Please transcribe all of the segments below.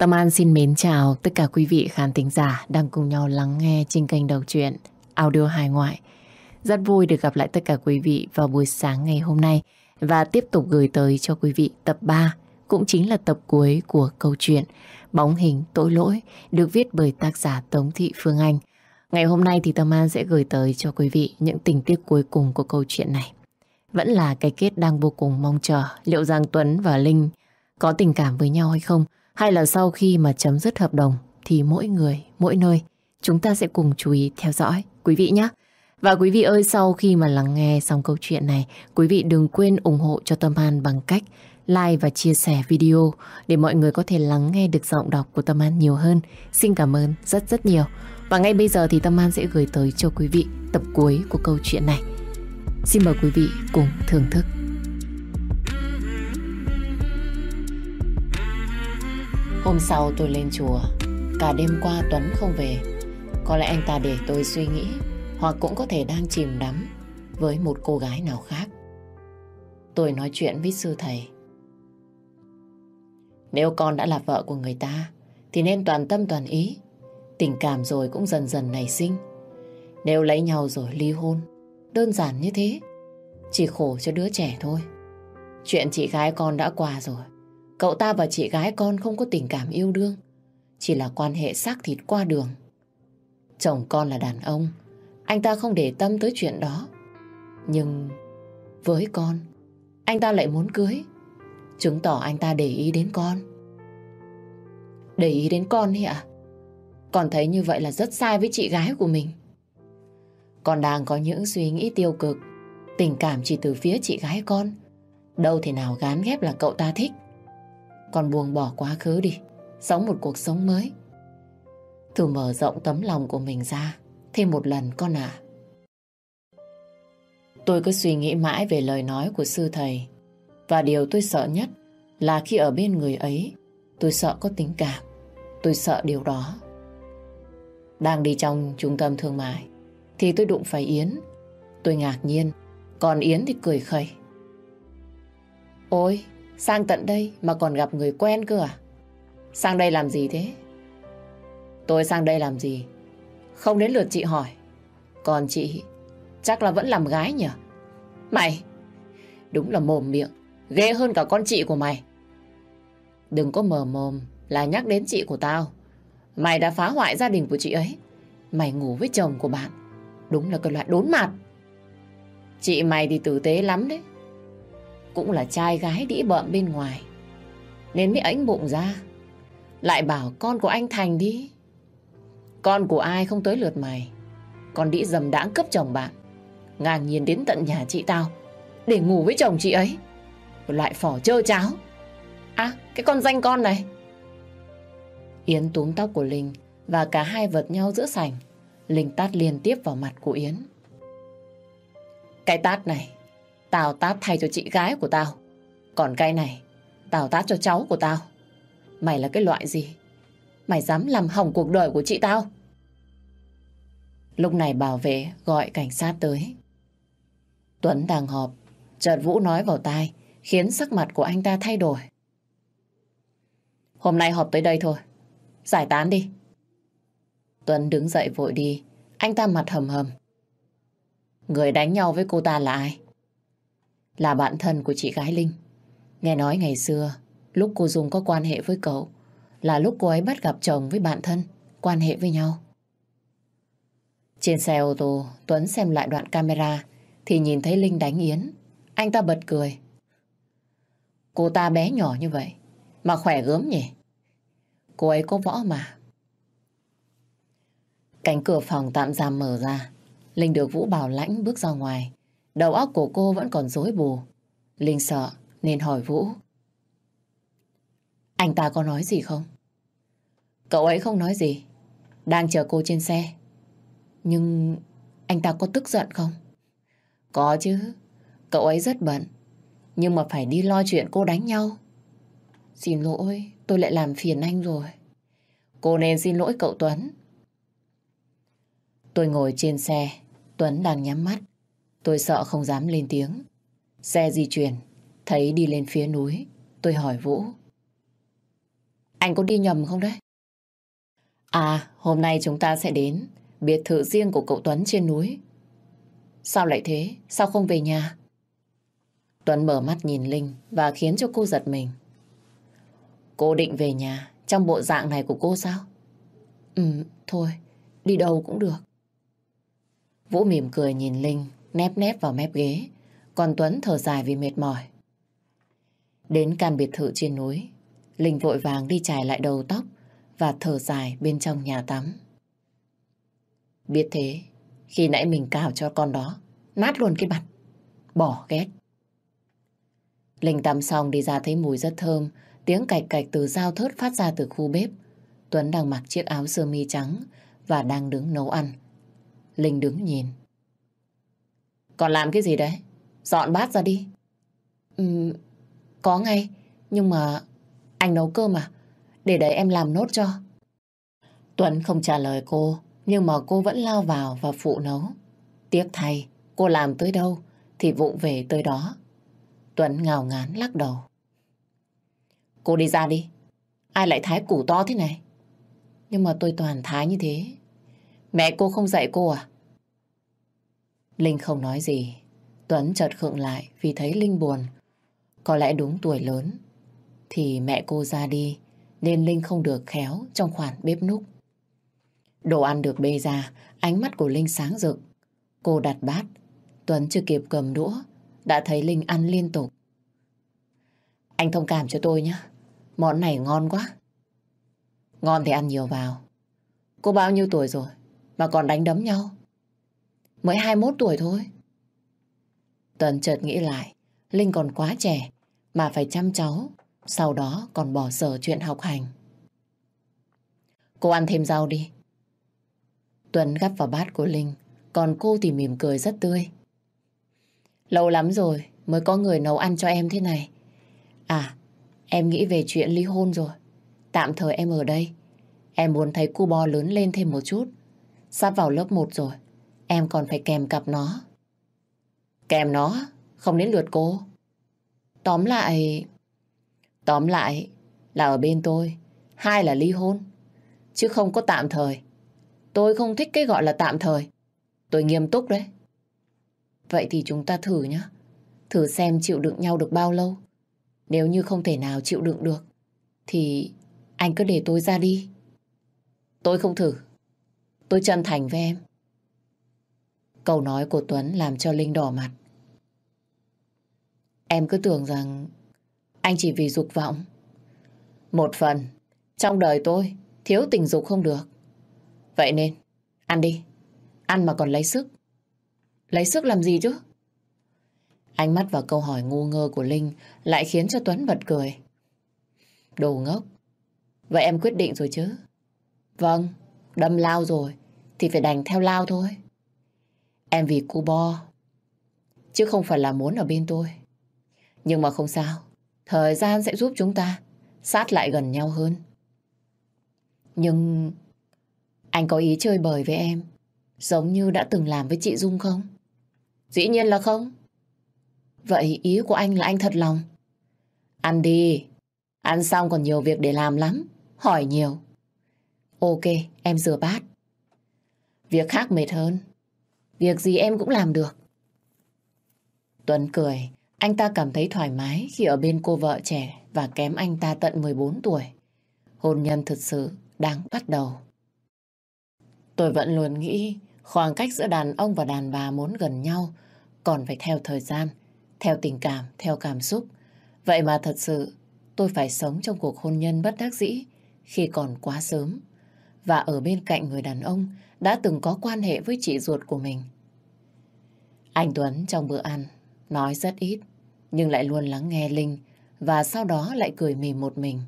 Tâm An xin mến chào tất cả quý vị khán thính giả đang cùng nhau lắng nghe trên kênh đầu truyện audio hài ngoại. Rất vui được gặp lại tất cả quý vị vào buổi sáng ngày hôm nay và tiếp tục gửi tới cho quý vị tập 3 cũng chính là tập cuối của câu chuyện Bóng hình tội lỗi, được viết bởi tác giả Tống Thị Phương Anh. Ngày hôm nay thì Tâm An sẽ gửi tới cho quý vị những tình tiết cuối cùng của câu chuyện này. Vẫn là cái kết đang vô cùng mong chờ liệu rằng Tuấn và Linh có tình cảm với nhau hay không hay là sau khi mà chấm dứt hợp đồng thì mỗi người, mỗi nơi chúng ta sẽ cùng chú ý theo dõi quý vị nhé. Và quý vị ơi, sau khi mà lắng nghe xong câu chuyện này, quý vị đừng quên ủng hộ cho Tâm An bằng cách like và chia sẻ video để mọi người có thể lắng nghe được giọng đọc của Tâm An nhiều hơn. Xin cảm ơn rất rất nhiều. Và ngay bây giờ thì Tâm An sẽ gửi tới cho quý vị tập cuối của câu chuyện này. Xin mời quý vị cùng thưởng thức. Hôm sau tôi lên chùa, Cả đêm qua Tuấn không về. Có lẽ anh ta để tôi suy nghĩ, Hoặc cũng có thể đang chìm đắm Với một cô gái nào khác. Tôi nói chuyện với sư thầy. Nếu con đã là vợ của người ta, Thì nên toàn tâm toàn ý. Tình cảm rồi cũng dần dần nảy sinh. Nếu lấy nhau rồi ly hôn, Đơn giản như thế, Chỉ khổ cho đứa trẻ thôi. Chuyện chị gái con đã qua rồi. Cậu ta và chị gái con không có tình cảm yêu đương, chỉ là quan hệ xác thịt qua đường. Chồng con là đàn ông, anh ta không để tâm tới chuyện đó. Nhưng với con, anh ta lại muốn cưới, chứng tỏ anh ta để ý đến con. Để ý đến con ấy ạ? Con thấy như vậy là rất sai với chị gái của mình. Con đang có những suy nghĩ tiêu cực, tình cảm chỉ từ phía chị gái con. Đâu thể nào gán ghép là cậu ta thích còn buông bỏ quá khứ đi, sống một cuộc sống mới. Thử mở rộng tấm lòng của mình ra, thêm một lần con ạ. Tôi cứ suy nghĩ mãi về lời nói của sư thầy. Và điều tôi sợ nhất là khi ở bên người ấy, tôi sợ có tình cảm. Tôi sợ điều đó. Đang đi trong trung tâm thương mại, thì tôi đụng phải Yến. Tôi ngạc nhiên, còn Yến thì cười khẩy. Ôi, Sang tận đây mà còn gặp người quen cơ à? Sang đây làm gì thế? Tôi sang đây làm gì? Không đến lượt chị hỏi. Còn chị, chắc là vẫn làm gái nhỉ? Mày! Đúng là mồm miệng. Ghê hơn cả con chị của mày. Đừng có mờ mồm là nhắc đến chị của tao. Mày đã phá hoại gia đình của chị ấy. Mày ngủ với chồng của bạn. Đúng là cái loại đốn mặt. Chị mày thì tử tế lắm đấy cũng là trai gái đĩ bợm bên ngoài. Nên mới ảnh bụng ra. Lại bảo con của anh Thành đi. Con của ai không tới lượt mày. Con đĩ dầm đãng cướp chồng bạn. Ngang nhiên đến tận nhà chị tao. Để ngủ với chồng chị ấy. lại phỏ trơ cháo. À, cái con danh con này. Yến túm tóc của Linh và cả hai vật nhau giữa sảnh. Linh tát liên tiếp vào mặt của Yến. Cái tát này Tao tát thay cho chị gái của tao. Còn cái này, tao tát cho cháu của tao. Mày là cái loại gì? Mày dám làm hỏng cuộc đời của chị tao? Lúc này bảo vệ gọi cảnh sát tới. Tuấn đang họp, chợt Vũ nói vào tai, khiến sắc mặt của anh ta thay đổi. Hôm nay họp tới đây thôi, giải tán đi. Tuấn đứng dậy vội đi, anh ta mặt hầm hầm. Người đánh nhau với cô ta là ai? Là bạn thân của chị gái Linh. Nghe nói ngày xưa, lúc cô Dung có quan hệ với cậu, là lúc cô ấy bắt gặp chồng với bạn thân, quan hệ với nhau. Trên xe ô tô, Tuấn xem lại đoạn camera thì nhìn thấy Linh đánh Yến. Anh ta bật cười. Cô ta bé nhỏ như vậy, mà khỏe gớm nhỉ? Cô ấy có võ mà. Cánh cửa phòng tạm giam mở ra. Linh được Vũ bảo lãnh bước ra ngoài. Đầu óc của cô vẫn còn rối bù. Linh sợ nên hỏi Vũ. Anh ta có nói gì không? Cậu ấy không nói gì. Đang chờ cô trên xe. Nhưng anh ta có tức giận không? Có chứ. Cậu ấy rất bận. Nhưng mà phải đi lo chuyện cô đánh nhau. Xin lỗi, tôi lại làm phiền anh rồi. Cô nên xin lỗi cậu Tuấn. Tôi ngồi trên xe, Tuấn đang nhắm mắt. Tôi sợ không dám lên tiếng. Xe di chuyển, thấy đi lên phía núi. Tôi hỏi Vũ. anh có đi nhầm không đấy? À, hôm nay chúng ta sẽ đến biệt thự riêng của cậu Tuấn trên núi. Sao lại thế? Sao không về nhà? Tuấn mở mắt nhìn Linh và khiến cho cô giật mình. Cô định về nhà trong bộ dạng này của cô sao? Ừ, thôi, đi đâu cũng được. Vũ mỉm cười nhìn Linh, nép nép vào mép ghế, còn Tuấn thở dài vì mệt mỏi. Đến căn biệt thự trên núi, Linh vội vàng đi chải lại đầu tóc và thở dài bên trong nhà tắm. Biết thế, khi nãy mình cào cho con đó, nát luôn cái mặt, bỏ ghét. Linh tắm xong đi ra thấy mùi rất thơm, tiếng cạch cạch từ dao thớt phát ra từ khu bếp. Tuấn đang mặc chiếc áo sơ mi trắng và đang đứng nấu ăn. Linh đứng nhìn. Còn làm cái gì đấy? Dọn bát ra đi. Ừ, có ngay, nhưng mà anh nấu cơm à? Để đấy em làm nốt cho. Tuấn không trả lời cô, nhưng mà cô vẫn lao vào và phụ nấu. Tiếc thay, cô làm tới đâu thì vụ về tới đó. Tuấn ngào ngán lắc đầu. Cô đi ra đi. Ai lại thái củ to thế này? Nhưng mà tôi toàn thái như thế. Mẹ cô không dạy cô à? Linh không nói gì. Tuấn chợt khựng lại vì thấy Linh buồn. Có lẽ đúng tuổi lớn. Thì mẹ cô ra đi nên Linh không được khéo trong khoản bếp núc. Đồ ăn được bê ra, ánh mắt của Linh sáng rực. Cô đặt bát, Tuấn chưa kịp cầm đũa, đã thấy Linh ăn liên tục. Anh thông cảm cho tôi nhé, món này ngon quá. Ngon thì ăn nhiều vào. Cô bao nhiêu tuổi rồi mà còn đánh đấm nhau? Mới 21 tuổi thôi. Tuần chợt nghĩ lại, Linh còn quá trẻ mà phải chăm cháu, sau đó còn bỏ sở chuyện học hành. Cô ăn thêm rau đi. Tuấn gắp vào bát của Linh, còn cô thì mỉm cười rất tươi. Lâu lắm rồi mới có người nấu ăn cho em thế này. À, em nghĩ về chuyện ly hôn rồi. Tạm thời em ở đây. Em muốn thấy cu bo lớn lên thêm một chút. Sắp vào lớp 1 rồi. Em còn phải kèm cặp nó. Kèm nó? Không đến lượt cô. Tóm lại... Tóm lại là ở bên tôi. Hai là ly hôn. Chứ không có tạm thời. Tôi không thích cái gọi là tạm thời. Tôi nghiêm túc đấy. Vậy thì chúng ta thử nhé. Thử xem chịu đựng nhau được bao lâu. Nếu như không thể nào chịu đựng được, thì anh cứ để tôi ra đi. Tôi không thử. Tôi chân thành với em. Câu nói của Tuấn làm cho Linh đỏ mặt. Em cứ tưởng rằng anh chỉ vì dục vọng. Một phần, trong đời tôi thiếu tình dục không được. Vậy nên, ăn đi. Ăn mà còn lấy sức. Lấy sức làm gì chứ? Ánh mắt và câu hỏi ngu ngơ của Linh lại khiến cho Tuấn bật cười. Đồ ngốc. Vậy em quyết định rồi chứ? Vâng, đâm lao rồi, thì phải đành theo lao thôi. Em vì cu bo, chứ không phải là muốn ở bên tôi. Nhưng mà không sao, thời gian sẽ giúp chúng ta sát lại gần nhau hơn. Nhưng anh có ý chơi bời với em, giống như đã từng làm với chị Dung không? Dĩ nhiên là không. Vậy ý của anh là anh thật lòng. Ăn đi. Ăn xong còn nhiều việc để làm lắm. Hỏi nhiều. Ok, em rửa bát. Việc khác mệt hơn. Việc gì em cũng làm được. Tuấn cười. Anh ta cảm thấy thoải mái khi ở bên cô vợ trẻ và kém anh ta tận 14 tuổi. Hôn nhân thật sự đang bắt đầu. Tôi vẫn luôn nghĩ khoảng cách giữa đàn ông và đàn bà muốn gần nhau còn phải theo thời gian theo tình cảm, theo cảm xúc. Vậy mà thật sự tôi phải sống trong cuộc hôn nhân bất đắc dĩ khi còn quá sớm và ở bên cạnh người đàn ông đã từng có quan hệ với chị ruột của mình. Anh Tuấn trong bữa ăn nói rất ít nhưng lại luôn lắng nghe Linh và sau đó lại cười mỉm một mình.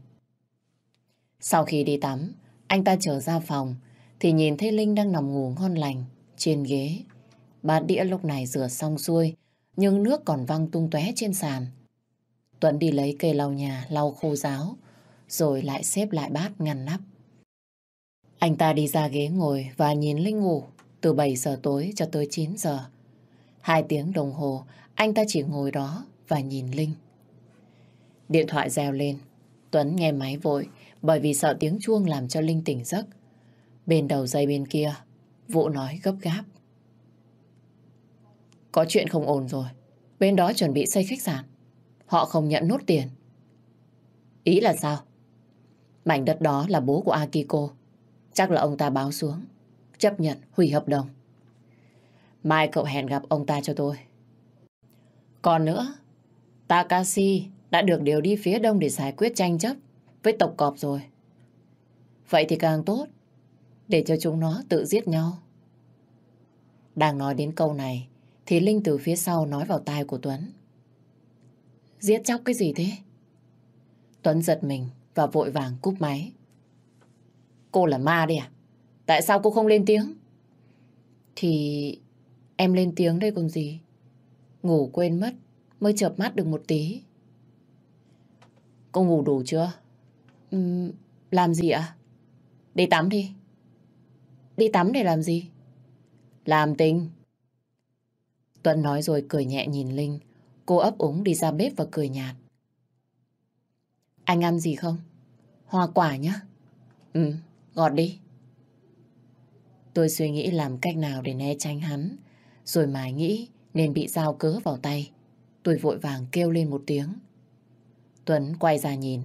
Sau khi đi tắm, anh ta trở ra phòng thì nhìn thấy Linh đang nằm ngủ ngon lành trên ghế. Bát đĩa lúc này rửa xong xuôi nhưng nước còn văng tung tóe trên sàn. Tuấn đi lấy cây lau nhà, lau khô ráo, rồi lại xếp lại bát ngăn nắp. Anh ta đi ra ghế ngồi và nhìn Linh ngủ từ 7 giờ tối cho tới 9 giờ. Hai tiếng đồng hồ, anh ta chỉ ngồi đó và nhìn Linh. Điện thoại reo lên. Tuấn nghe máy vội bởi vì sợ tiếng chuông làm cho Linh tỉnh giấc. Bên đầu dây bên kia, Vũ nói gấp gáp. Có chuyện không ổn rồi. Bên đó chuẩn bị xây khách sạn. Họ không nhận nốt tiền. Ý là sao? Mảnh đất đó là bố của Akiko. Chắc là ông ta báo xuống. Chấp nhận hủy hợp đồng. Mai cậu hẹn gặp ông ta cho tôi. Còn nữa, Takashi đã được điều đi phía đông để giải quyết tranh chấp với tộc cọp rồi. Vậy thì càng tốt, để cho chúng nó tự giết nhau. Đang nói đến câu này, thì Linh từ phía sau nói vào tai của Tuấn. Giết chóc cái gì thế? Tuấn giật mình và vội vàng cúp máy. Cô là ma đi à? Tại sao cô không lên tiếng? Thì em lên tiếng đây còn gì? Ngủ quên mất, mới chợp mắt được một tí. Cô ngủ đủ chưa? Uhm, làm gì ạ? Đi tắm đi. Đi tắm để làm gì? Làm tình. Tuấn nói rồi cười nhẹ nhìn Linh. Cô ấp úng đi ra bếp và cười nhạt. Anh ăn gì không? Hoa quả nhá. Ừ, gọt đi. Tôi suy nghĩ làm cách nào để né tránh hắn. Rồi mài nghĩ nên bị dao cớ vào tay. Tôi vội vàng kêu lên một tiếng. Tuấn quay ra nhìn.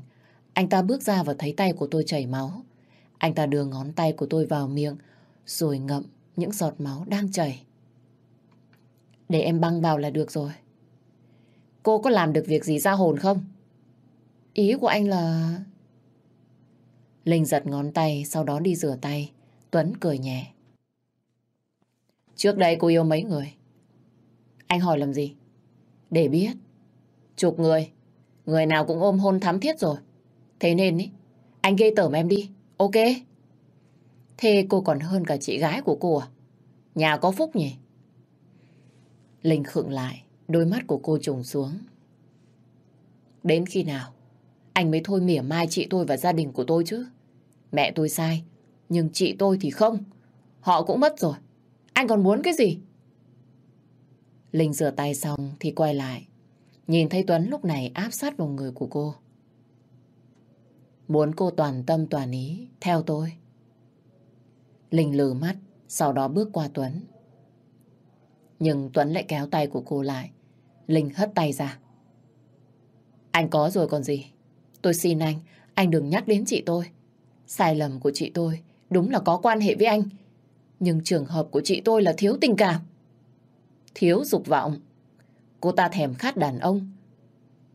Anh ta bước ra và thấy tay của tôi chảy máu. Anh ta đưa ngón tay của tôi vào miệng, rồi ngậm những giọt máu đang chảy. Để em băng vào là được rồi. Cô có làm được việc gì ra hồn không? Ý của anh là... Linh giật ngón tay, sau đó đi rửa tay. Tuấn cười nhẹ. Trước đây cô yêu mấy người? Anh hỏi làm gì? Để biết. Chục người. Người nào cũng ôm hôn thắm thiết rồi. Thế nên ý, anh ghê tởm em đi. Ok? Thế cô còn hơn cả chị gái của cô à? Nhà có phúc nhỉ? Linh khựng lại, đôi mắt của cô trùng xuống. Đến khi nào? Anh mới thôi mỉa mai chị tôi và gia đình của tôi chứ. Mẹ tôi sai, nhưng chị tôi thì không. Họ cũng mất rồi. Anh còn muốn cái gì? Linh rửa tay xong thì quay lại. Nhìn thấy Tuấn lúc này áp sát vào người của cô. Muốn cô toàn tâm toàn ý theo tôi. Linh lừ mắt, sau đó bước qua Tuấn. Nhưng Tuấn lại kéo tay của cô lại. Linh hất tay ra. Anh có rồi còn gì. Tôi xin anh, anh đừng nhắc đến chị tôi. Sai lầm của chị tôi đúng là có quan hệ với anh. Nhưng trường hợp của chị tôi là thiếu tình cảm. Thiếu dục vọng. Cô ta thèm khát đàn ông.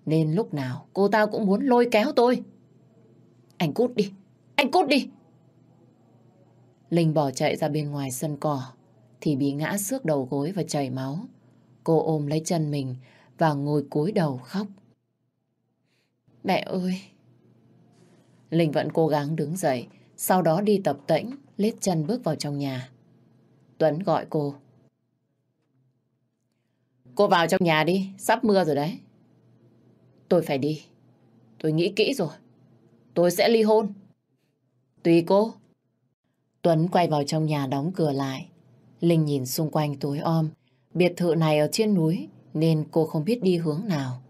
Nên lúc nào cô ta cũng muốn lôi kéo tôi. Anh cút đi, anh cút đi. Linh bỏ chạy ra bên ngoài sân cỏ thì bị ngã xước đầu gối và chảy máu. Cô ôm lấy chân mình và ngồi cúi đầu khóc. Mẹ ơi! Linh vẫn cố gắng đứng dậy, sau đó đi tập tễnh, lết chân bước vào trong nhà. Tuấn gọi cô. Cô vào trong nhà đi, sắp mưa rồi đấy. Tôi phải đi. Tôi nghĩ kỹ rồi. Tôi sẽ ly hôn. Tùy cô. Tuấn quay vào trong nhà đóng cửa lại. Linh nhìn xung quanh tối om. Biệt thự này ở trên núi nên cô không biết đi hướng nào.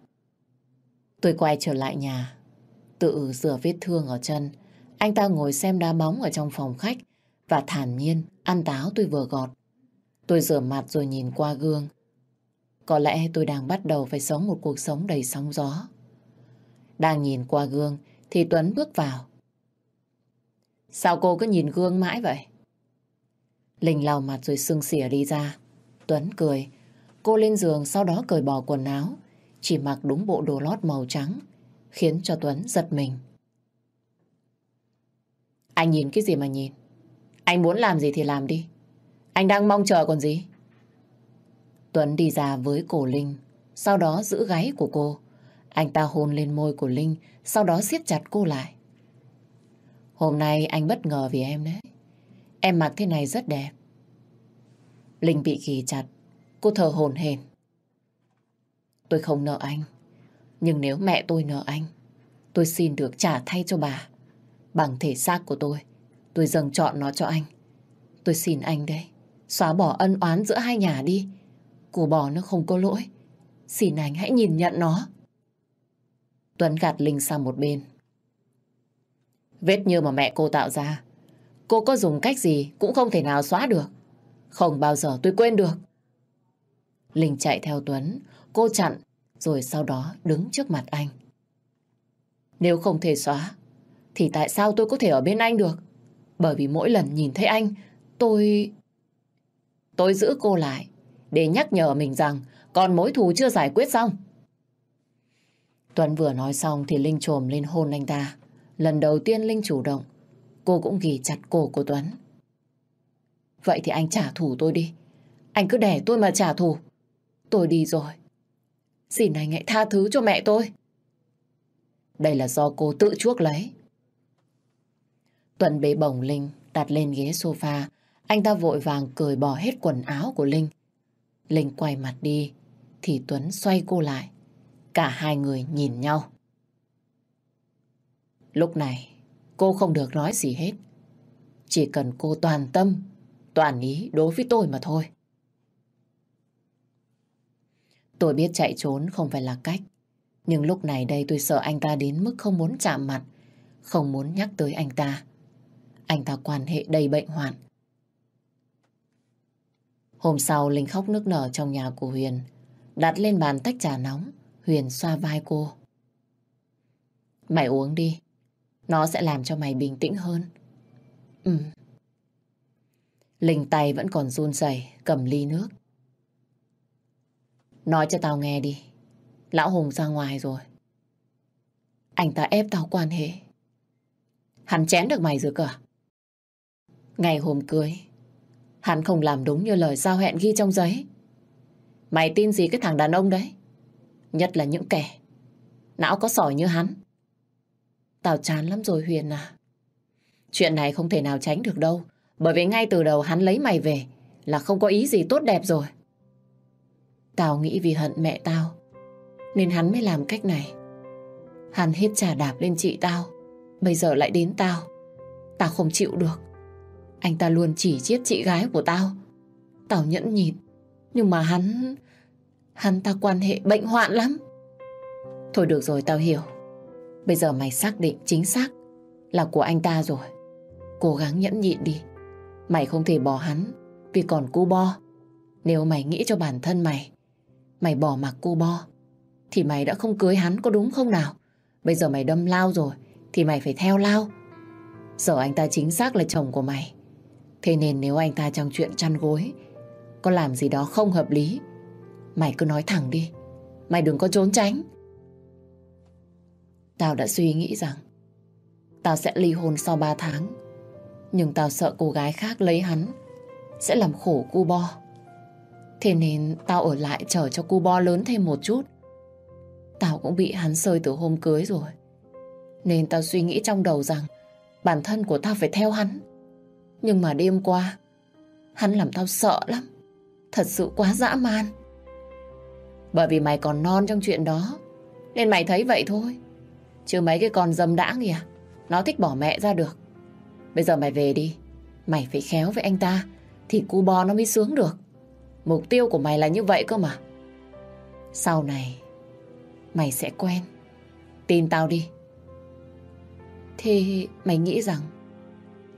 Tôi quay trở lại nhà. Tự rửa vết thương ở chân. Anh ta ngồi xem đá bóng ở trong phòng khách và thản nhiên ăn táo tôi vừa gọt. Tôi rửa mặt rồi nhìn qua gương. Có lẽ tôi đang bắt đầu phải sống một cuộc sống đầy sóng gió. Đang nhìn qua gương thì Tuấn bước vào. Sao cô cứ nhìn gương mãi vậy? Linh lau mặt rồi sưng xỉa đi ra. Tuấn cười. Cô lên giường sau đó cởi bỏ quần áo. Chỉ mặc đúng bộ đồ lót màu trắng. Khiến cho Tuấn giật mình. Anh nhìn cái gì mà nhìn? Anh muốn làm gì thì làm đi. Anh đang mong chờ còn gì? Tuấn đi ra với cổ Linh. Sau đó giữ gáy của cô. Anh ta hôn lên môi của Linh. Sau đó siết chặt cô lại. Hôm nay anh bất ngờ vì em đấy. Em mặc thế này rất đẹp. Linh bị ghi chặt. Cô thở hồn hển. Tôi không nợ anh. Nhưng nếu mẹ tôi nợ anh, tôi xin được trả thay cho bà. Bằng thể xác của tôi, tôi dâng chọn nó cho anh. Tôi xin anh đấy, xóa bỏ ân oán giữa hai nhà đi. Của bò nó không có lỗi. Xin anh hãy nhìn nhận nó. Tuấn gạt Linh sang một bên. Vết như mà mẹ cô tạo ra, cô có dùng cách gì cũng không thể nào xóa được. Không bao giờ tôi quên được. Linh chạy theo Tuấn, cô chặn, rồi sau đó đứng trước mặt anh. Nếu không thể xóa, thì tại sao tôi có thể ở bên anh được? Bởi vì mỗi lần nhìn thấy anh, tôi... Tôi giữ cô lại để nhắc nhở mình rằng còn mối thù chưa giải quyết xong. Tuấn vừa nói xong thì Linh trồm lên hôn anh ta. Lần đầu tiên Linh chủ động, cô cũng ghi chặt cổ của Tuấn. Vậy thì anh trả thù tôi đi. Anh cứ để tôi mà trả thù. Tôi đi rồi. Xin anh hãy tha thứ cho mẹ tôi. Đây là do cô tự chuốc lấy. Tuấn bế bổng Linh đặt lên ghế sofa. Anh ta vội vàng cười bỏ hết quần áo của Linh. Linh quay mặt đi thì Tuấn xoay cô lại. Cả hai người nhìn nhau. Lúc này cô không được nói gì hết. Chỉ cần cô toàn tâm, toàn ý đối với tôi mà thôi. Tôi biết chạy trốn không phải là cách. Nhưng lúc này đây tôi sợ anh ta đến mức không muốn chạm mặt, không muốn nhắc tới anh ta. Anh ta quan hệ đầy bệnh hoạn. Hôm sau Linh khóc nức nở trong nhà của Huyền, đặt lên bàn tách trà nóng, Huyền xoa vai cô. Mày uống đi, nó sẽ làm cho mày bình tĩnh hơn. Ừ. Linh tay vẫn còn run rẩy cầm ly nước. Nói cho tao nghe đi. Lão Hùng ra ngoài rồi. Anh ta ép tao quan hệ. Hắn chén được mày rồi cả. À? Ngày hôm cưới, hắn không làm đúng như lời giao hẹn ghi trong giấy. Mày tin gì cái thằng đàn ông đấy? Nhất là những kẻ não có sỏi như hắn. Tao chán lắm rồi Huyền à. Chuyện này không thể nào tránh được đâu. Bởi vì ngay từ đầu hắn lấy mày về là không có ý gì tốt đẹp rồi. Tao nghĩ vì hận mẹ tao nên hắn mới làm cách này. Hắn hết trả đạp lên chị tao bây giờ lại đến tao. Tao không chịu được. Anh ta luôn chỉ chiết chị gái của tao. Tao nhẫn nhịn. Nhưng mà hắn... Hắn ta quan hệ bệnh hoạn lắm. Thôi được rồi tao hiểu. Bây giờ mày xác định chính xác là của anh ta rồi. Cố gắng nhẫn nhịn đi. Mày không thể bỏ hắn vì còn cu bo. Nếu mày nghĩ cho bản thân mày, mày bỏ mặc cô bo, thì mày đã không cưới hắn có đúng không nào? Bây giờ mày đâm lao rồi, thì mày phải theo lao. Giờ anh ta chính xác là chồng của mày. Thế nên nếu anh ta trong chuyện chăn gối, có làm gì đó không hợp lý, mày cứ nói thẳng đi. Mày đừng có trốn tránh. Tao đã suy nghĩ rằng tao sẽ ly hôn sau 3 tháng. Nhưng tao sợ cô gái khác lấy hắn sẽ làm khổ cu bo. Thế nên tao ở lại chờ cho cu bo lớn thêm một chút. Tao cũng bị hắn sơi từ hôm cưới rồi. Nên tao suy nghĩ trong đầu rằng bản thân của tao phải theo hắn. Nhưng mà đêm qua, hắn làm tao sợ lắm. Thật sự quá dã man. Bởi vì mày còn non trong chuyện đó, nên mày thấy vậy thôi. Chứ mấy cái con dâm đãng kìa, nó thích bỏ mẹ ra được. Bây giờ mày về đi, mày phải khéo với anh ta, thì cu bo nó mới sướng được. Mục tiêu của mày là như vậy cơ mà. Sau này, mày sẽ quen. Tin tao đi. Thì mày nghĩ rằng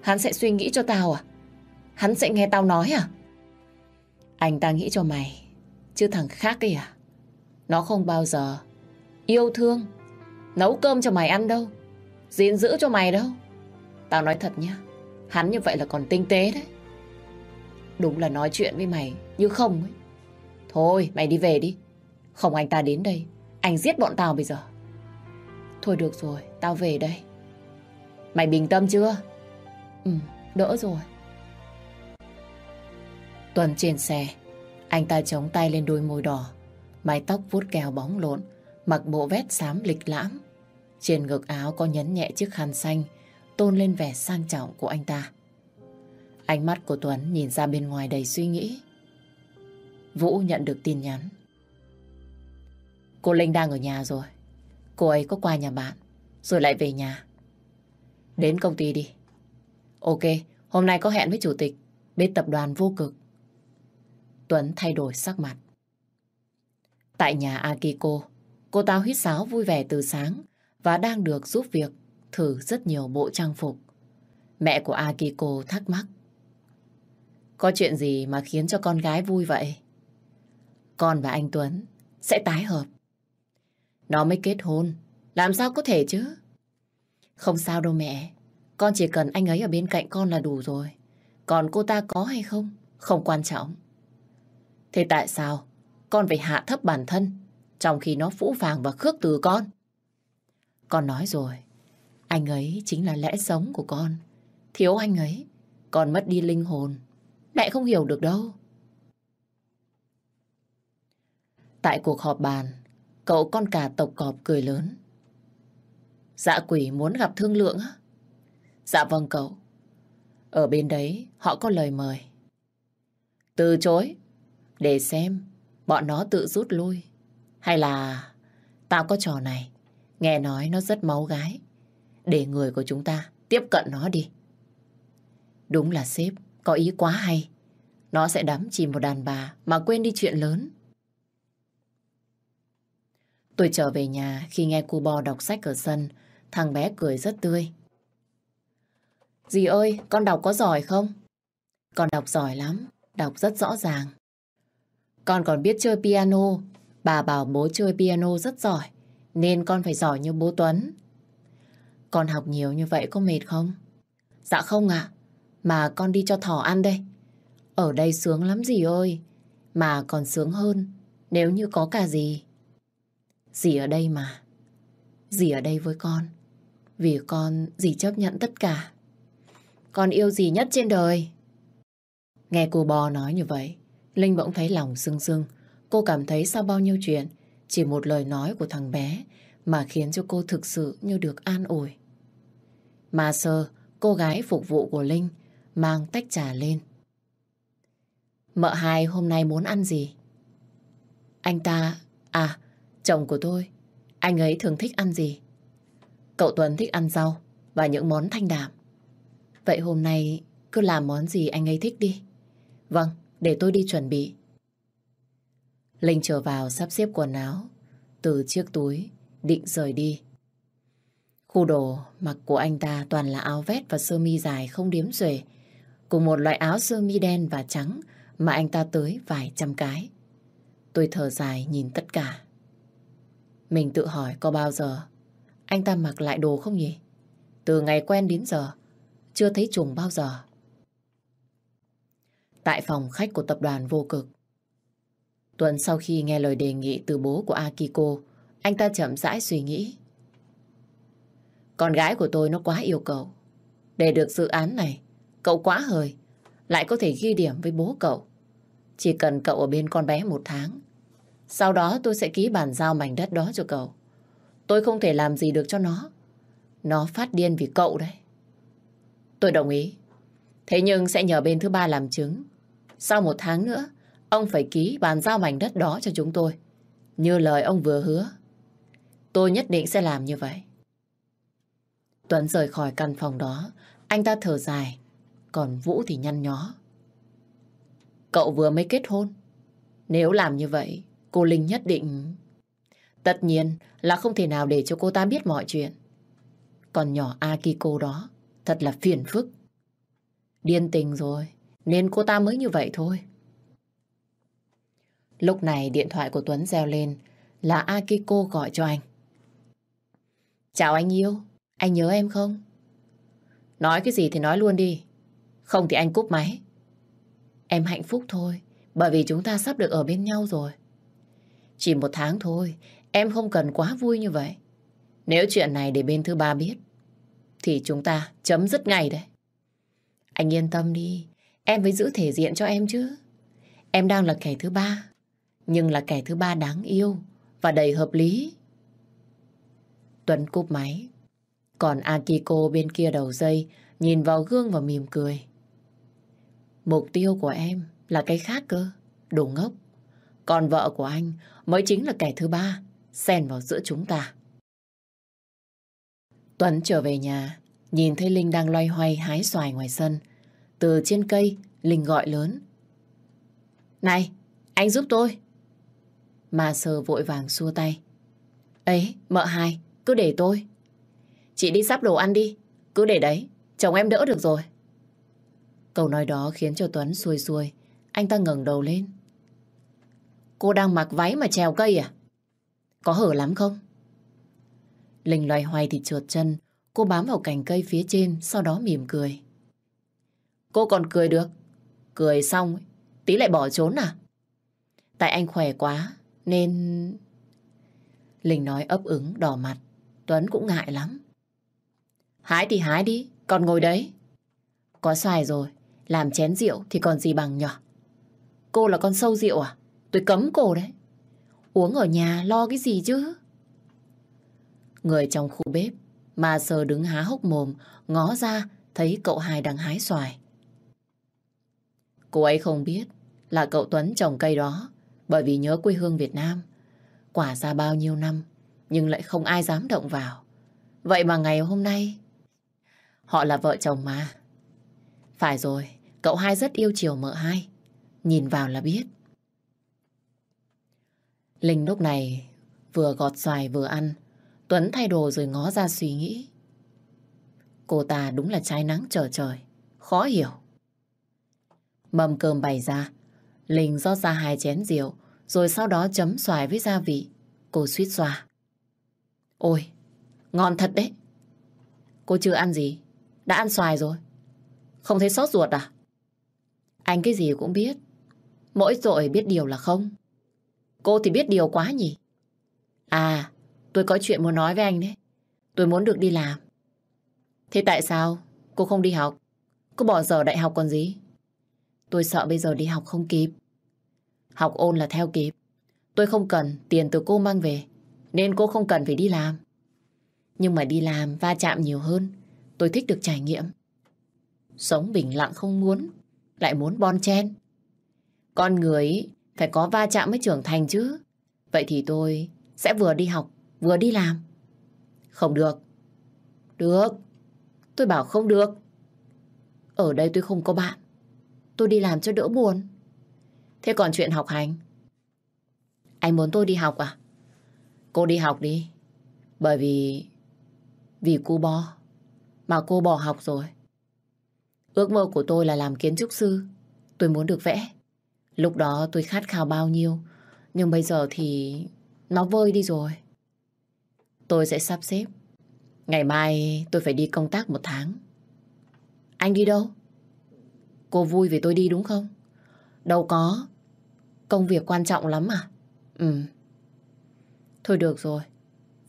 hắn sẽ suy nghĩ cho tao à? Hắn sẽ nghe tao nói à? Anh ta nghĩ cho mày, chứ thằng khác ấy à? Nó không bao giờ yêu thương, nấu cơm cho mày ăn đâu, gìn giữ cho mày đâu. Tao nói thật nhá, hắn như vậy là còn tinh tế đấy. Đúng là nói chuyện với mày như không ấy. Thôi, mày đi về đi. Không anh ta đến đây, anh giết bọn tao bây giờ. Thôi được rồi, tao về đây. Mày bình tâm chưa? Ừ, đỡ rồi. Tuần trên xe, anh ta chống tay lên đôi môi đỏ, mái tóc vuốt kèo bóng lộn, mặc bộ vest xám lịch lãm. Trên ngực áo có nhấn nhẹ chiếc khăn xanh, tôn lên vẻ sang trọng của anh ta. Ánh mắt của Tuấn nhìn ra bên ngoài đầy suy nghĩ. Vũ nhận được tin nhắn. Cô Linh đang ở nhà rồi. Cô ấy có qua nhà bạn, rồi lại về nhà. Đến công ty đi. Ok, hôm nay có hẹn với chủ tịch bên tập đoàn vô cực. Tuấn thay đổi sắc mặt. Tại nhà Akiko, cô ta huyết sáo vui vẻ từ sáng và đang được giúp việc thử rất nhiều bộ trang phục. Mẹ của Akiko thắc mắc. Có chuyện gì mà khiến cho con gái vui vậy? Con và anh Tuấn sẽ tái hợp. Nó mới kết hôn, làm sao có thể chứ? Không sao đâu mẹ, con chỉ cần anh ấy ở bên cạnh con là đủ rồi. Còn cô ta có hay không, không quan trọng. Thế tại sao con phải hạ thấp bản thân trong khi nó phũ phàng và khước từ con? Con nói rồi, anh ấy chính là lẽ sống của con. Thiếu anh ấy, con mất đi linh hồn. Mẹ không hiểu được đâu. Tại cuộc họp bàn, cậu con cả tộc cọp cười lớn. Dạ quỷ muốn gặp thương lượng á? Dạ vâng cậu. Ở bên đấy họ có lời mời. Từ chối. Để xem bọn nó tự rút lui. Hay là tao có trò này. Nghe nói nó rất máu gái. Để người của chúng ta tiếp cận nó đi. Đúng là sếp có ý quá hay. Nó sẽ đắm chìm một đàn bà mà quên đi chuyện lớn. Tôi trở về nhà khi nghe cô bò đọc sách ở sân. Thằng bé cười rất tươi. Dì ơi, con đọc có giỏi không? Con đọc giỏi lắm, đọc rất rõ ràng. Con còn biết chơi piano. Bà bảo bố chơi piano rất giỏi, nên con phải giỏi như bố Tuấn. Con học nhiều như vậy có mệt không? Dạ không ạ, mà con đi cho thỏ ăn đây. Ở đây sướng lắm dì ơi, mà còn sướng hơn nếu như có cả gì. Dì ở đây mà, dì ở đây với con, vì con dì chấp nhận tất cả. Con yêu dì nhất trên đời. Nghe cô bò nói như vậy, Linh bỗng thấy lòng sưng sưng. Cô cảm thấy sau bao nhiêu chuyện, chỉ một lời nói của thằng bé mà khiến cho cô thực sự như được an ủi. Mà sơ, cô gái phục vụ của Linh, mang tách trà lên. Mợ hai hôm nay muốn ăn gì? Anh ta... À, chồng của tôi. Anh ấy thường thích ăn gì? Cậu Tuấn thích ăn rau và những món thanh đạm. Vậy hôm nay cứ làm món gì anh ấy thích đi. Vâng, để tôi đi chuẩn bị. Linh trở vào sắp xếp quần áo, từ chiếc túi, định rời đi. Khu đồ mặc của anh ta toàn là áo vest và sơ mi dài không điếm xuể, cùng một loại áo sơ mi đen và trắng mà anh ta tới vài trăm cái. Tôi thở dài nhìn tất cả. Mình tự hỏi có bao giờ anh ta mặc lại đồ không nhỉ? Từ ngày quen đến giờ, chưa thấy trùng bao giờ. Tại phòng khách của tập đoàn vô cực, tuần sau khi nghe lời đề nghị từ bố của Akiko, anh ta chậm rãi suy nghĩ. Con gái của tôi nó quá yêu cầu. Để được dự án này, cậu quá hời, lại có thể ghi điểm với bố cậu. Chỉ cần cậu ở bên con bé một tháng. Sau đó tôi sẽ ký bản giao mảnh đất đó cho cậu. Tôi không thể làm gì được cho nó. Nó phát điên vì cậu đấy. Tôi đồng ý. Thế nhưng sẽ nhờ bên thứ ba làm chứng. Sau một tháng nữa, ông phải ký bàn giao mảnh đất đó cho chúng tôi. Như lời ông vừa hứa. Tôi nhất định sẽ làm như vậy. Tuấn rời khỏi căn phòng đó, anh ta thở dài, còn Vũ thì nhăn nhó. Cậu vừa mới kết hôn. Nếu làm như vậy, cô Linh nhất định... Tất nhiên là không thể nào để cho cô ta biết mọi chuyện. Còn nhỏ Akiko đó, thật là phiền phức. Điên tình rồi, nên cô ta mới như vậy thôi. Lúc này điện thoại của Tuấn reo lên là Akiko gọi cho anh. Chào anh yêu, anh nhớ em không? Nói cái gì thì nói luôn đi. Không thì anh cúp máy. Em hạnh phúc thôi, bởi vì chúng ta sắp được ở bên nhau rồi. Chỉ một tháng thôi, em không cần quá vui như vậy. Nếu chuyện này để bên thứ ba biết, thì chúng ta chấm dứt ngay đấy. Anh yên tâm đi, em phải giữ thể diện cho em chứ. Em đang là kẻ thứ ba, nhưng là kẻ thứ ba đáng yêu và đầy hợp lý. Tuấn cúp máy, còn Akiko bên kia đầu dây nhìn vào gương và mỉm cười. Mục tiêu của em là cái khác cơ, đồ ngốc. Còn vợ của anh mới chính là kẻ thứ ba, xen vào giữa chúng ta. Tuấn trở về nhà, nhìn thấy Linh đang loay hoay hái xoài ngoài sân. Từ trên cây, Linh gọi lớn. Này, anh giúp tôi. Mà sờ vội vàng xua tay. Ấy, mợ hai, cứ để tôi. chị đi sắp đồ ăn đi. Cứ để đấy, chồng em đỡ được rồi. Câu nói đó khiến cho Tuấn xuôi xuôi. Anh ta ngẩng đầu lên. Cô đang mặc váy mà trèo cây à? Có hở lắm không? Linh loay hoay thì trượt chân. Cô bám vào cành cây phía trên, sau đó mỉm cười. Cô còn cười được. Cười xong, tí lại bỏ trốn à? Tại anh khỏe quá, nên... Linh nói ấp ứng, đỏ mặt. Tuấn cũng ngại lắm. Hái thì hái đi, còn ngồi đấy. Có xoài rồi, làm chén rượu thì còn gì bằng nhở? Cô là con sâu rượu à? Tôi cấm cô đấy. Uống ở nhà lo cái gì chứ? Người trong khu bếp, mà sờ đứng há hốc mồm, ngó ra, thấy cậu hai đang hái xoài. Cô ấy không biết là cậu Tuấn trồng cây đó bởi vì nhớ quê hương Việt Nam. Quả ra bao nhiêu năm, nhưng lại không ai dám động vào. Vậy mà ngày hôm nay, họ là vợ chồng mà. Phải rồi, cậu hai rất yêu chiều mợ hai. Nhìn vào là biết. Linh lúc này vừa gọt xoài vừa ăn. Tuấn thay đồ rồi ngó ra suy nghĩ. Cô ta đúng là trái nắng trở trời. Khó hiểu. Mâm cơm bày ra. Linh rót ra hai chén rượu. Rồi sau đó chấm xoài với gia vị. Cô suýt xoa. Ôi, ngon thật đấy. Cô chưa ăn gì? Đã ăn xoài rồi. Không thấy sót ruột à? Anh cái gì cũng biết. Mỗi tội biết điều là không. Cô thì biết điều quá nhỉ? À, tôi có chuyện muốn nói với anh đấy. Tôi muốn được đi làm. Thế tại sao cô không đi học? Cô bỏ giờ đại học còn gì? Tôi sợ bây giờ đi học không kịp. Học ôn là theo kịp. Tôi không cần tiền từ cô mang về. Nên cô không cần phải đi làm. Nhưng mà đi làm va chạm nhiều hơn. Tôi thích được trải nghiệm. Sống bình lặng không muốn. Lại muốn bon chen. Con người phải có va chạm mới trưởng thành chứ. Vậy thì tôi sẽ vừa đi học, vừa đi làm. Không được. Được. Tôi bảo không được. Ở đây tôi không có bạn. Tôi đi làm cho đỡ buồn. Thế còn chuyện học hành? Anh muốn tôi đi học à? Cô đi học đi. Bởi vì... Vì cô bo. Mà cô bỏ học rồi. Ước mơ của tôi là làm kiến trúc sư. Tôi muốn được vẽ. Lúc đó tôi khát khao bao nhiêu, nhưng bây giờ thì nó vơi đi rồi. Tôi sẽ sắp xếp. Ngày mai tôi phải đi công tác một tháng. Anh đi đâu? Cô vui vì tôi đi đúng không? Đâu có. Công việc quan trọng lắm à? Ừ. Thôi được rồi.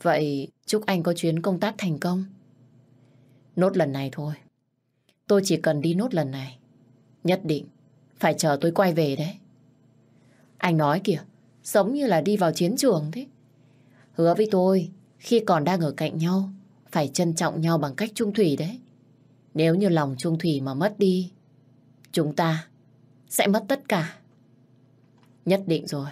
Vậy chúc anh có chuyến công tác thành công. Nốt lần này thôi. Tôi chỉ cần đi nốt lần này. Nhất định phải chờ tôi quay về đấy. Anh nói kìa, giống như là đi vào chiến trường thế. Hứa với tôi, khi còn đang ở cạnh nhau, phải trân trọng nhau bằng cách trung thủy đấy. Nếu như lòng trung thủy mà mất đi, chúng ta sẽ mất tất cả. Nhất định rồi.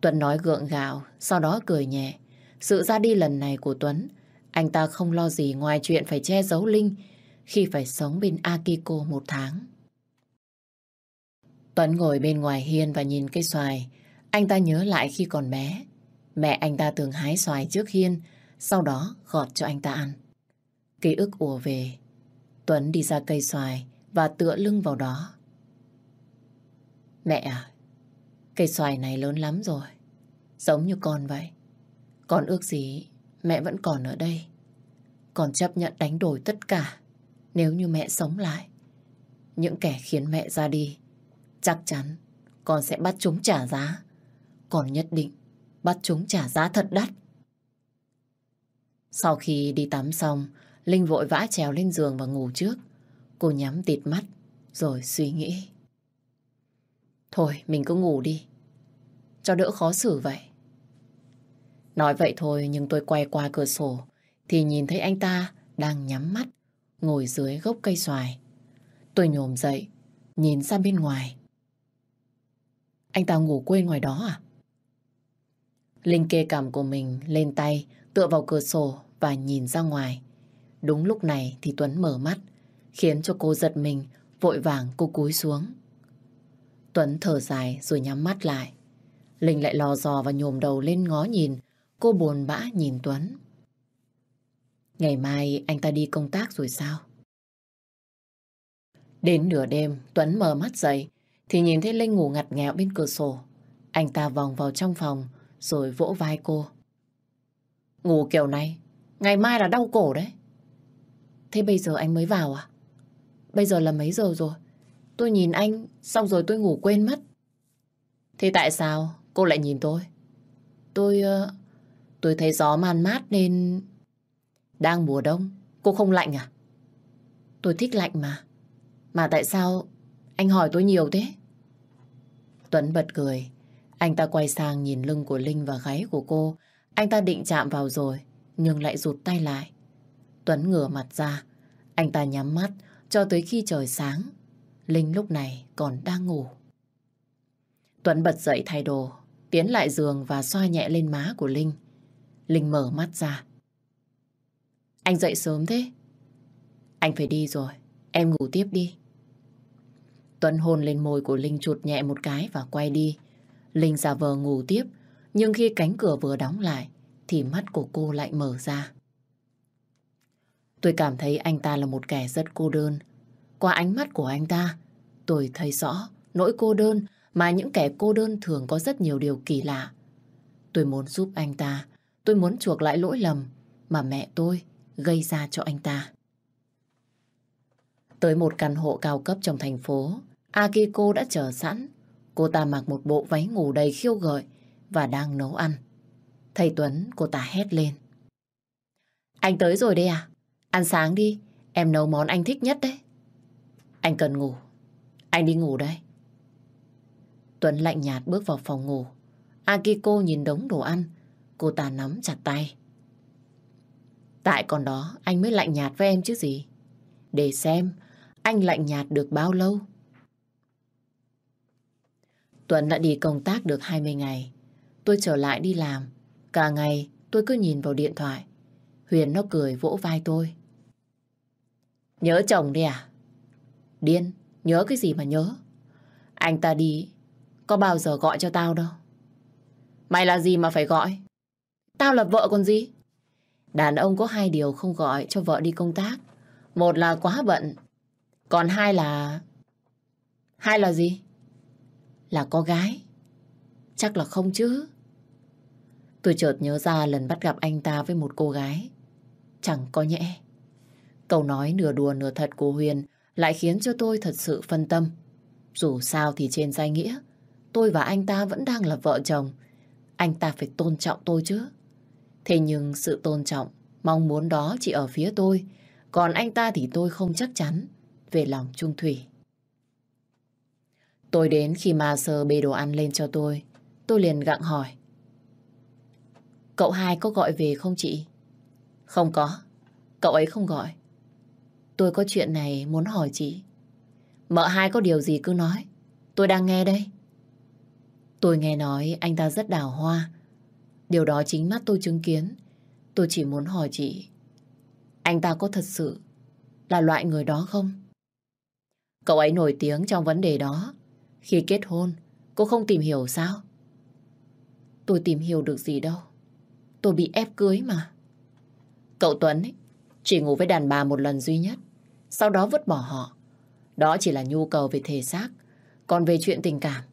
Tuấn nói gượng gạo, sau đó cười nhẹ. Sự ra đi lần này của Tuấn, anh ta không lo gì ngoài chuyện phải che giấu Linh khi phải sống bên Akiko một tháng. Tuấn ngồi bên ngoài hiên và nhìn cây xoài. Anh ta nhớ lại khi còn bé. Mẹ anh ta thường hái xoài trước hiên, sau đó gọt cho anh ta ăn. Ký ức ùa về. Tuấn đi ra cây xoài và tựa lưng vào đó. Mẹ à, cây xoài này lớn lắm rồi. Giống như con vậy. Con ước gì mẹ vẫn còn ở đây. còn chấp nhận đánh đổi tất cả nếu như mẹ sống lại. Những kẻ khiến mẹ ra đi Chắc chắn con sẽ bắt chúng trả giá. Còn nhất định bắt chúng trả giá thật đắt. Sau khi đi tắm xong, Linh vội vã trèo lên giường và ngủ trước. Cô nhắm tịt mắt rồi suy nghĩ. Thôi mình cứ ngủ đi. Cho đỡ khó xử vậy. Nói vậy thôi nhưng tôi quay qua cửa sổ thì nhìn thấy anh ta đang nhắm mắt ngồi dưới gốc cây xoài. Tôi nhồm dậy, nhìn ra bên ngoài. Anh ta ngủ quên ngoài đó à? Linh kê cảm của mình lên tay, tựa vào cửa sổ và nhìn ra ngoài. Đúng lúc này thì Tuấn mở mắt, khiến cho cô giật mình, vội vàng cô cúi xuống. Tuấn thở dài rồi nhắm mắt lại. Linh lại lò dò và nhồm đầu lên ngó nhìn, cô buồn bã nhìn Tuấn. Ngày mai anh ta đi công tác rồi sao? Đến nửa đêm, Tuấn mở mắt dậy thì nhìn thấy Linh ngủ ngặt nghèo bên cửa sổ. Anh ta vòng vào trong phòng rồi vỗ vai cô. Ngủ kiểu này, ngày mai là đau cổ đấy. Thế bây giờ anh mới vào à? Bây giờ là mấy giờ rồi? Tôi nhìn anh, xong rồi tôi ngủ quên mất. Thế tại sao cô lại nhìn tôi? Tôi... Ờ, tôi thấy gió man mát nên... Đang mùa đông, cô không lạnh à? Tôi thích lạnh mà. Mà tại sao anh hỏi tôi nhiều thế? Tuấn bật cười. Anh ta quay sang nhìn lưng của Linh và gáy của cô. Anh ta định chạm vào rồi, nhưng lại rụt tay lại. Tuấn ngửa mặt ra. Anh ta nhắm mắt cho tới khi trời sáng. Linh lúc này còn đang ngủ. Tuấn bật dậy thay đồ, tiến lại giường và xoa nhẹ lên má của Linh. Linh mở mắt ra. Anh dậy sớm thế? Anh phải đi rồi, em ngủ tiếp đi. Tuấn hôn lên môi của Linh chụt nhẹ một cái và quay đi. Linh giả vờ ngủ tiếp, nhưng khi cánh cửa vừa đóng lại, thì mắt của cô lại mở ra. Tôi cảm thấy anh ta là một kẻ rất cô đơn. Qua ánh mắt của anh ta, tôi thấy rõ nỗi cô đơn mà những kẻ cô đơn thường có rất nhiều điều kỳ lạ. Tôi muốn giúp anh ta, tôi muốn chuộc lại lỗi lầm mà mẹ tôi gây ra cho anh ta. Tới một căn hộ cao cấp trong thành phố, Akiko đã chờ sẵn. Cô ta mặc một bộ váy ngủ đầy khiêu gợi và đang nấu ăn. Thầy Tuấn, cô ta hét lên. Anh tới rồi đây à? Ăn sáng đi, em nấu món anh thích nhất đấy. Anh cần ngủ. Anh đi ngủ đây. Tuấn lạnh nhạt bước vào phòng ngủ. Akiko nhìn đống đồ ăn. Cô ta nắm chặt tay. Tại còn đó anh mới lạnh nhạt với em chứ gì. Để xem anh lạnh nhạt được bao lâu. Tuấn đã đi công tác được 20 ngày. Tôi trở lại đi làm. Cả ngày tôi cứ nhìn vào điện thoại. Huyền nó cười vỗ vai tôi. Nhớ chồng đi à? Điên, nhớ cái gì mà nhớ? Anh ta đi, có bao giờ gọi cho tao đâu. Mày là gì mà phải gọi? Tao là vợ còn gì? Đàn ông có hai điều không gọi cho vợ đi công tác. Một là quá bận, còn hai là... Hai là gì? Là có gái. Chắc là không chứ. Tôi chợt nhớ ra lần bắt gặp anh ta với một cô gái. Chẳng có nhẽ. Câu nói nửa đùa nửa thật của Huyền lại khiến cho tôi thật sự phân tâm. Dù sao thì trên danh nghĩa, tôi và anh ta vẫn đang là vợ chồng. Anh ta phải tôn trọng tôi chứ. Thế nhưng sự tôn trọng, mong muốn đó chỉ ở phía tôi. Còn anh ta thì tôi không chắc chắn về lòng trung thủy. Tôi đến khi mà sờ bê đồ ăn lên cho tôi. Tôi liền gặng hỏi. Cậu hai có gọi về không chị? Không có. Cậu ấy không gọi. Tôi có chuyện này muốn hỏi chị. Mợ hai có điều gì cứ nói. Tôi đang nghe đây. Tôi nghe nói anh ta rất đào hoa. Điều đó chính mắt tôi chứng kiến. Tôi chỉ muốn hỏi chị. Anh ta có thật sự là loại người đó không? Cậu ấy nổi tiếng trong vấn đề đó. Khi kết hôn, cô không tìm hiểu sao? Tôi tìm hiểu được gì đâu. Tôi bị ép cưới mà. Cậu Tuấn ấy, chỉ ngủ với đàn bà một lần duy nhất. Sau đó vứt bỏ họ. Đó chỉ là nhu cầu về thể xác. Còn về chuyện tình cảm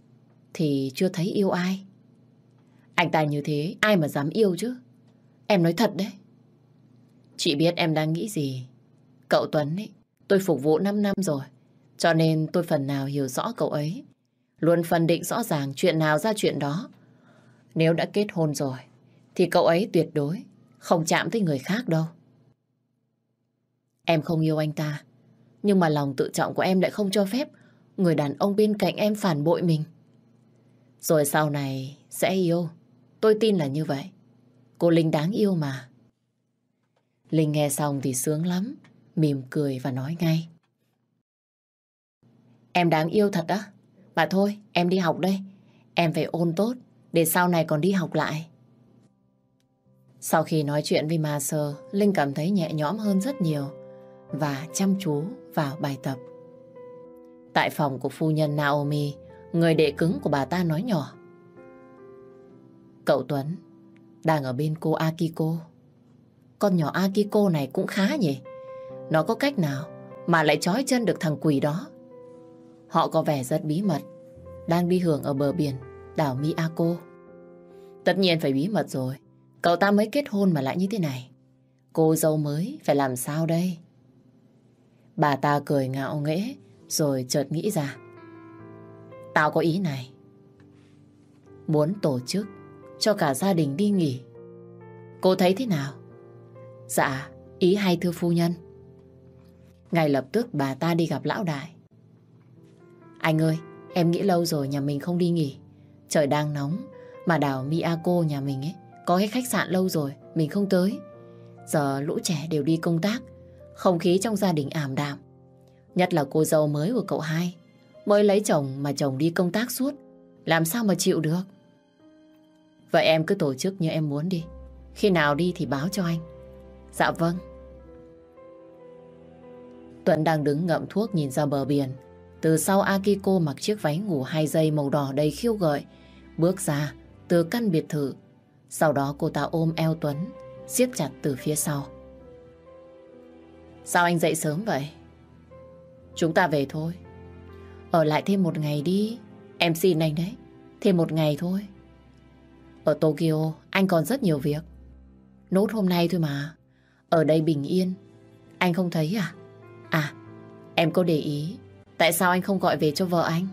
thì chưa thấy yêu ai. Anh ta như thế, ai mà dám yêu chứ? Em nói thật đấy. Chị biết em đang nghĩ gì. Cậu Tuấn ấy, tôi phục vụ 5 năm rồi. Cho nên tôi phần nào hiểu rõ cậu ấy. Luôn phân định rõ ràng chuyện nào ra chuyện đó. Nếu đã kết hôn rồi, thì cậu ấy tuyệt đối không chạm tới người khác đâu. Em không yêu anh ta, nhưng mà lòng tự trọng của em lại không cho phép người đàn ông bên cạnh em phản bội mình. Rồi sau này sẽ yêu. Tôi tin là như vậy. Cô Linh đáng yêu mà. Linh nghe xong thì sướng lắm, mỉm cười và nói ngay. Em đáng yêu thật á. Mà thôi, em đi học đây. Em phải ôn tốt, để sau này còn đi học lại. Sau khi nói chuyện với Ma Sơ, Linh cảm thấy nhẹ nhõm hơn rất nhiều và chăm chú vào bài tập. Tại phòng của phu nhân Naomi, người đệ cứng của bà ta nói nhỏ. Cậu Tuấn đang ở bên cô Akiko. con nhỏ Akiko này cũng khá nhỉ. Nó có cách nào mà lại trói chân được thằng quỷ đó? Họ có vẻ rất bí mật, đang đi hưởng ở bờ biển, đảo Miyako. Tất nhiên phải bí mật rồi, cậu ta mới kết hôn mà lại như thế này. Cô dâu mới phải làm sao đây? Bà ta cười ngạo nghễ rồi chợt nghĩ ra. Tao có ý này. Muốn tổ chức cho cả gia đình đi nghỉ. Cô thấy thế nào? Dạ, ý hay thưa phu nhân. Ngay lập tức bà ta đi gặp lão đại. Anh ơi, em nghĩ lâu rồi nhà mình không đi nghỉ. Trời đang nóng, mà đảo Miyako nhà mình ấy có cái khách sạn lâu rồi, mình không tới. Giờ lũ trẻ đều đi công tác, không khí trong gia đình ảm đạm. Nhất là cô dâu mới của cậu hai, mới lấy chồng mà chồng đi công tác suốt, làm sao mà chịu được. Vậy em cứ tổ chức như em muốn đi, khi nào đi thì báo cho anh. Dạ vâng. Tuấn đang đứng ngậm thuốc nhìn ra bờ biển. Từ sau Akiko mặc chiếc váy ngủ hai dây màu đỏ đầy khiêu gợi, bước ra từ căn biệt thự. Sau đó cô ta ôm eo Tuấn, siết chặt từ phía sau. Sao anh dậy sớm vậy? Chúng ta về thôi. Ở lại thêm một ngày đi. Em xin anh đấy. Thêm một ngày thôi. Ở Tokyo, anh còn rất nhiều việc. Nốt hôm nay thôi mà. Ở đây bình yên. Anh không thấy à? À, em có để ý. Tại sao anh không gọi về cho vợ anh?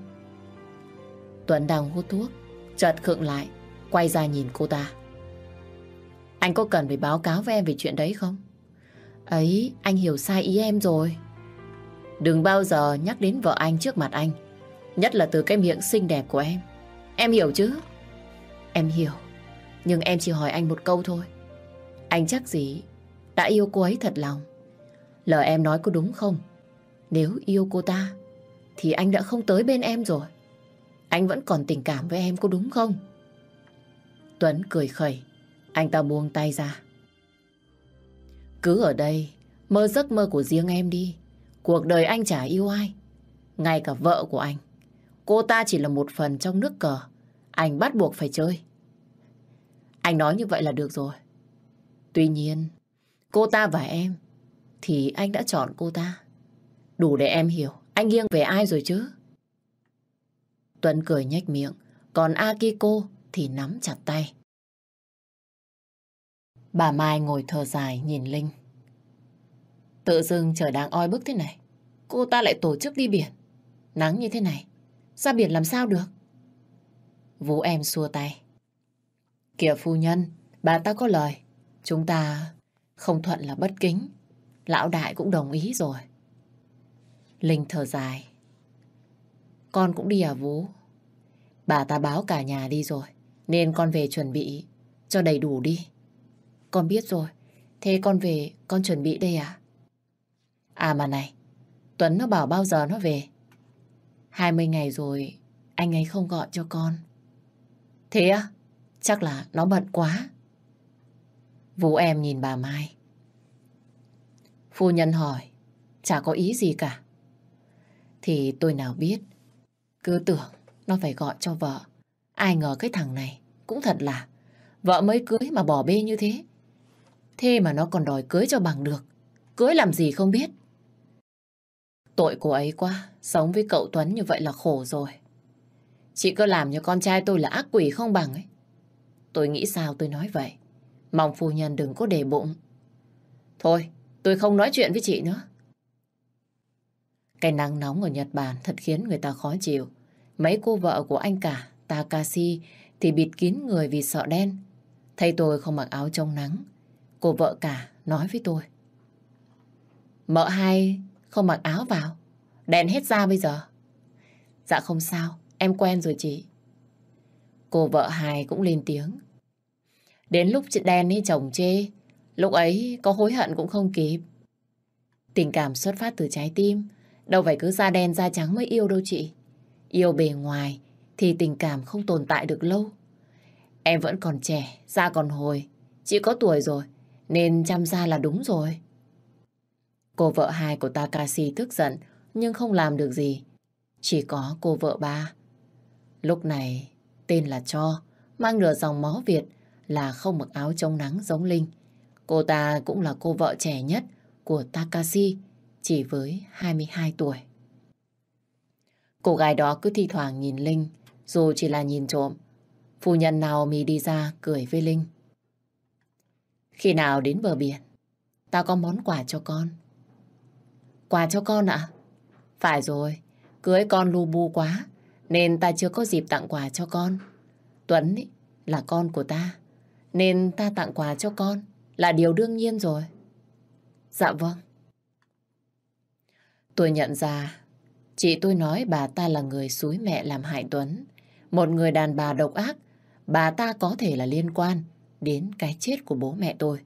Tuấn đang hút thuốc. Chợt khựng lại. Quay ra nhìn cô ta. Anh có cần phải báo cáo với em về chuyện đấy không? Ấy, anh hiểu sai ý em rồi. Đừng bao giờ nhắc đến vợ anh trước mặt anh. Nhất là từ cái miệng xinh đẹp của em. Em hiểu chứ? Em hiểu. Nhưng em chỉ hỏi anh một câu thôi. Anh chắc gì đã yêu cô ấy thật lòng. Lời em nói có đúng không? Nếu yêu cô ta thì anh đã không tới bên em rồi. Anh vẫn còn tình cảm với em có đúng không? Tuấn cười khẩy. Anh ta buông tay ra. Cứ ở đây, mơ giấc mơ của riêng em đi. Cuộc đời anh chả yêu ai. Ngay cả vợ của anh. Cô ta chỉ là một phần trong nước cờ. Anh bắt buộc phải chơi. Anh nói như vậy là được rồi. Tuy nhiên, cô ta và em, thì anh đã chọn cô ta. Đủ để em hiểu, anh nghiêng về ai rồi chứ? Tuấn cười nhếch miệng, còn Akiko thì nắm chặt tay. Bà Mai ngồi thở dài nhìn Linh. Tự dưng trời đang oi bức thế này. Cô ta lại tổ chức đi biển. Nắng như thế này. Ra biển làm sao được? Vũ em xua tay. Kìa phu nhân, bà ta có lời. Chúng ta không thuận là bất kính. Lão đại cũng đồng ý rồi. Linh thở dài. Con cũng đi à Vũ? Bà ta báo cả nhà đi rồi. Nên con về chuẩn bị cho đầy đủ đi. Con biết rồi. Thế con về, con chuẩn bị đây à? À mà này, Tuấn nó bảo bao giờ nó về. 20 ngày rồi, anh ấy không gọi cho con. Thế á? Chắc là nó bận quá. Vũ em nhìn bà Mai. Phu nhân hỏi, chả có ý gì cả. Thì tôi nào biết, cứ tưởng nó phải gọi cho vợ. Ai ngờ cái thằng này cũng thật là vợ mới cưới mà bỏ bê như thế. Thế mà nó còn đòi cưới cho bằng được. Cưới làm gì không biết. Tội cô ấy quá, sống với cậu Tuấn như vậy là khổ rồi. Chị cứ làm cho con trai tôi là ác quỷ không bằng ấy. Tôi nghĩ sao tôi nói vậy. Mong phu nhân đừng có để bụng. Thôi, tôi không nói chuyện với chị nữa. Cái nắng nóng ở Nhật Bản thật khiến người ta khó chịu. Mấy cô vợ của anh cả, Takashi, thì bịt kín người vì sợ đen. Thấy tôi không mặc áo trong nắng. Cô vợ cả nói với tôi. Mợ hai không mặc áo vào. Đèn hết ra bây giờ. Dạ không sao, em quen rồi chị. Cô vợ hai cũng lên tiếng. Đến lúc chị đen ấy chồng chê, lúc ấy có hối hận cũng không kịp. Tình cảm xuất phát từ trái tim, đâu phải cứ da đen da trắng mới yêu đâu chị. Yêu bề ngoài thì tình cảm không tồn tại được lâu. Em vẫn còn trẻ, da còn hồi, chị có tuổi rồi, nên chăm da là đúng rồi. Cô vợ hai của Takashi tức giận nhưng không làm được gì. Chỉ có cô vợ ba. Lúc này tên là Cho, mang nửa dòng máu Việt là không mặc áo chống nắng giống Linh. Cô ta cũng là cô vợ trẻ nhất của Takashi, chỉ với 22 tuổi. Cô gái đó cứ thi thoảng nhìn Linh, dù chỉ là nhìn trộm. Phu nhân nào mi đi ra cười với Linh. Khi nào đến bờ biển, tao có món quà cho con. Quà cho con ạ? Phải rồi, cưới con lu bu quá, nên ta chưa có dịp tặng quà cho con. Tuấn ý, là con của ta, nên ta tặng quà cho con là điều đương nhiên rồi. Dạ vâng. Tôi nhận ra, chị tôi nói bà ta là người suối mẹ làm hại Tuấn. Một người đàn bà độc ác, bà ta có thể là liên quan đến cái chết của bố mẹ tôi.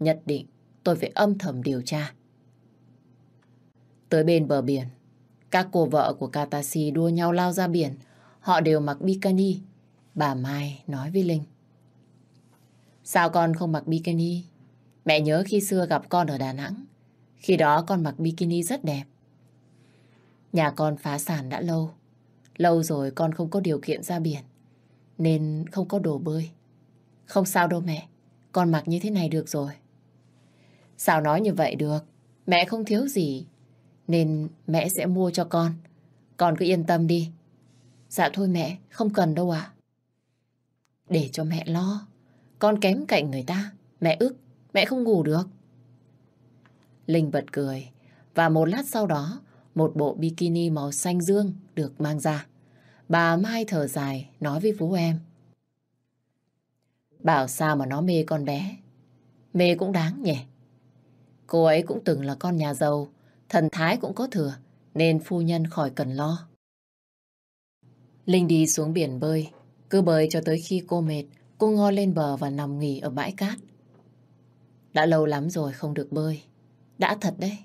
Nhất định tôi phải âm thầm điều tra. Tới bên bờ biển, các cô vợ của Katashi đua nhau lao ra biển. Họ đều mặc bikini. Bà Mai nói với Linh. Sao con không mặc bikini? Mẹ nhớ khi xưa gặp con ở Đà Nẵng. Khi đó con mặc bikini rất đẹp. Nhà con phá sản đã lâu. Lâu rồi con không có điều kiện ra biển. Nên không có đồ bơi. Không sao đâu mẹ. Con mặc như thế này được rồi. Sao nói như vậy được? Mẹ không thiếu gì. Nên mẹ sẽ mua cho con. Con cứ yên tâm đi. Dạ thôi mẹ, không cần đâu ạ. Để cho mẹ lo. Con kém cạnh người ta. Mẹ ức, mẹ không ngủ được. Linh bật cười. Và một lát sau đó, một bộ bikini màu xanh dương được mang ra. Bà Mai thở dài nói với Phú em. Bảo sao mà nó mê con bé. Mê cũng đáng nhỉ. Cô ấy cũng từng là con nhà giàu, thần thái cũng có thừa, nên phu nhân khỏi cần lo. Linh đi xuống biển bơi, cứ bơi cho tới khi cô mệt, cô ngó lên bờ và nằm nghỉ ở bãi cát. Đã lâu lắm rồi không được bơi. Đã thật đấy.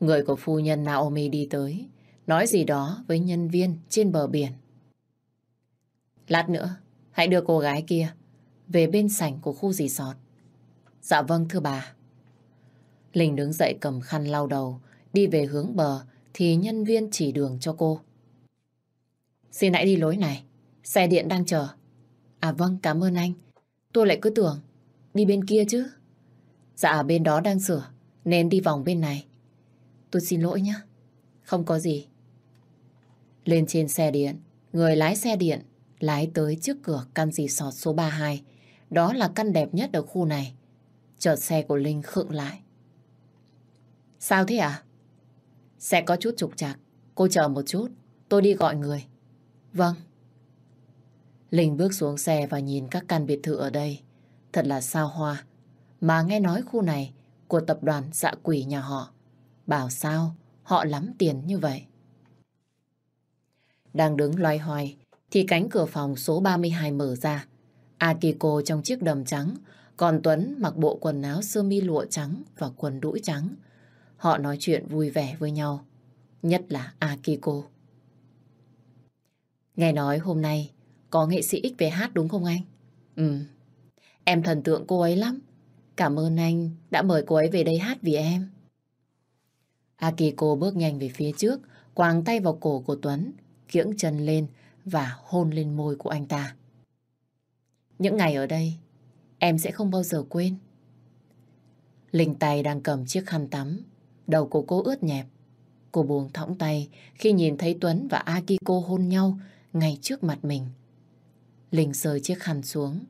Người của phu nhân Naomi đi tới, nói gì đó với nhân viên trên bờ biển. Lát nữa, hãy đưa cô gái kia về bên sảnh của khu resort. Dạ vâng thưa bà. Linh đứng dậy cầm khăn lau đầu, đi về hướng bờ thì nhân viên chỉ đường cho cô. Xin hãy đi lối này, xe điện đang chờ. À vâng, cảm ơn anh. Tôi lại cứ tưởng đi bên kia chứ. Dạ bên đó đang sửa, nên đi vòng bên này. Tôi xin lỗi nhé. Không có gì. Lên trên xe điện, người lái xe điện lái tới trước cửa căn resort số 32. Đó là căn đẹp nhất ở khu này. Chợt xe của Linh khựng lại. Sao thế à? sẽ có chút trục trặc. Cô chờ một chút. Tôi đi gọi người. Vâng. Linh bước xuống xe và nhìn các căn biệt thự ở đây. Thật là sao hoa. Mà nghe nói khu này của tập đoàn dạ quỷ nhà họ. Bảo sao họ lắm tiền như vậy. Đang đứng loay hoay thì cánh cửa phòng số 32 mở ra. Akiko trong chiếc đầm trắng, còn Tuấn mặc bộ quần áo sơ mi lụa trắng và quần đũi trắng. Họ nói chuyện vui vẻ với nhau, nhất là Akiko. Nghe nói hôm nay có nghệ sĩ X về hát đúng không anh? Ừ, em thần tượng cô ấy lắm. Cảm ơn anh đã mời cô ấy về đây hát vì em. Akiko bước nhanh về phía trước, quàng tay vào cổ của Tuấn, kiễng chân lên và hôn lên môi của anh ta. Những ngày ở đây, em sẽ không bao giờ quên. Linh tay đang cầm chiếc khăn tắm, đầu của cô ướt nhẹp. Cô buông thõng tay khi nhìn thấy Tuấn và Akiko hôn nhau ngay trước mặt mình. Linh rơi chiếc khăn xuống.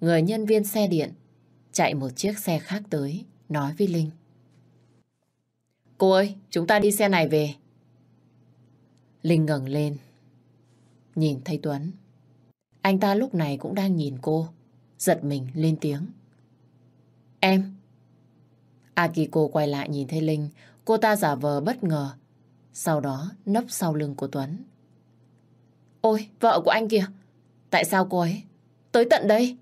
Người nhân viên xe điện chạy một chiếc xe khác tới, nói với Linh. Cô ơi, chúng ta đi xe này về. Linh ngẩng lên, nhìn thấy Tuấn. Anh ta lúc này cũng đang nhìn cô, giật mình lên tiếng. Em. Akiko quay lại nhìn thấy Linh, cô ta giả vờ bất ngờ, sau đó nấp sau lưng của Tuấn. Ôi, vợ của anh kìa, tại sao cô ấy tới tận đây?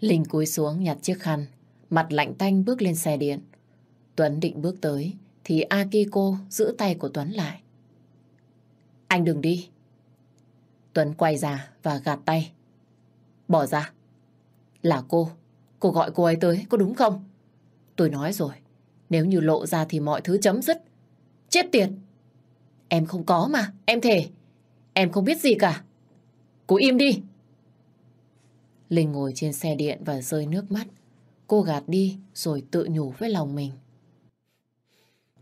Linh cúi xuống nhặt chiếc khăn, mặt lạnh tanh bước lên xe điện. Tuấn định bước tới, thì Akiko giữ tay của Tuấn lại. Anh đừng đi. Tuấn quay ra và gạt tay. Bỏ ra. Là cô. Cô gọi cô ấy tới, có đúng không? Tôi nói rồi. Nếu như lộ ra thì mọi thứ chấm dứt. Chết tiệt. Em không có mà, em thề. Em không biết gì cả. Cô im đi. Linh ngồi trên xe điện và rơi nước mắt. cô gạt đi rồi tự nhủ với lòng mình.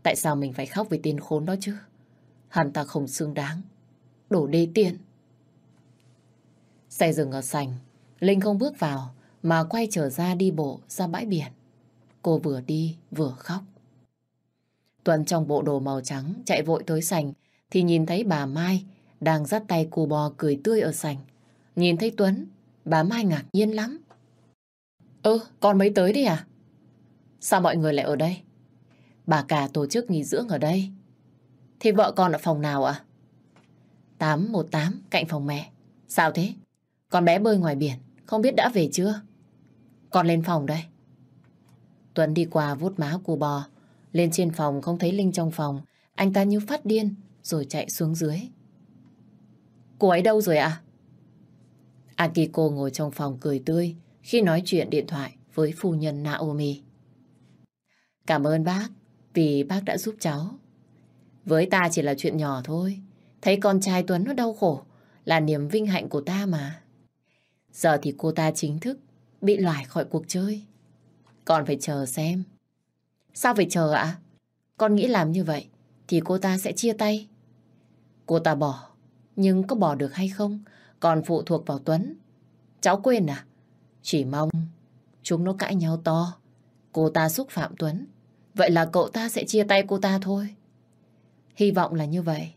Tại sao mình phải khóc vì tiền khốn đó chứ? Hắn ta không xứng đáng. Đổ đê tiền. Xe dừng ở sành. Linh không bước vào mà quay trở ra đi bộ ra bãi biển. Cô vừa đi vừa khóc. Tuấn trong bộ đồ màu trắng chạy vội tới sành thì nhìn thấy bà Mai đang dắt tay cù bò cười tươi ở sành. Nhìn thấy Tuấn, bà Mai ngạc nhiên lắm. Ơ, con mới tới đi à? Sao mọi người lại ở đây? Bà cả tổ chức nghỉ dưỡng ở đây. Thì vợ con ở phòng nào ạ? À? 818 cạnh phòng mẹ. Sao thế? Con bé bơi ngoài biển, không biết đã về chưa? Con lên phòng đây. Tuấn đi qua vuốt má cù bò. Lên trên phòng không thấy Linh trong phòng. Anh ta như phát điên, rồi chạy xuống dưới. Cô ấy đâu rồi ạ? À? Akiko ngồi trong phòng cười tươi khi nói chuyện điện thoại với phu nhân Naomi. Cảm ơn bác, vì bác đã giúp cháu. Với ta chỉ là chuyện nhỏ thôi. Thấy con trai Tuấn nó đau khổ, là niềm vinh hạnh của ta mà. Giờ thì cô ta chính thức bị loại khỏi cuộc chơi. Còn phải chờ xem. Sao phải chờ ạ? Con nghĩ làm như vậy thì cô ta sẽ chia tay. Cô ta bỏ, nhưng có bỏ được hay không còn phụ thuộc vào Tuấn. Cháu quên à? Chỉ mong chúng nó cãi nhau to. Cô ta xúc phạm Tuấn. Vậy là cậu ta sẽ chia tay cô ta thôi. Hy vọng là như vậy.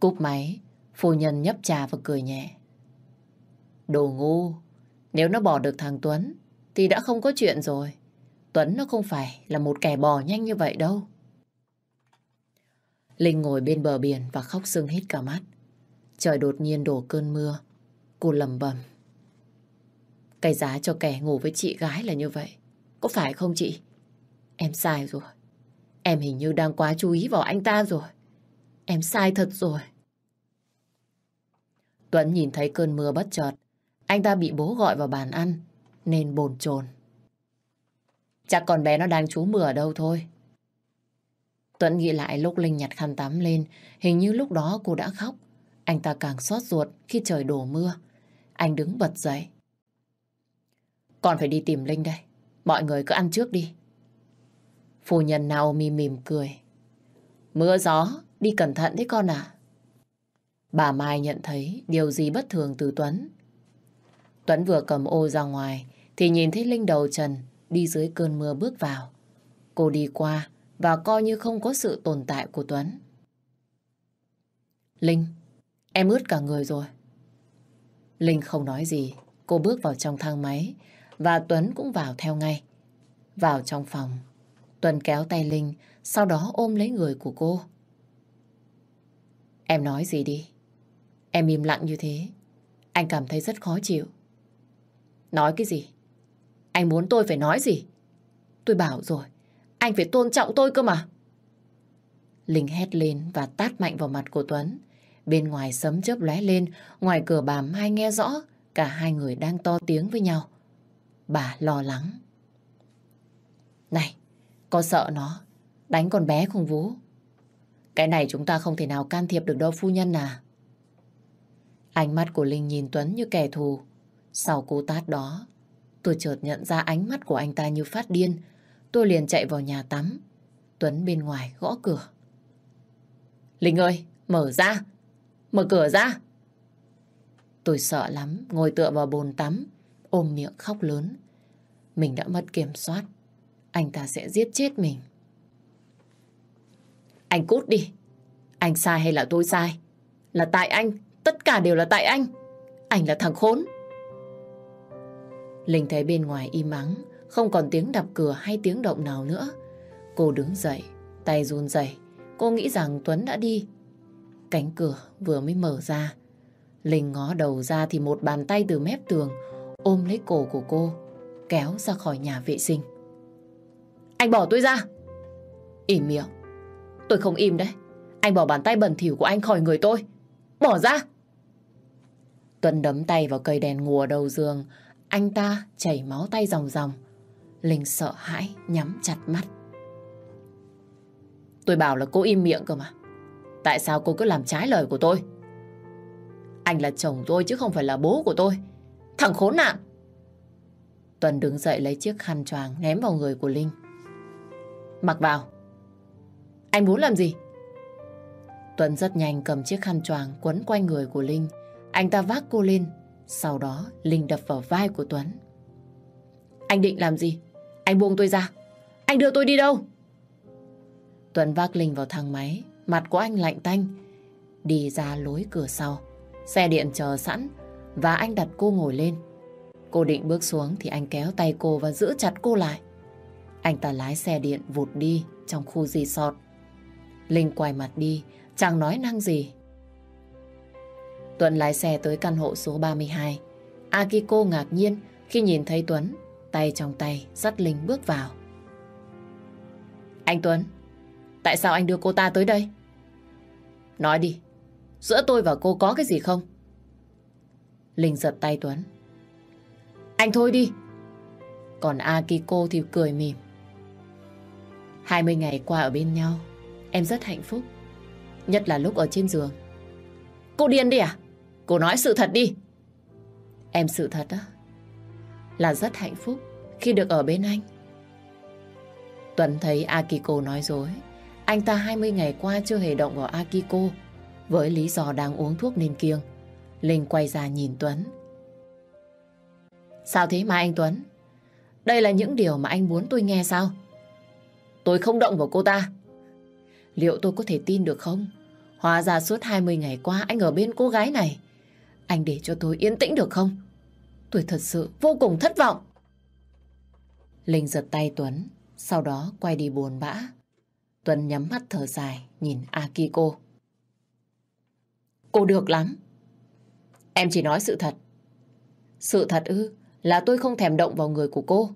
Cúp máy, phu nhân nhấp trà và cười nhẹ. Đồ ngu, nếu nó bỏ được thằng Tuấn thì đã không có chuyện rồi. Tuấn nó không phải là một kẻ bò nhanh như vậy đâu. Linh ngồi bên bờ biển và khóc sưng hết cả mắt. Trời đột nhiên đổ cơn mưa. Cô lầm bầm. Cái giá cho kẻ ngủ với chị gái là như vậy. Có phải không chị? Em sai rồi. Em hình như đang quá chú ý vào anh ta rồi. Em sai thật rồi. Tuấn nhìn thấy cơn mưa bất chợt. Anh ta bị bố gọi vào bàn ăn, nên bồn chồn. Chắc con bé nó đang trú mưa ở đâu thôi. Tuấn nghĩ lại lúc Linh nhặt khăn tắm lên, hình như lúc đó cô đã khóc. Anh ta càng xót ruột khi trời đổ mưa. Anh đứng bật dậy. Con phải đi tìm Linh đây. Mọi người cứ ăn trước đi. Phu nhân Naomi mỉm cười. Mưa gió, đi cẩn thận đấy con à. Bà Mai nhận thấy điều gì bất thường từ Tuấn. Tuấn vừa cầm ô ra ngoài thì nhìn thấy Linh đầu trần đi dưới cơn mưa bước vào. Cô đi qua và coi như không có sự tồn tại của Tuấn. Linh, em ướt cả người rồi. Linh không nói gì, cô bước vào trong thang máy và Tuấn cũng vào theo ngay. Vào trong phòng, Tuấn kéo tay Linh, sau đó ôm lấy người của cô. Em nói gì đi? Em im lặng như thế, anh cảm thấy rất khó chịu. Nói cái gì? Anh muốn tôi phải nói gì? Tôi bảo rồi, anh phải tôn trọng tôi cơ mà. Linh hét lên và tát mạnh vào mặt của Tuấn. Bên ngoài sấm chớp lóe lên, ngoài cửa bà Mai nghe rõ cả hai người đang to tiếng với nhau. Bà lo lắng. Này, có sợ nó đánh con bé không Vũ? Cái này chúng ta không thể nào can thiệp được đâu phu nhân à. Ánh mắt của Linh nhìn Tuấn như kẻ thù. Sau cú tát đó, tôi chợt nhận ra ánh mắt của anh ta như phát điên. Tôi liền chạy vào nhà tắm. Tuấn bên ngoài gõ cửa. Linh ơi, mở ra! Mở cửa ra! Tôi sợ lắm, ngồi tựa vào bồn tắm, ôm miệng khóc lớn. Mình đã mất kiểm soát. Anh ta sẽ giết chết mình. Anh cút đi. Anh sai hay là tôi sai? Là tại anh. Tất cả đều là tại anh. Anh là thằng khốn. Linh thấy bên ngoài im ắng, không còn tiếng đập cửa hay tiếng động nào nữa. Cô đứng dậy, tay run rẩy. Cô nghĩ rằng Tuấn đã đi. Cánh cửa vừa mới mở ra. Linh ngó đầu ra thì một bàn tay từ mép tường ôm lấy cổ của cô, kéo ra khỏi nhà vệ sinh. Anh bỏ tôi ra! Im miệng. Tôi không im đấy. Anh bỏ bàn tay bẩn thỉu của anh khỏi người tôi. Bỏ ra! Tuấn đấm tay vào cây đèn ngùa đầu giường. Anh ta chảy máu tay ròng ròng. Linh sợ hãi, nhắm chặt mắt. Tôi bảo là cô im miệng cơ mà. Tại sao cô cứ làm trái lời của tôi? Anh là chồng tôi chứ không phải là bố của tôi. Thằng khốn nạn! Tuấn đứng dậy lấy chiếc khăn choàng ném vào người của Linh. Mặc vào. Anh muốn làm gì? Tuấn rất nhanh cầm chiếc khăn choàng quấn quanh người của Linh. Anh ta vác cô lên. Sau đó Linh đập vào vai của Tuấn. Anh định làm gì? Anh buông tôi ra. Anh đưa tôi đi đâu? Tuấn vác Linh vào thang máy. Mặt của anh lạnh tanh. Đi ra lối cửa sau. Xe điện chờ sẵn. Và anh đặt cô ngồi lên. Cô định bước xuống thì anh kéo tay cô và giữ chặt cô lại. Anh ta lái xe điện vụt đi trong khu resort. Linh quay mặt đi, chẳng nói năng gì. Tuấn lái xe tới căn hộ số 32. Akiko ngạc nhiên khi nhìn thấy Tuấn, tay trong tay dắt Linh bước vào. Anh Tuấn, tại sao anh đưa cô ta tới đây? Nói đi, giữa tôi và cô có cái gì không? Linh giật tay Tuấn. Anh thôi đi. Còn Akiko thì cười mỉm. 20 ngày qua ở bên nhau, em rất hạnh phúc. Nhất là lúc ở trên giường. Cô điên đi à? Cô nói sự thật đi. Em sự thật á? Là rất hạnh phúc khi được ở bên anh. Tuấn thấy Akiko nói dối. Anh ta 20 ngày qua chưa hề động vào Akiko với lý do đang uống thuốc nên kiêng. Linh quay ra nhìn Tuấn. Sao thế mà anh Tuấn? Đây là những điều mà anh muốn tôi nghe sao? Tôi không động vào cô ta. Liệu tôi có thể tin được không? Hóa ra suốt 20 ngày qua anh ở bên cô gái này. Anh để cho tôi yên tĩnh được không? Tôi thật sự vô cùng thất vọng. Linh giật tay Tuấn, sau đó quay đi buồn bã. Tuấn nhắm mắt thở dài, nhìn Akiko. Cô được lắm. Em chỉ nói sự thật. Sự thật ư, là tôi không thèm động vào người của cô.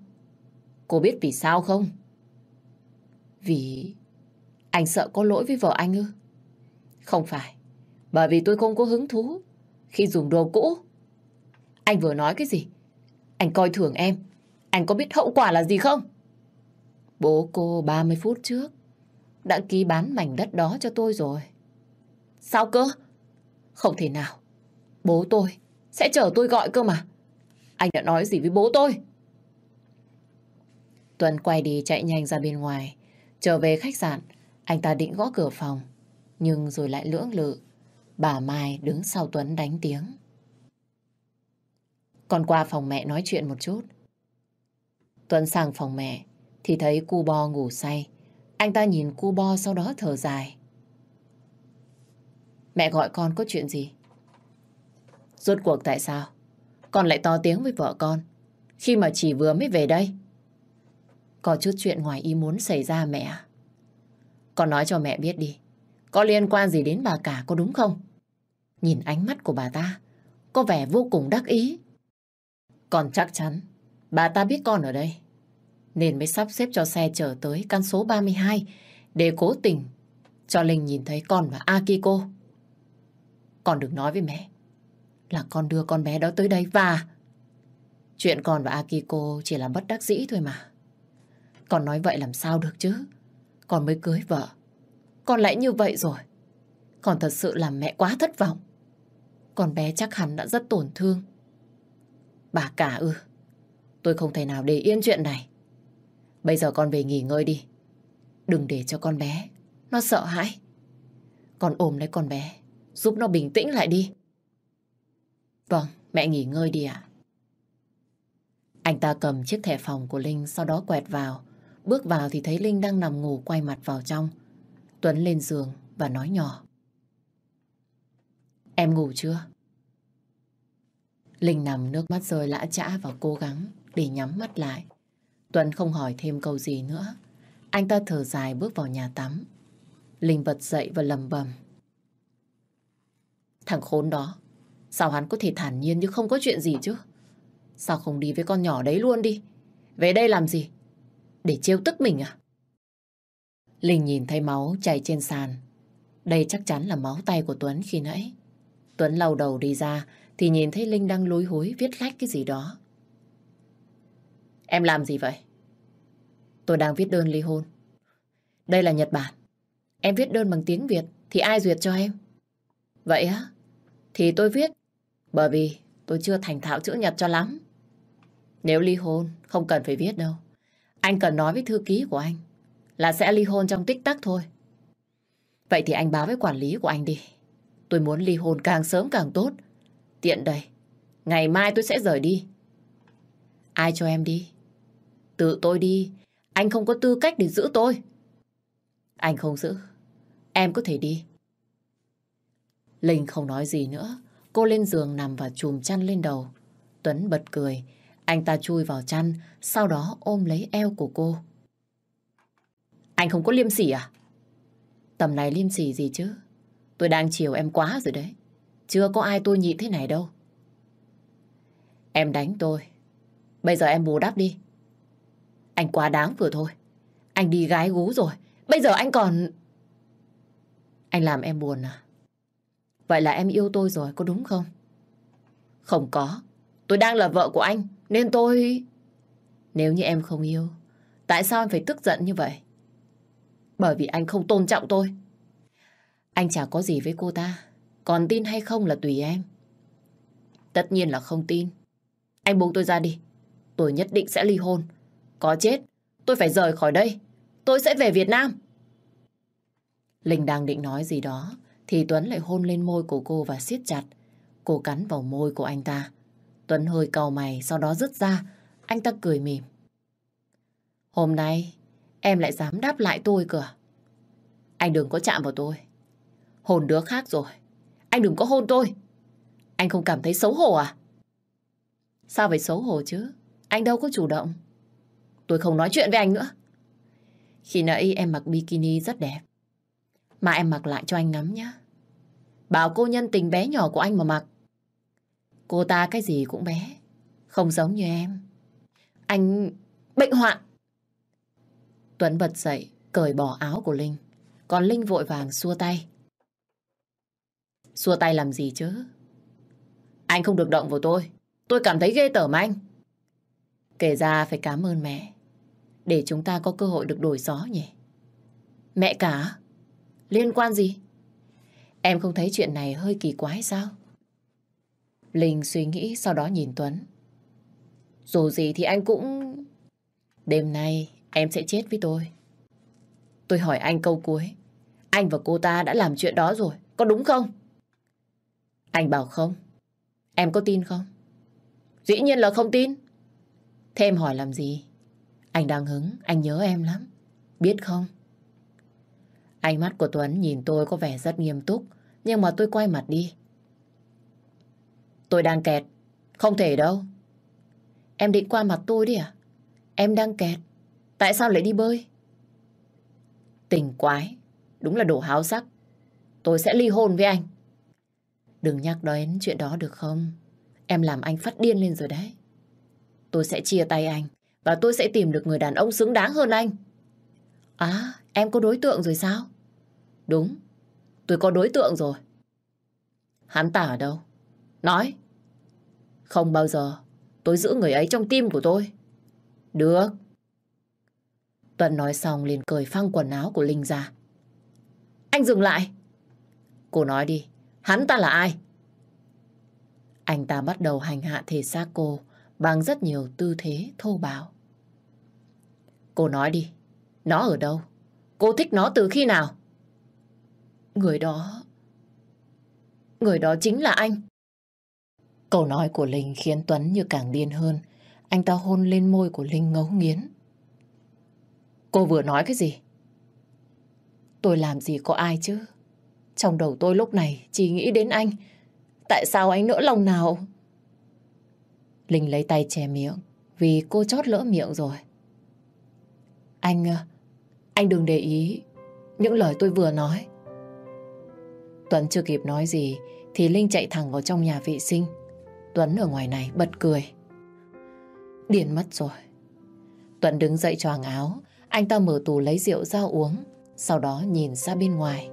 Cô biết vì sao không? Vì anh sợ có lỗi với vợ anh ư? Không phải, bởi vì tôi không có hứng thú khi dùng đồ cũ. Anh vừa nói cái gì? Anh coi thường em. Anh có biết hậu quả là gì không? Bố cô 30 phút trước đã ký bán mảnh đất đó cho tôi rồi. Sao cơ? Không thể nào. Bố tôi sẽ chờ tôi gọi cơ mà. Anh đã nói gì với bố tôi? Tuấn quay đi chạy nhanh ra bên ngoài. Trở về khách sạn, anh ta định gõ cửa phòng. Nhưng rồi lại lưỡng lự. Bà Mai đứng sau Tuấn đánh tiếng. Con qua phòng mẹ nói chuyện một chút. Tuấn sang phòng mẹ, thì thấy cu bo ngủ say. Anh ta nhìn cu bo sau đó thở dài. Mẹ gọi con có chuyện gì? Rốt cuộc tại sao? Con lại to tiếng với vợ con khi mà chỉ vừa mới về đây. Có chút chuyện ngoài ý muốn xảy ra mẹ Con nói cho mẹ biết đi. Có liên quan gì đến bà cả có đúng không? Nhìn ánh mắt của bà ta, có vẻ vô cùng đắc ý. Còn chắc chắn, bà ta biết con ở đây. Nên mới sắp xếp cho xe chở tới căn số 32 để cố tình cho Linh nhìn thấy con và Akiko. Con đừng nói với mẹ là con đưa con bé đó tới đây và chuyện con và Akiko chỉ là bất đắc dĩ thôi mà. Con nói vậy làm sao được chứ? Con mới cưới vợ. Con lại như vậy rồi. Con thật sự làm mẹ quá thất vọng. Con bé chắc hẳn đã rất tổn thương. Bà cả ư. Tôi không thể nào để yên chuyện này. Bây giờ con về nghỉ ngơi đi. Đừng để cho con bé. Nó sợ hãi. Con ôm lấy con bé. Giúp nó bình tĩnh lại đi. Vâng, mẹ nghỉ ngơi đi ạ. Anh ta cầm chiếc thẻ phòng của Linh sau đó quẹt vào. Bước vào thì thấy Linh đang nằm ngủ quay mặt vào trong. Tuấn lên giường và nói nhỏ. Em ngủ chưa? Linh nằm nước mắt rơi lã chã và cố gắng để nhắm mắt lại. Tuấn không hỏi thêm câu gì nữa. Anh ta thở dài bước vào nhà tắm. Linh bật dậy và lầm bầm. Thằng khốn đó, sao hắn có thể thản nhiên như không có chuyện gì chứ? Sao không đi với con nhỏ đấy luôn đi? Về đây làm gì? Để trêu tức mình à? Linh nhìn thấy máu chảy trên sàn. Đây chắc chắn là máu tay của Tuấn khi nãy. Tuấn lau đầu đi ra thì nhìn thấy Linh đang lối hối viết lách cái gì đó. Em làm gì vậy? Tôi đang viết đơn ly hôn. Đây là Nhật Bản. Em viết đơn bằng tiếng Việt thì ai duyệt cho em? Vậy á? Thì tôi viết bởi vì tôi chưa thành thạo chữ Nhật cho lắm. Nếu ly hôn, không cần phải viết đâu. Anh cần nói với thư ký của anh là sẽ ly hôn trong tích tắc thôi. Vậy thì anh báo với quản lý của anh đi. Tôi muốn ly hôn càng sớm càng tốt. Tiện đây, ngày mai tôi sẽ rời đi. Ai cho em đi? Tự tôi đi. Anh không có tư cách để giữ tôi. Anh không giữ. Em có thể đi. Linh không nói gì nữa. Cô lên giường nằm và chùm chăn lên đầu. Tuấn bật cười. Anh ta chui vào chăn, sau đó ôm lấy eo của cô. Anh không có liêm sỉ à? Tầm này liêm sỉ gì chứ? Tôi đang chiều em quá rồi đấy. Chưa có ai tôi nhịn thế này đâu. Em đánh tôi. Bây giờ em bù đắp đi. Anh quá đáng vừa thôi. Anh đi gái gú rồi. Bây giờ anh còn... Anh làm em buồn à? Vậy là em yêu tôi rồi, có đúng không? Không có. Tôi đang là vợ của anh, nên tôi... Nếu như em không yêu, tại sao em phải tức giận như vậy? Bởi vì anh không tôn trọng tôi. Anh chả có gì với cô ta. Còn tin hay không là tùy em. Tất nhiên là không tin. Anh buông tôi ra đi. Tôi nhất định sẽ ly hôn. Có chết, tôi phải rời khỏi đây. Tôi sẽ về Việt Nam. Linh đang định nói gì đó, thì Tuấn lại hôn lên môi của cô và siết chặt. Cô cắn vào môi của anh ta. Tuấn hơi cầu mày, sau đó rứt ra. Anh ta cười mỉm. Hôm nay, em lại dám đáp lại tôi cơ à? Anh đừng có chạm vào tôi. Hôn đứa khác rồi. Anh đừng có hôn tôi. Anh không cảm thấy xấu hổ à? Sao phải xấu hổ chứ? Anh đâu có chủ động. Tôi không nói chuyện với anh nữa. Khi nãy em mặc bikini rất đẹp. Mà em mặc lại cho anh ngắm nhé. Bảo cô nhân tình bé nhỏ của anh mà mặc. Cô ta cái gì cũng bé. Không giống như em. Anh bệnh hoạn. Tuấn bật dậy, cởi bỏ áo của Linh. Còn Linh vội vàng xua tay. Xua tay làm gì chứ? Anh không được động vào tôi. Tôi cảm thấy ghê tởm anh. Kể ra phải cảm ơn mẹ. Để chúng ta có cơ hội được đổi gió nhỉ. Mẹ cả? Liên quan gì? Em không thấy chuyện này hơi kỳ quái sao? Linh suy nghĩ sau đó nhìn Tuấn. Dù gì thì anh cũng... Đêm nay em sẽ chết với tôi. Tôi hỏi anh câu cuối. Anh và cô ta đã làm chuyện đó rồi, có đúng không? Anh bảo không. Em có tin không? Dĩ nhiên là không tin. Thế em hỏi làm gì? Anh đang hứng, anh nhớ em lắm. Biết không? Ánh mắt của Tuấn nhìn tôi có vẻ rất nghiêm túc, nhưng mà tôi quay mặt đi. Tôi đang kẹt. Không thể đâu. Em định qua mặt tôi đi à? Em đang kẹt. Tại sao lại đi bơi? Tình quái. Đúng là đồ háo sắc. Tôi sẽ ly hôn với anh. Đừng nhắc đến chuyện đó được không? Em làm anh phát điên lên rồi đấy. Tôi sẽ chia tay anh và tôi sẽ tìm được người đàn ông xứng đáng hơn anh. À, em có đối tượng rồi sao? Đúng, tôi có đối tượng rồi. Hắn ta ở đâu? Nói. Không bao giờ tôi giữ người ấy trong tim của tôi. Được. Tuấn nói xong liền cười phăng quần áo của Linh ra. Anh dừng lại. Cô nói đi, hắn ta là ai? Anh ta bắt đầu hành hạ thể xác cô bằng rất nhiều tư thế thô bạo. Cô nói đi, nó ở đâu? Cô thích nó từ khi nào? Người đó... Người đó chính là anh. Câu nói của Linh khiến Tuấn như càng điên hơn. Anh ta hôn lên môi của Linh ngấu nghiến. Cô vừa nói cái gì? Tôi làm gì có ai chứ? Trong đầu tôi lúc này chỉ nghĩ đến anh. Tại sao anh nỡ lòng nào? Linh lấy tay che miệng vì cô chót lỡ miệng rồi. Anh, anh đừng để ý những lời tôi vừa nói. Tuấn chưa kịp nói gì thì Linh chạy thẳng vào trong nhà vệ sinh. Tuấn ở ngoài này bật cười. điền mất rồi. Tuấn đứng dậy choàng áo. Anh ta mở tủ lấy rượu ra uống. Sau đó nhìn ra bên ngoài.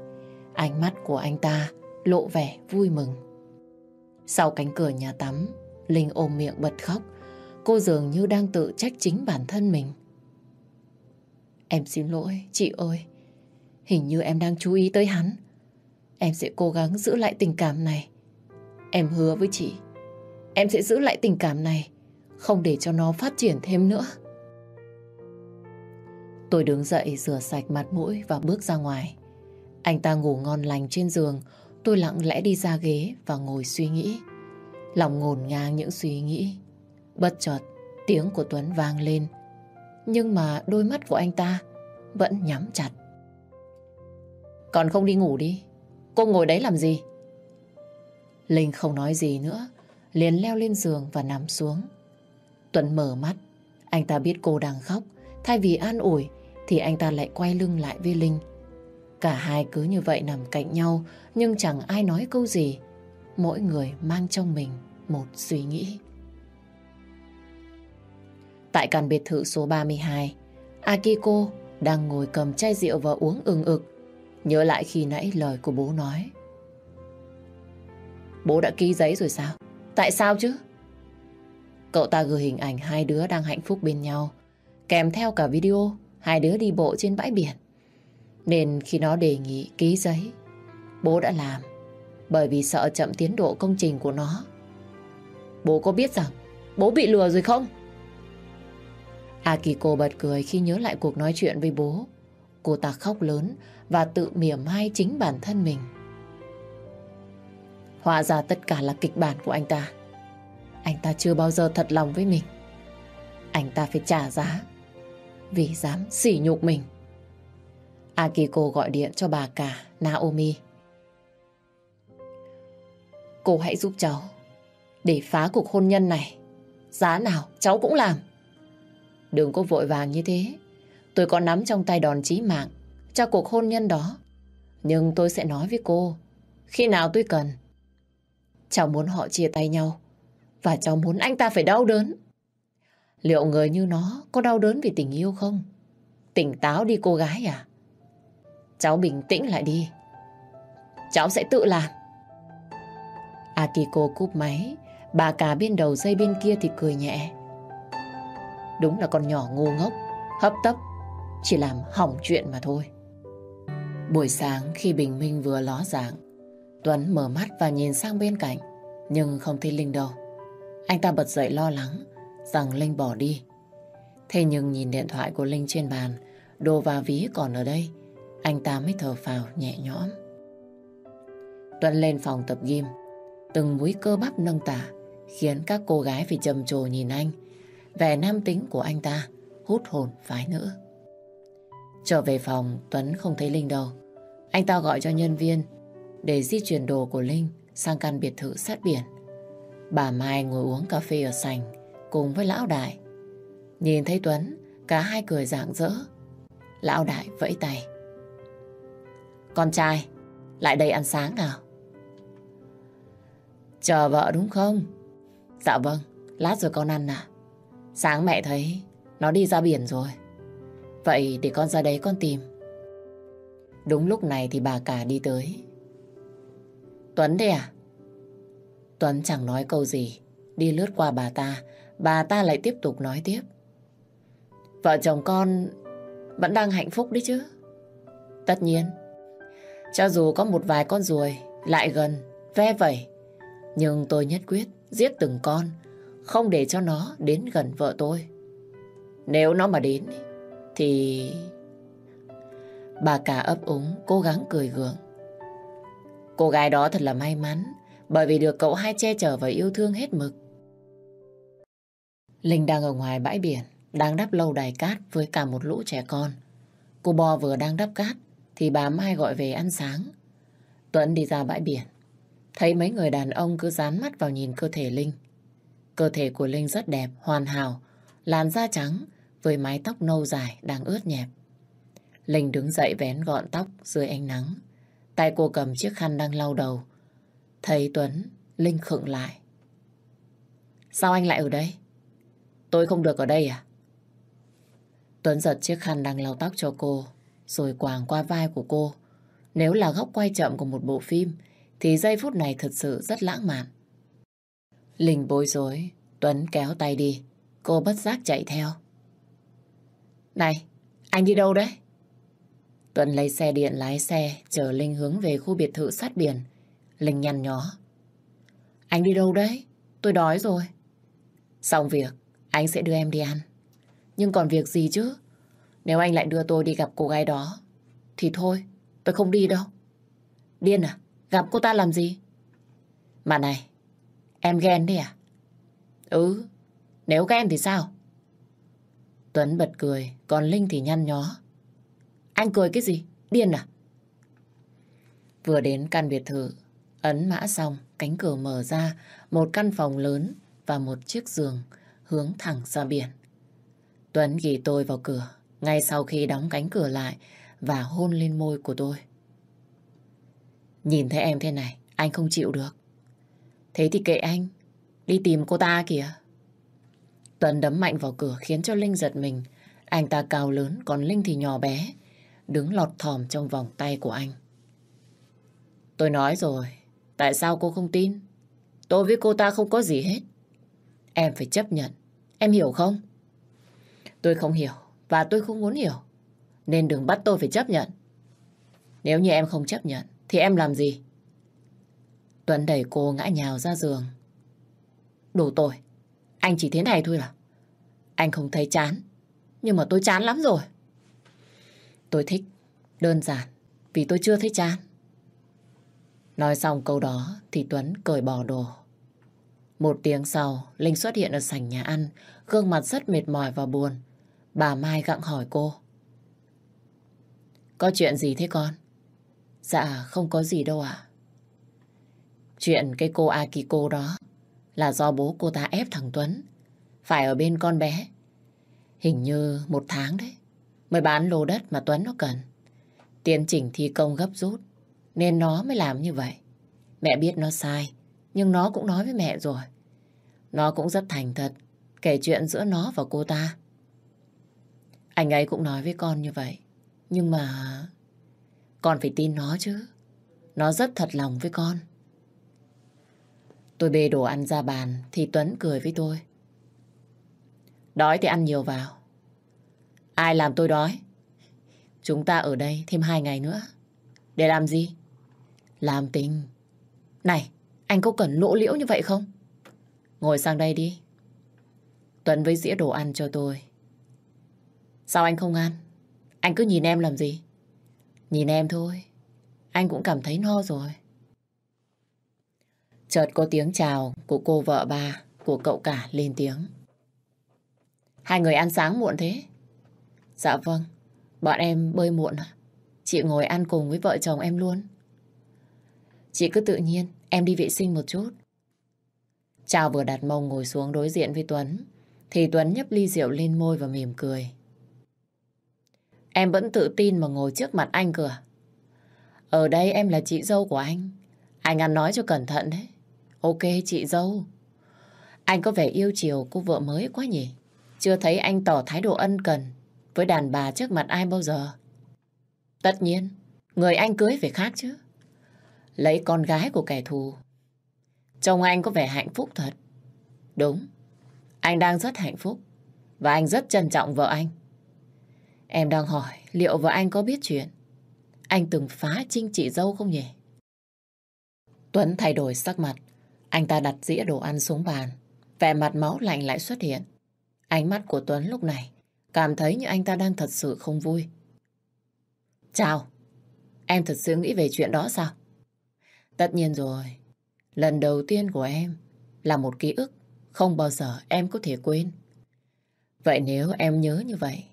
Ánh mắt của anh ta lộ vẻ vui mừng. Sau cánh cửa nhà tắm, Linh ôm miệng bật khóc. Cô dường như đang tự trách chính bản thân mình. Em xin lỗi, chị ơi. Hình như em đang chú ý tới hắn. Em sẽ cố gắng giữ lại tình cảm này. Em hứa với chị, em sẽ giữ lại tình cảm này, không để cho nó phát triển thêm nữa. Tôi đứng dậy rửa sạch mặt mũi và bước ra ngoài. Anh ta ngủ ngon lành trên giường, tôi lặng lẽ đi ra ghế và ngồi suy nghĩ. Lòng ngổn ngang những suy nghĩ. Bất chợt, tiếng của Tuấn vang lên. Nhưng mà đôi mắt của anh ta vẫn nhắm chặt. Còn không đi ngủ đi. Cô ngồi đấy làm gì? Linh không nói gì nữa, liền leo lên giường và nằm xuống. Tuấn mở mắt, anh ta biết cô đang khóc, thay vì an ủi thì anh ta lại quay lưng lại với Linh. Cả hai cứ như vậy nằm cạnh nhau, nhưng chẳng ai nói câu gì. Mỗi người mang trong mình một suy nghĩ. Tại căn biệt thự số 32, Akiko đang ngồi cầm chai rượu và uống ừng ực. Nhớ lại khi nãy lời của bố nói. Bố đã ký giấy rồi sao? Tại sao chứ? Cậu ta gửi hình ảnh hai đứa đang hạnh phúc bên nhau, kèm theo cả video hai đứa đi bộ trên bãi biển. Nên khi nó đề nghị ký giấy, bố đã làm, bởi vì sợ chậm tiến độ công trình của nó. Bố có biết rằng bố bị lừa rồi không? Akiko bật cười khi nhớ lại cuộc nói chuyện với bố. Cô ta khóc lớn và tự mỉa mai chính bản thân mình. Hóa ra tất cả là kịch bản của anh ta. Anh ta chưa bao giờ thật lòng với mình. Anh ta phải trả giá vì dám sỉ nhục mình. Akiko gọi điện cho bà cả Naomi. Cô hãy giúp cháu để phá cuộc hôn nhân này. Giá nào cháu cũng làm. Đừng có vội vàng như thế. Tôi có nắm trong tay đòn chí mạng cho cuộc hôn nhân đó. Nhưng tôi sẽ nói với cô, khi nào tôi cần. Cháu muốn họ chia tay nhau và cháu muốn anh ta phải đau đớn. Liệu người như nó có đau đớn vì tình yêu không? Tỉnh táo đi cô gái à? Cháu bình tĩnh lại đi. Cháu sẽ tự làm. Akiko cúp máy, bà cả bên đầu dây bên kia thì cười nhẹ. Đúng là con nhỏ ngu ngốc, hấp tấp, chỉ làm hỏng chuyện mà thôi. Buổi sáng khi bình minh vừa ló dạng, Tuấn mở mắt và nhìn sang bên cạnh, nhưng không thấy Linh đâu. Anh ta bật dậy lo lắng rằng Linh bỏ đi. Thế nhưng nhìn điện thoại của Linh trên bàn, đồ và ví còn ở đây, anh ta mới thở phào nhẹ nhõm. Tuấn lên phòng tập gym, từng múi cơ bắp nâng tả, khiến các cô gái phải trầm trồ nhìn anh. Vẻ nam tính của anh ta hút hồn phái nữ. Trở về phòng, Tuấn không thấy Linh đâu. Anh ta gọi cho nhân viên để di chuyển đồ của Linh sang căn biệt thự sát biển. Bà Mai ngồi uống cà phê ở sành cùng với Lão Đại. Nhìn thấy Tuấn, cả hai cười rạng rỡ. Lão Đại vẫy tay. Con trai, lại đây ăn sáng nào. Chờ vợ đúng không? Dạ vâng, lát rồi con ăn à. Sáng mẹ thấy nó đi ra biển rồi. Vậy để con ra đấy con tìm. Đúng lúc này thì bà cả đi tới. Tuấn đây à? Tuấn chẳng nói câu gì. Đi lướt qua bà ta, bà ta lại tiếp tục nói tiếp. Vợ chồng con vẫn đang hạnh phúc đấy chứ. Tất nhiên, cho dù có một vài con ruồi lại gần, ve vẩy, nhưng tôi nhất quyết giết từng con, không để cho nó đến gần vợ tôi. Nếu nó mà đến, thì... Bà cả ấp úng, cố gắng cười gượng. Cô gái đó thật là may mắn, bởi vì được cậu hai che chở và yêu thương hết mực. Linh đang ở ngoài bãi biển, đang đắp lâu đài cát với cả một lũ trẻ con. Cô bò vừa đang đắp cát, thì bà Mai gọi về ăn sáng. Tuấn đi ra bãi biển, thấy mấy người đàn ông cứ dán mắt vào nhìn cơ thể Linh. Cơ thể của Linh rất đẹp, hoàn hảo, làn da trắng với mái tóc nâu dài đang ướt nhẹp. Linh đứng dậy vén gọn tóc dưới ánh nắng. Tay cô cầm chiếc khăn đang lau đầu. Thấy Tuấn, Linh khựng lại. Sao anh lại ở đây? Tôi không được ở đây à? Tuấn giật chiếc khăn đang lau tóc cho cô, rồi quàng qua vai của cô. Nếu là góc quay chậm của một bộ phim, thì giây phút này thật sự rất lãng mạn. Linh bối rối, Tuấn kéo tay đi, cô bất giác chạy theo. Này, anh đi đâu đấy? Tuấn lấy xe điện lái xe, chở Linh hướng về khu biệt thự sát biển. Linh nhăn nhó. Anh đi đâu đấy? Tôi đói rồi. Xong việc, anh sẽ đưa em đi ăn. Nhưng còn việc gì chứ? Nếu anh lại đưa tôi đi gặp cô gái đó, thì thôi, tôi không đi đâu. Điên à? Gặp cô ta làm gì? Mà này, em ghen đi à? Ừ, nếu ghen thì sao? Tuấn bật cười, còn Linh thì nhăn nhó. Anh cười cái gì? Điên à? Vừa đến căn biệt thự, ấn mã xong, cánh cửa mở ra, một căn phòng lớn và một chiếc giường hướng thẳng ra biển. Tuấn ghi tôi vào cửa, ngay sau khi đóng cánh cửa lại và hôn lên môi của tôi. Nhìn thấy em thế này, anh không chịu được. Thế thì kệ anh, đi tìm cô ta kìa. Tuấn đấm mạnh vào cửa khiến cho Linh giật mình. Anh ta cao lớn, còn Linh thì nhỏ bé, đứng lọt thòm trong vòng tay của anh. Tôi nói rồi, tại sao cô không tin? Tôi với cô ta không có gì hết. Em phải chấp nhận, em hiểu không? Tôi không hiểu, và tôi không muốn hiểu. Nên đừng bắt tôi phải chấp nhận. Nếu như em không chấp nhận, thì em làm gì? Tuấn đẩy cô ngã nhào ra giường. Đủ tội. Anh chỉ thế này thôi à? Anh không thấy chán. Nhưng mà tôi chán lắm rồi. Tôi thích. Đơn giản. Vì tôi chưa thấy chán. Nói xong câu đó thì Tuấn cởi bỏ đồ. Một tiếng sau, Linh xuất hiện ở sảnh nhà ăn, gương mặt rất mệt mỏi và buồn. Bà Mai gặng hỏi cô. Có chuyện gì thế con? Dạ, không có gì đâu ạ. Chuyện cái cô Akiko đó là do bố cô ta ép thằng Tuấn. Phải ở bên con bé. Hình như một tháng đấy. Mới bán lô đất mà Tuấn nó cần. Tiến trình thi công gấp rút. Nên nó mới làm như vậy. Mẹ biết nó sai. Nhưng nó cũng nói với mẹ rồi. Nó cũng rất thành thật. Kể chuyện giữa nó và cô ta. Anh ấy cũng nói với con như vậy. Nhưng mà... Con phải tin nó chứ. Nó rất thật lòng với con. Tôi bê đồ ăn ra bàn thì Tuấn cười với tôi. Đói thì ăn nhiều vào. Ai làm tôi đói? Chúng ta ở đây thêm hai ngày nữa. Để làm gì? Làm tình. Này, anh có cần lỗ liễu như vậy không? Ngồi sang đây đi. Tuấn với dĩa đồ ăn cho tôi. Sao anh không ăn? Anh cứ nhìn em làm gì? Nhìn em thôi. Anh cũng cảm thấy no rồi. Chợt có tiếng chào của cô vợ bà của cậu cả lên tiếng. Hai người ăn sáng muộn thế? Dạ vâng, bọn em bơi muộn à? Chị ngồi ăn cùng với vợ chồng em luôn. Chị cứ tự nhiên, em đi vệ sinh một chút. Chào vừa đặt mông ngồi xuống đối diện với Tuấn, thì Tuấn nhấp ly rượu lên môi và mỉm cười. Em vẫn tự tin mà ngồi trước mặt anh cửa. À? Ở đây em là chị dâu của anh. Anh ăn nói cho cẩn thận đấy. Ok chị dâu. Anh có vẻ yêu chiều cô vợ mới quá nhỉ? Chưa thấy anh tỏ thái độ ân cần với đàn bà trước mặt ai bao giờ. Tất nhiên, người anh cưới phải khác chứ. Lấy con gái của kẻ thù. Chồng anh có vẻ hạnh phúc thật. Đúng, anh đang rất hạnh phúc và anh rất trân trọng vợ anh. Em đang hỏi liệu vợ anh có biết chuyện anh từng phá trinh chị dâu không nhỉ? Tuấn thay đổi sắc mặt. Anh ta đặt dĩa đồ ăn xuống bàn. Vẻ mặt máu lạnh lại xuất hiện. Ánh mắt của Tuấn lúc này cảm thấy như anh ta đang thật sự không vui. Chào, em thật sự nghĩ về chuyện đó sao? Tất nhiên rồi, lần đầu tiên của em là một ký ức không bao giờ em có thể quên. Vậy nếu em nhớ như vậy,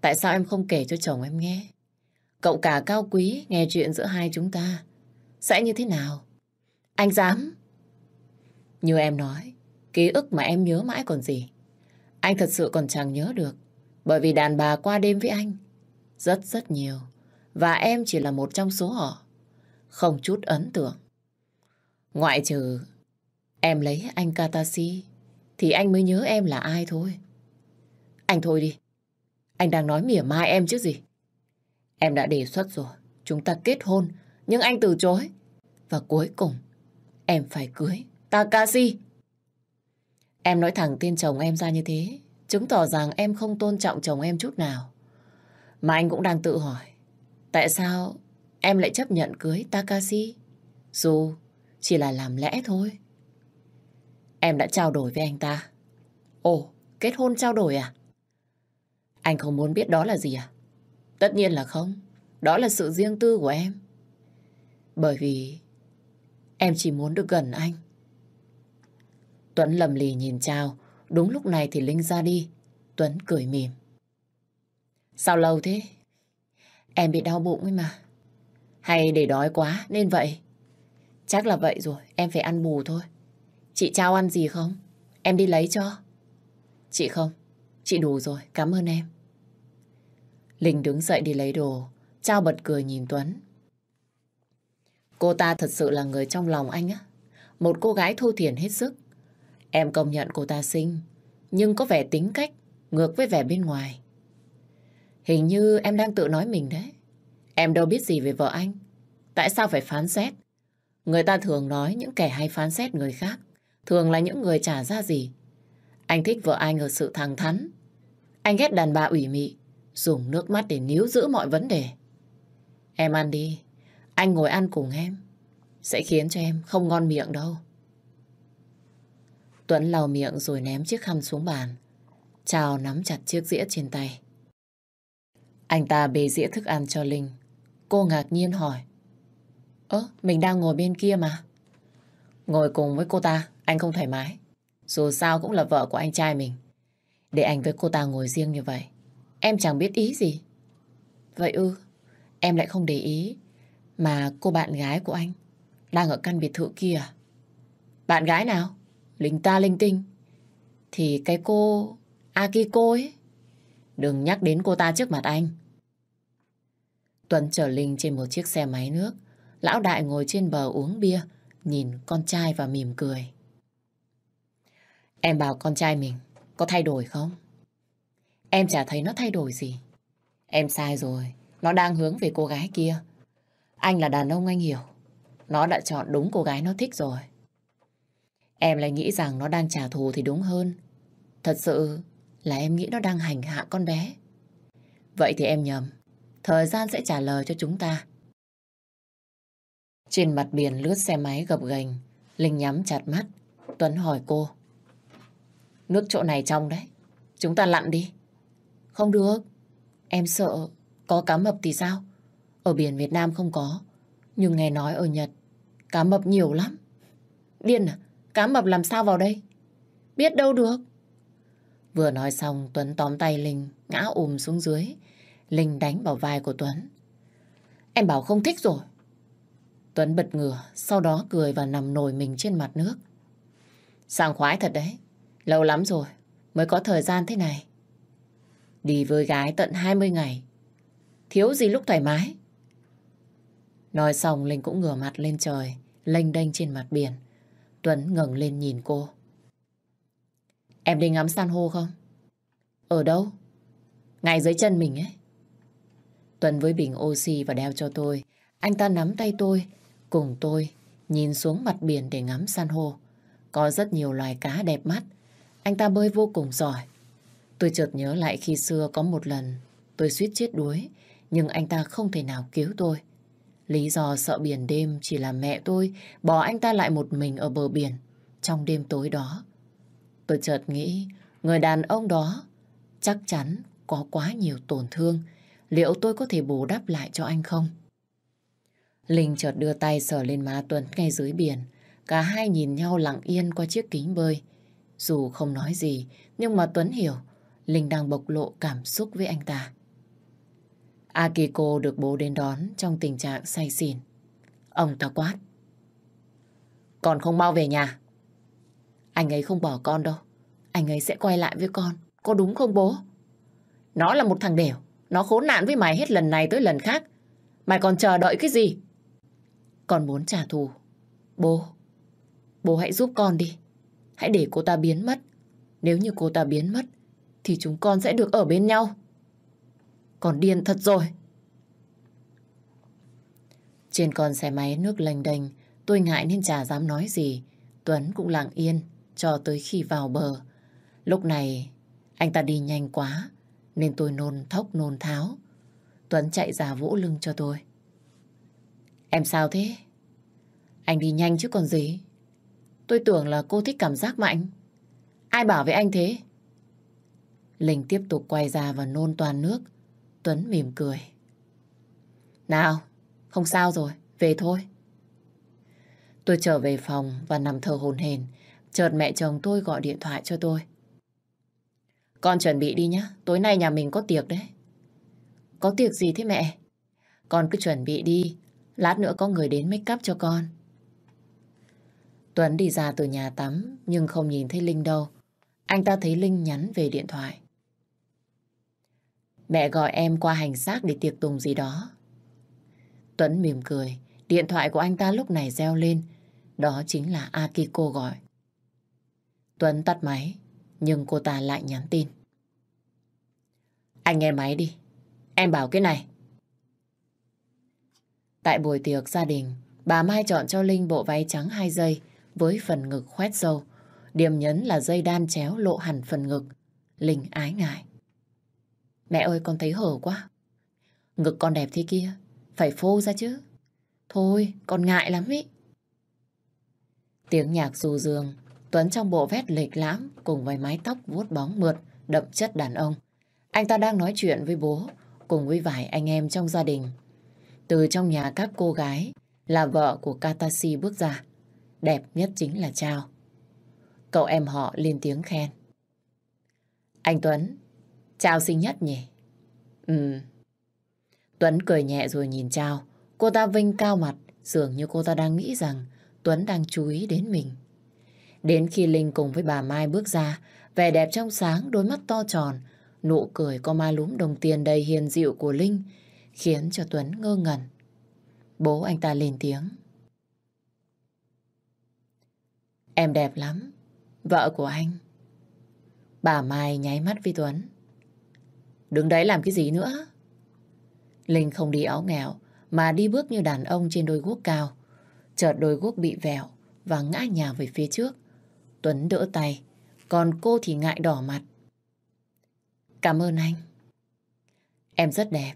tại sao em không kể cho chồng em nghe? Cậu cả cao quý nghe chuyện giữa hai chúng ta sẽ như thế nào? Anh dám? Như em nói, ký ức mà em nhớ mãi còn gì. Anh thật sự còn chẳng nhớ được. Bởi vì đàn bà qua đêm với anh rất rất nhiều. Và em chỉ là một trong số họ. Không chút ấn tượng. Ngoại trừ em lấy anh Katashi thì anh mới nhớ em là ai thôi. Anh thôi đi. Anh đang nói mỉa mai em chứ gì. Em đã đề xuất rồi. Chúng ta kết hôn. Nhưng anh từ chối. Và cuối cùng em phải cưới Takashi. Em nói thẳng tên chồng em ra như thế, chứng tỏ rằng em không tôn trọng chồng em chút nào. Mà anh cũng đang tự hỏi, tại sao em lại chấp nhận cưới Takashi? Dù chỉ là làm lẽ thôi. Em đã trao đổi với anh ta. Ồ, kết hôn trao đổi à? Anh không muốn biết đó là gì à? Tất nhiên là không. Đó là sự riêng tư của em. Bởi vì em chỉ muốn được gần anh. Tuấn lầm lì nhìn Trao. Đúng lúc này thì Linh ra đi. Tuấn cười mỉm. Sao lâu thế? Em bị đau bụng ấy mà. Hay để đói quá nên vậy? Chắc là vậy rồi, em phải ăn bù thôi. Chị Trao ăn gì không? Em đi lấy cho. Chị không, chị đủ rồi, cảm ơn em. Linh đứng dậy đi lấy đồ, Trao bật cười nhìn Tuấn. Cô ta thật sự là người trong lòng anh á. Một cô gái thô thiển hết sức. Em công nhận cô ta xinh, nhưng có vẻ tính cách ngược với vẻ bên ngoài. Hình như em đang tự nói mình đấy. Em đâu biết gì về vợ anh. Tại sao phải phán xét? Người ta thường nói những kẻ hay phán xét người khác thường là những người trả ra gì. Anh thích vợ anh ở sự thẳng thắn. Anh ghét đàn bà ủy mị, dùng nước mắt để níu giữ mọi vấn đề. Em ăn đi, anh ngồi ăn cùng em. Sẽ khiến cho em không ngon miệng đâu. Tuấn lau miệng rồi ném chiếc khăn xuống bàn. Chào nắm chặt chiếc dĩa trên tay. Anh ta bê dĩa thức ăn cho Linh. Cô ngạc nhiên hỏi. Ơ, mình đang ngồi bên kia mà. Ngồi cùng với cô ta, anh không thoải mái. Dù sao cũng là vợ của anh trai mình. Để anh với cô ta ngồi riêng như vậy. Em chẳng biết ý gì. Vậy ư, em lại không để ý. Mà cô bạn gái của anh đang ở căn biệt thự kia à? Bạn gái nào? Linh ta linh tinh. Thì cái cô Akiko ấy. Đừng nhắc đến cô ta trước mặt anh. Tuấn chở Linh trên một chiếc xe máy nước. Lão đại ngồi trên bờ uống bia, nhìn con trai và mỉm cười. Em bảo con trai mình có thay đổi không? Em chả thấy nó thay đổi gì. Em sai rồi, nó đang hướng về cô gái kia. Anh là đàn ông anh hiểu. Nó đã chọn đúng cô gái nó thích rồi. Em lại nghĩ rằng nó đang trả thù thì đúng hơn. Thật sự là em nghĩ nó đang hành hạ con bé. Vậy thì em nhầm. Thời gian sẽ trả lời cho chúng ta. Trên mặt biển lướt xe máy gập ghềnh, Linh nhắm chặt mắt. Tuấn hỏi cô. Nước chỗ này trong đấy. Chúng ta lặn đi. Không được. Em sợ có cá mập thì sao? Ở biển Việt Nam không có. Nhưng nghe nói ở Nhật cá mập nhiều lắm. Điên à? Cá mập làm sao vào đây? Biết đâu được. Vừa nói xong Tuấn tóm tay Linh ngã ùm xuống dưới. Linh đánh vào vai của Tuấn. Em bảo không thích rồi. Tuấn bật ngửa, sau đó cười và nằm nổi mình trên mặt nước. Sảng khoái thật đấy. Lâu lắm rồi, mới có thời gian thế này. Đi với gái tận 20 ngày. Thiếu gì lúc thoải mái. Nói xong Linh cũng ngửa mặt lên trời, lênh đênh trên mặt biển. Tuấn ngẩng lên nhìn cô. Em đi ngắm san hô không? Ở đâu? Ngay dưới chân mình ấy. Tuấn với bình oxy và đeo cho tôi. Anh ta nắm tay tôi, cùng tôi nhìn xuống mặt biển để ngắm san hô. Có rất nhiều loài cá đẹp mắt. Anh ta bơi vô cùng giỏi. Tôi chợt nhớ lại khi xưa có một lần tôi suýt chết đuối, nhưng anh ta không thể nào cứu tôi. Lý do sợ biển đêm chỉ là mẹ tôi bỏ anh ta lại một mình ở bờ biển trong đêm tối đó. Tôi chợt nghĩ người đàn ông đó chắc chắn có quá nhiều tổn thương. Liệu tôi có thể bù đắp lại cho anh không? Linh chợt đưa tay sờ lên má Tuấn ngay dưới biển. Cả hai nhìn nhau lặng yên qua chiếc kính bơi. Dù không nói gì, nhưng mà Tuấn hiểu Linh đang bộc lộ cảm xúc với anh ta. Akiko được bố đến đón trong tình trạng say xỉn. Ông ta quát. Còn không mau về nhà. Anh ấy không bỏ con đâu. Anh ấy sẽ quay lại với con. Có đúng không bố? Nó là một thằng đều. Nó khốn nạn với mày hết lần này tới lần khác. Mày còn chờ đợi cái gì? Con muốn trả thù. Bố, bố hãy giúp con đi. Hãy để cô ta biến mất. Nếu như cô ta biến mất, thì chúng con sẽ được ở bên nhau. Còn điên thật rồi. Trên con xe máy nước lênh đênh, tôi ngại nên chả dám nói gì. Tuấn cũng lặng yên cho tới khi vào bờ. Lúc này, anh ta đi nhanh quá, nên tôi nôn thốc nôn tháo. Tuấn chạy ra vỗ lưng cho tôi. Em sao thế? Anh đi nhanh chứ còn gì. Tôi tưởng là cô thích cảm giác mạnh. Ai bảo với anh thế? Linh tiếp tục quay ra và nôn toàn nước. Tuấn mỉm cười. Nào, không sao rồi, về thôi. Tôi trở về phòng và nằm thờ hồn hển. Chợt mẹ chồng tôi gọi điện thoại cho tôi. Con chuẩn bị đi nhé, tối nay nhà mình có tiệc đấy. Có tiệc gì thế mẹ? Con cứ chuẩn bị đi, lát nữa có người đến make up cho con. Tuấn đi ra từ nhà tắm nhưng không nhìn thấy Linh đâu. Anh ta thấy Linh nhắn về điện thoại. Mẹ gọi em qua hành xác để tiệc tùng gì đó. Tuấn mỉm cười. Điện thoại của anh ta lúc này reo lên. Đó chính là Akiko gọi. Tuấn tắt máy, nhưng cô ta lại nhắn tin. Anh nghe máy đi. Em bảo cái này. Tại buổi tiệc gia đình, bà Mai chọn cho Linh bộ váy trắng hai dây với phần ngực khoét sâu. Điểm nhấn là dây đan chéo lộ hẳn phần ngực. Linh ái ngại. Mẹ ơi con thấy hở quá. Ngực con đẹp thế kia, phải phô ra chứ. Thôi, con ngại lắm ý. Tiếng nhạc du dương, Tuấn trong bộ vét lịch lãm cùng với mái tóc vuốt bóng mượt, đậm chất đàn ông. Anh ta đang nói chuyện với bố, cùng với vài anh em trong gia đình. Từ trong nhà các cô gái là vợ của Katashi bước ra. Đẹp nhất chính là Trao. Cậu em họ lên tiếng khen. Anh Tuấn, Trao xinh nhất nhỉ? Ừ. Tuấn cười nhẹ rồi nhìn Trao. Cô ta vinh cao mặt, dường như cô ta đang nghĩ rằng Tuấn đang chú ý đến mình. Đến khi Linh cùng với bà Mai bước ra, vẻ đẹp trong sáng, đôi mắt to tròn, nụ cười có ma lúm đồng tiền đầy hiền dịu của Linh khiến cho Tuấn ngơ ngẩn. Bố anh ta lên tiếng. Em đẹp lắm, vợ của anh. Bà Mai nháy mắt với Tuấn. Đứng đấy làm cái gì nữa? Linh không đi áo nghèo, mà đi bước như đàn ông trên đôi guốc cao. Chợt đôi guốc bị vẹo và ngã nhà về phía trước. Tuấn đỡ tay, còn cô thì ngại đỏ mặt. Cảm ơn anh. Em rất đẹp.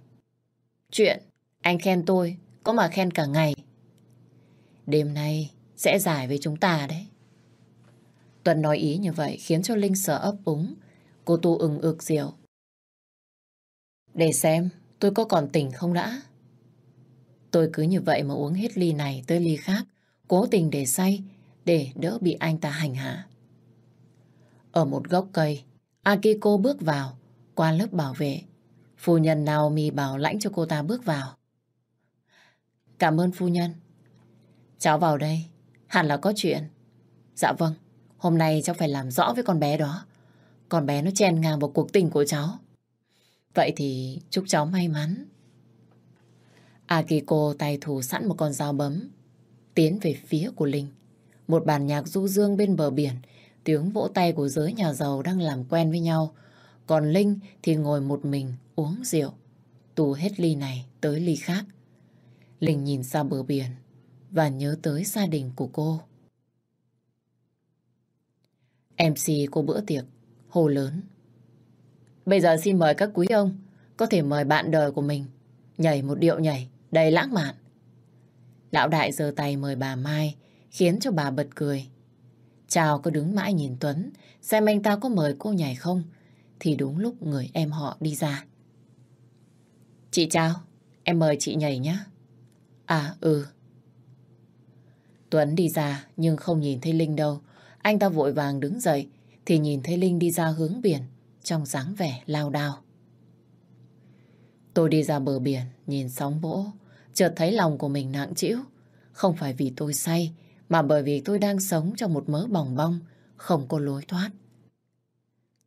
Chuyện anh khen tôi, có mà khen cả ngày. Đêm nay sẽ giải với chúng ta đấy. Tuấn nói ý như vậy khiến cho Linh sợ ấp úng. Cô tu ừng ực rượu. Để xem tôi có còn tỉnh không đã. Tôi cứ như vậy mà uống hết ly này tới ly khác, cố tình để say, để đỡ bị anh ta hành hạ. Ở một gốc cây, Akiko bước vào, qua lớp bảo vệ. Phu nhân Naomi bảo lãnh cho cô ta bước vào. Cảm ơn phu nhân. Cháu vào đây, hẳn là có chuyện. Dạ vâng, hôm nay cháu phải làm rõ với con bé đó. Con bé nó chen ngang vào cuộc tình của cháu. Vậy thì chúc cháu may mắn. Akiko tay thủ sẵn một con dao bấm, tiến về phía của Linh. Một bản nhạc du dương bên bờ biển, tiếng vỗ tay của giới nhà giàu đang làm quen với nhau. Còn Linh thì ngồi một mình uống rượu, tù hết ly này tới ly khác. Linh nhìn ra bờ biển và nhớ tới gia đình của cô. MC của bữa tiệc, hồ lớn. Bây giờ xin mời các quý ông có thể mời bạn đời của mình nhảy một điệu nhảy đầy lãng mạn. Lão đại giơ tay mời bà Mai, khiến cho bà bật cười. Chào cứ đứng mãi nhìn Tuấn, xem anh ta có mời cô nhảy không, thì đúng lúc người em họ đi ra. Chị chào, em mời chị nhảy nhé. À, ừ. Tuấn đi ra nhưng không nhìn thấy Linh đâu. Anh ta vội vàng đứng dậy thì nhìn thấy Linh đi ra hướng biển trong dáng vẻ lao đao. Tôi đi ra bờ biển, nhìn sóng vỗ, chợt thấy lòng của mình nặng trĩu. Không phải vì tôi say, mà bởi vì tôi đang sống trong một mớ bòng bong, không có lối thoát.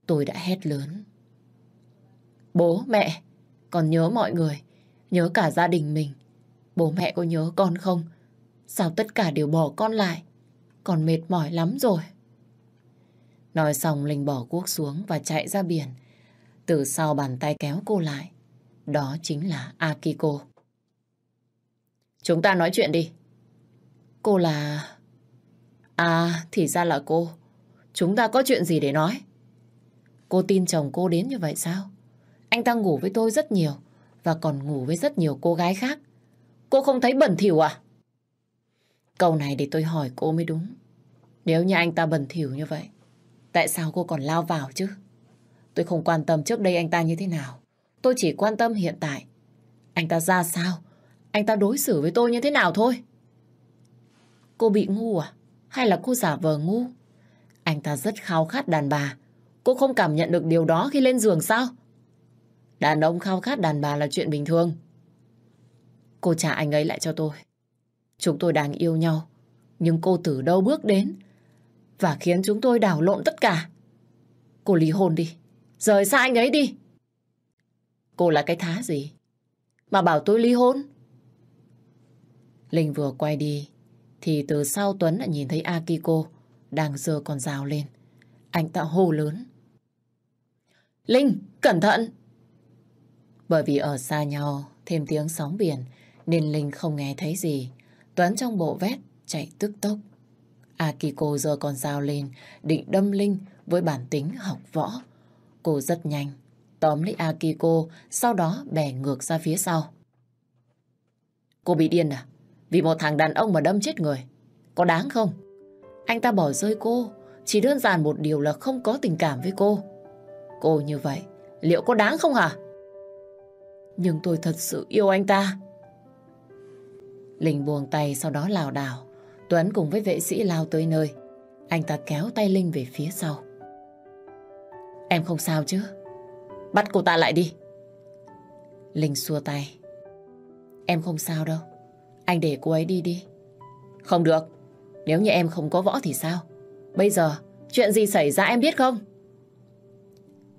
Tôi đã hét lớn. Bố, mẹ, còn nhớ mọi người, nhớ cả gia đình mình. Bố mẹ có nhớ con không? Sao tất cả đều bỏ con lại? Con mệt mỏi lắm rồi. Nói xong Linh bỏ cuốc xuống và chạy ra biển. Từ sau bàn tay kéo cô lại. Đó chính là Akiko. Chúng ta nói chuyện đi. Cô là... À, thì ra là cô. Chúng ta có chuyện gì để nói? Cô tin chồng cô đến như vậy sao? Anh ta ngủ với tôi rất nhiều và còn ngủ với rất nhiều cô gái khác. Cô không thấy bẩn thỉu à? Câu này để tôi hỏi cô mới đúng. Nếu như anh ta bẩn thỉu như vậy, tại sao cô còn lao vào chứ? Tôi không quan tâm trước đây anh ta như thế nào. Tôi chỉ quan tâm hiện tại. Anh ta ra sao? Anh ta đối xử với tôi như thế nào thôi? Cô bị ngu à? Hay là cô giả vờ ngu? Anh ta rất khao khát đàn bà. Cô không cảm nhận được điều đó khi lên giường sao? Đàn ông khao khát đàn bà là chuyện bình thường. Cô trả anh ấy lại cho tôi. Chúng tôi đang yêu nhau. Nhưng cô từ đâu bước đến và khiến chúng tôi đảo lộn tất cả. Cô ly hôn đi. Rời xa anh ấy đi. Cô là cái thá gì? Mà bảo tôi ly hôn? Linh vừa quay đi thì từ sau Tuấn đã nhìn thấy Akiko đang giơ con dao lên. Anh ta hô lớn. Linh, cẩn thận! Bởi vì ở xa nhau, thêm tiếng sóng biển, nên Linh không nghe thấy gì. Tuấn trong bộ vét, chạy tức tốc. Akiko giơ con dao lên, định đâm Linh với bản tính học võ. Cô rất nhanh, tóm lấy Akiko, sau đó bẻ ngược ra phía sau. Cô bị điên à? Vì một thằng đàn ông mà đâm chết người. Có đáng không? Anh ta bỏ rơi cô, chỉ đơn giản một điều là không có tình cảm với cô. Cô như vậy, liệu có đáng không hả? Nhưng tôi thật sự yêu anh ta. Linh buông tay sau đó lảo đảo. Tuấn cùng với vệ sĩ lao tới nơi. Anh ta kéo tay Linh về phía sau. Em không sao chứ? Bắt cô ta lại đi. Linh xua tay. Em không sao đâu. Anh để cô ấy đi đi. Không được. Nếu như em không có võ thì sao? Bây giờ, chuyện gì xảy ra em biết không?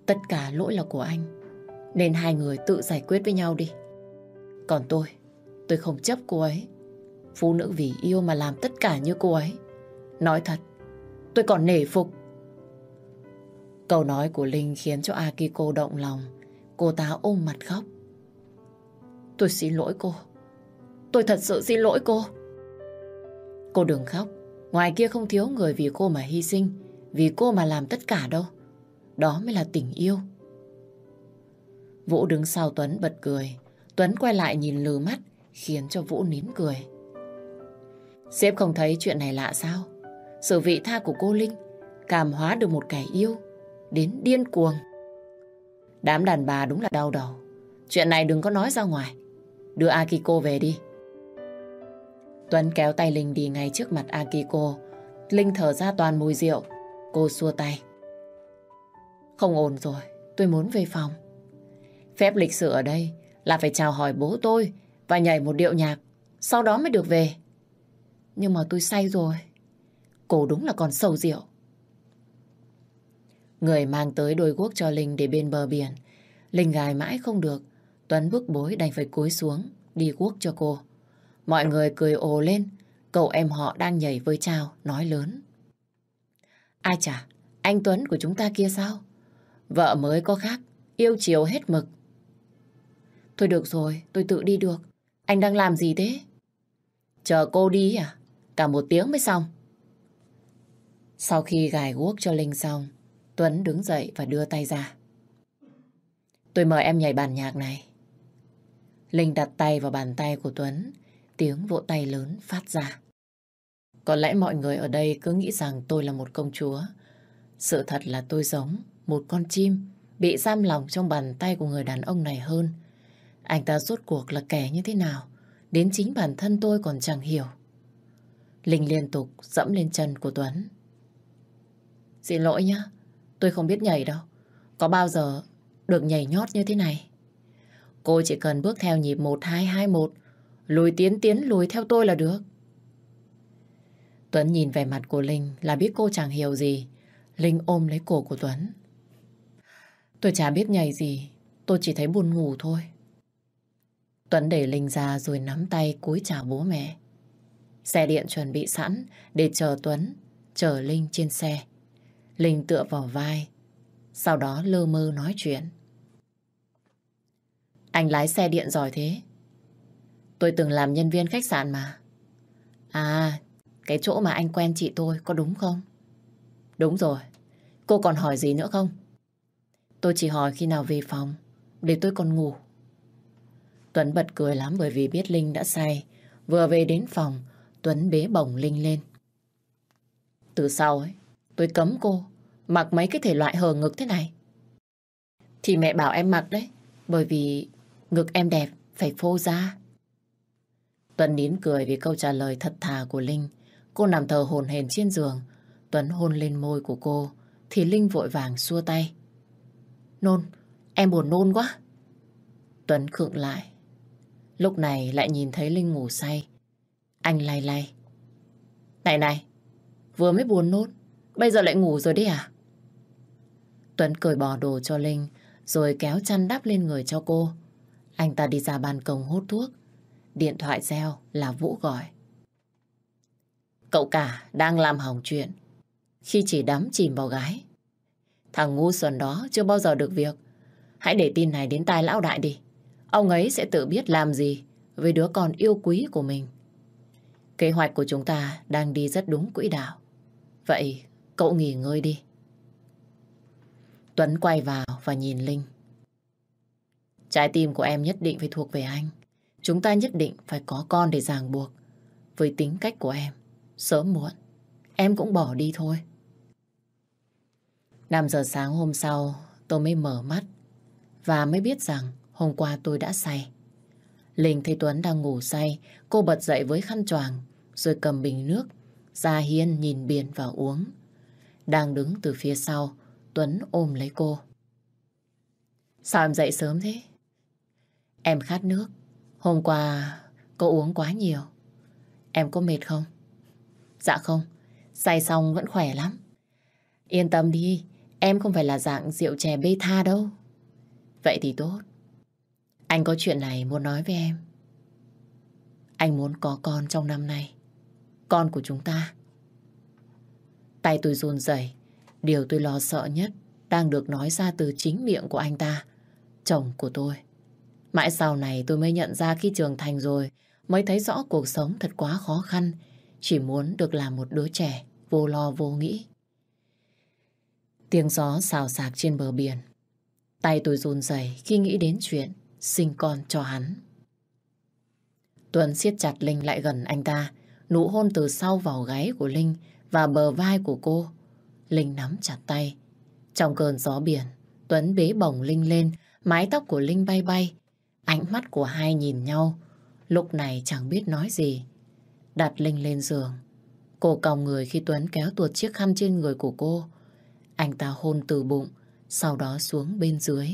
Tất cả lỗi là của anh. Nên hai người tự giải quyết với nhau đi. Còn tôi, tôi không chấp cô ấy. Phụ nữ vì yêu mà làm tất cả như cô ấy. Nói thật, tôi còn nể phục. Câu nói của Linh khiến cho Akiko động lòng. Cô ta ôm mặt khóc. Tôi xin lỗi cô. Tôi thật sự xin lỗi cô. Cô đừng khóc. Ngoài kia không thiếu người vì cô mà hy sinh. Vì cô mà làm tất cả đâu. Đó mới là tình yêu. Vũ đứng sau Tuấn bật cười. Tuấn quay lại nhìn lừ mắt khiến cho Vũ nín cười. Sếp không thấy chuyện này lạ sao? Sự vị tha của cô Linh cảm hóa được một kẻ yêu đến điên cuồng. Đám đàn bà đúng là đau đầu. Chuyện này đừng có nói ra ngoài. Đưa Akiko về đi. Tuấn kéo tay Linh đi ngay trước mặt Akiko. Linh thở ra toàn mùi rượu. Cô xua tay. Không ổn rồi, tôi muốn về phòng. Phép lịch sử ở đây là phải chào hỏi bố tôi và nhảy một điệu nhạc, sau đó mới được về. Nhưng mà tôi say rồi. Cổ đúng là còn sầu rượu. Người mang tới đôi guốc cho Linh để bên bờ biển. Linh gài mãi không được. Tuấn bức bối đành phải cúi xuống, đi guốc cho cô. Mọi người cười ồ lên. Cậu em họ đang nhảy với chào nói lớn. Ai chả, anh Tuấn của chúng ta kia sao? Vợ mới có khác, yêu chiều hết mực. Thôi được rồi, tôi tự đi được. Anh đang làm gì thế? Chờ cô đi à? Cả một tiếng mới xong. Sau khi gài guốc cho Linh xong, Tuấn đứng dậy và đưa tay ra. Tôi mời em nhảy bản nhạc này. Linh đặt tay vào bàn tay của Tuấn, tiếng vỗ tay lớn phát ra. Có lẽ mọi người ở đây cứ nghĩ rằng tôi là một công chúa. Sự thật là tôi giống một con chim bị giam lòng trong bàn tay của người đàn ông này hơn. Anh ta rốt cuộc là kẻ như thế nào, đến chính bản thân tôi còn chẳng hiểu. Linh liên tục dẫm lên chân của Tuấn. Xin lỗi nhá, tôi không biết nhảy đâu. Có bao giờ được nhảy nhót như thế này? Cô chỉ cần bước theo nhịp 1-2-2-1, lùi tiến tiến lùi theo tôi là được. Tuấn nhìn về mặt của Linh là biết cô chẳng hiểu gì. Linh ôm lấy cổ của Tuấn. Tôi chả biết nhảy gì, tôi chỉ thấy buồn ngủ thôi. Tuấn đẩy Linh ra rồi nắm tay cúi chào bố mẹ. Xe điện chuẩn bị sẵn để chờ Tuấn, chờ Linh trên xe. Linh tựa vào vai, sau đó lơ mơ nói chuyện. Anh lái xe điện giỏi thế. Tôi từng làm nhân viên khách sạn mà. À, cái chỗ mà anh quen chị tôi có đúng không? Đúng rồi. Cô còn hỏi gì nữa không? Tôi chỉ hỏi khi nào về phòng, để tôi còn ngủ. Tuấn bật cười lắm bởi vì biết Linh đã say. Vừa về đến phòng, Tuấn bế bổng Linh lên. Từ sau ấy, tôi cấm cô mặc mấy cái thể loại hờ ngực thế này. Thì mẹ bảo em mặc đấy. Bởi vì ngực em đẹp, phải phô ra. Tuấn nín cười vì câu trả lời thật thà của Linh. Cô nằm thờ hồn hền trên giường. Tuấn hôn lên môi của cô. Thì Linh vội vàng xua tay. Nôn, em buồn nôn quá. Tuấn khựng lại. Lúc này lại nhìn thấy Linh ngủ say. Anh lay lay. Này này, vừa mới buồn nốt bây giờ lại ngủ rồi đấy à? Tuấn cởi bỏ đồ cho Linh, rồi kéo chăn đắp lên người cho cô. Anh ta đi ra ban công hút thuốc. Điện thoại reo là Vũ gọi. Cậu cả đang làm hỏng chuyện khi chỉ đắm chìm vào gái. Thằng ngu xuẩn đó chưa bao giờ được việc. Hãy để tin này đến tai lão đại đi. Ông ấy sẽ tự biết làm gì với đứa con yêu quý của mình. Kế hoạch của chúng ta đang đi rất đúng quỹ đạo. Vậy cậu nghỉ ngơi đi. Tuấn quay vào và nhìn Linh. Trái tim của em nhất định phải thuộc về anh. Chúng ta nhất định phải có con để ràng buộc. Với tính cách của em, sớm muộn, em cũng bỏ đi thôi. 5 giờ sáng hôm sau, tôi mới mở mắt và mới biết rằng hôm qua tôi đã say. Linh thấy Tuấn đang ngủ say, cô bật dậy với khăn choàng rồi cầm bình nước, ra hiên nhìn biển và uống. Đang đứng từ phía sau, Tuấn ôm lấy cô. Sao em dậy sớm thế? Em khát nước. Hôm qua cô uống quá nhiều. Em có mệt không? Dạ không. Say xong vẫn khỏe lắm. Yên tâm đi. Em không phải là dạng rượu chè bê tha đâu. Vậy thì tốt. Anh có chuyện này muốn nói với em. Anh muốn có con trong năm nay. Con của chúng ta. Tay tôi run rẩy. Điều tôi lo sợ nhất đang được nói ra từ chính miệng của anh ta, chồng của tôi. Mãi sau này tôi mới nhận ra khi trưởng thành rồi mới thấy rõ cuộc sống thật quá khó khăn, chỉ muốn được làm một đứa trẻ vô lo vô nghĩ. Tiếng gió xào xạc trên bờ biển. Tay tôi run rẩy khi nghĩ đến chuyện sinh con cho hắn. Tuấn siết chặt Linh lại gần anh ta, nụ hôn từ sau vào gáy của Linh và bờ vai của cô. Linh nắm chặt tay. Trong cơn gió biển, Tuấn bế bổng Linh lên, mái tóc của Linh bay bay. Ánh mắt của hai nhìn nhau, lúc này chẳng biết nói gì. Đặt Linh lên giường. Cô còng người khi Tuấn kéo tuột chiếc khăn trên người của cô. Anh ta hôn từ bụng, sau đó xuống bên dưới.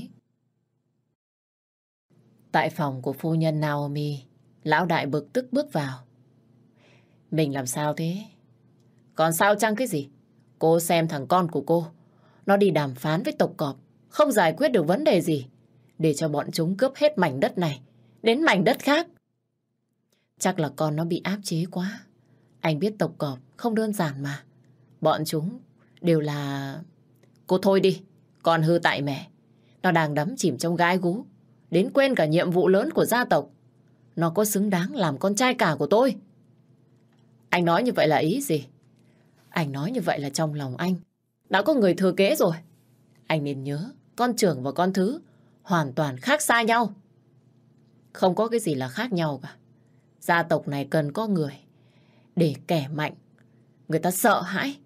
Tại phòng của phu nhân Naomi, lão đại bực tức bước vào. Mình làm sao thế? Còn sao chăng cái gì? Cô xem thằng con của cô. Nó đi đàm phán với tộc cọp. Không giải quyết được vấn đề gì. Để cho bọn chúng cướp hết mảnh đất này. Đến mảnh đất khác. Chắc là con nó bị áp chế quá. Anh biết tộc cọp không đơn giản mà. Bọn chúng đều là... Cô thôi đi. Con hư tại mẹ. Nó đang đắm chìm trong gai gú. Đến quên cả nhiệm vụ lớn của gia tộc. Nó có xứng đáng làm con trai cả của tôi. Anh nói như vậy là ý gì? Anh nói như vậy là trong lòng anh đã có người thừa kế rồi. Anh nên nhớ, con trưởng và con thứ hoàn toàn khác xa nhau. Không có cái gì là khác nhau cả. Gia tộc này cần có người để kẻ mạnh. Người ta sợ hãi.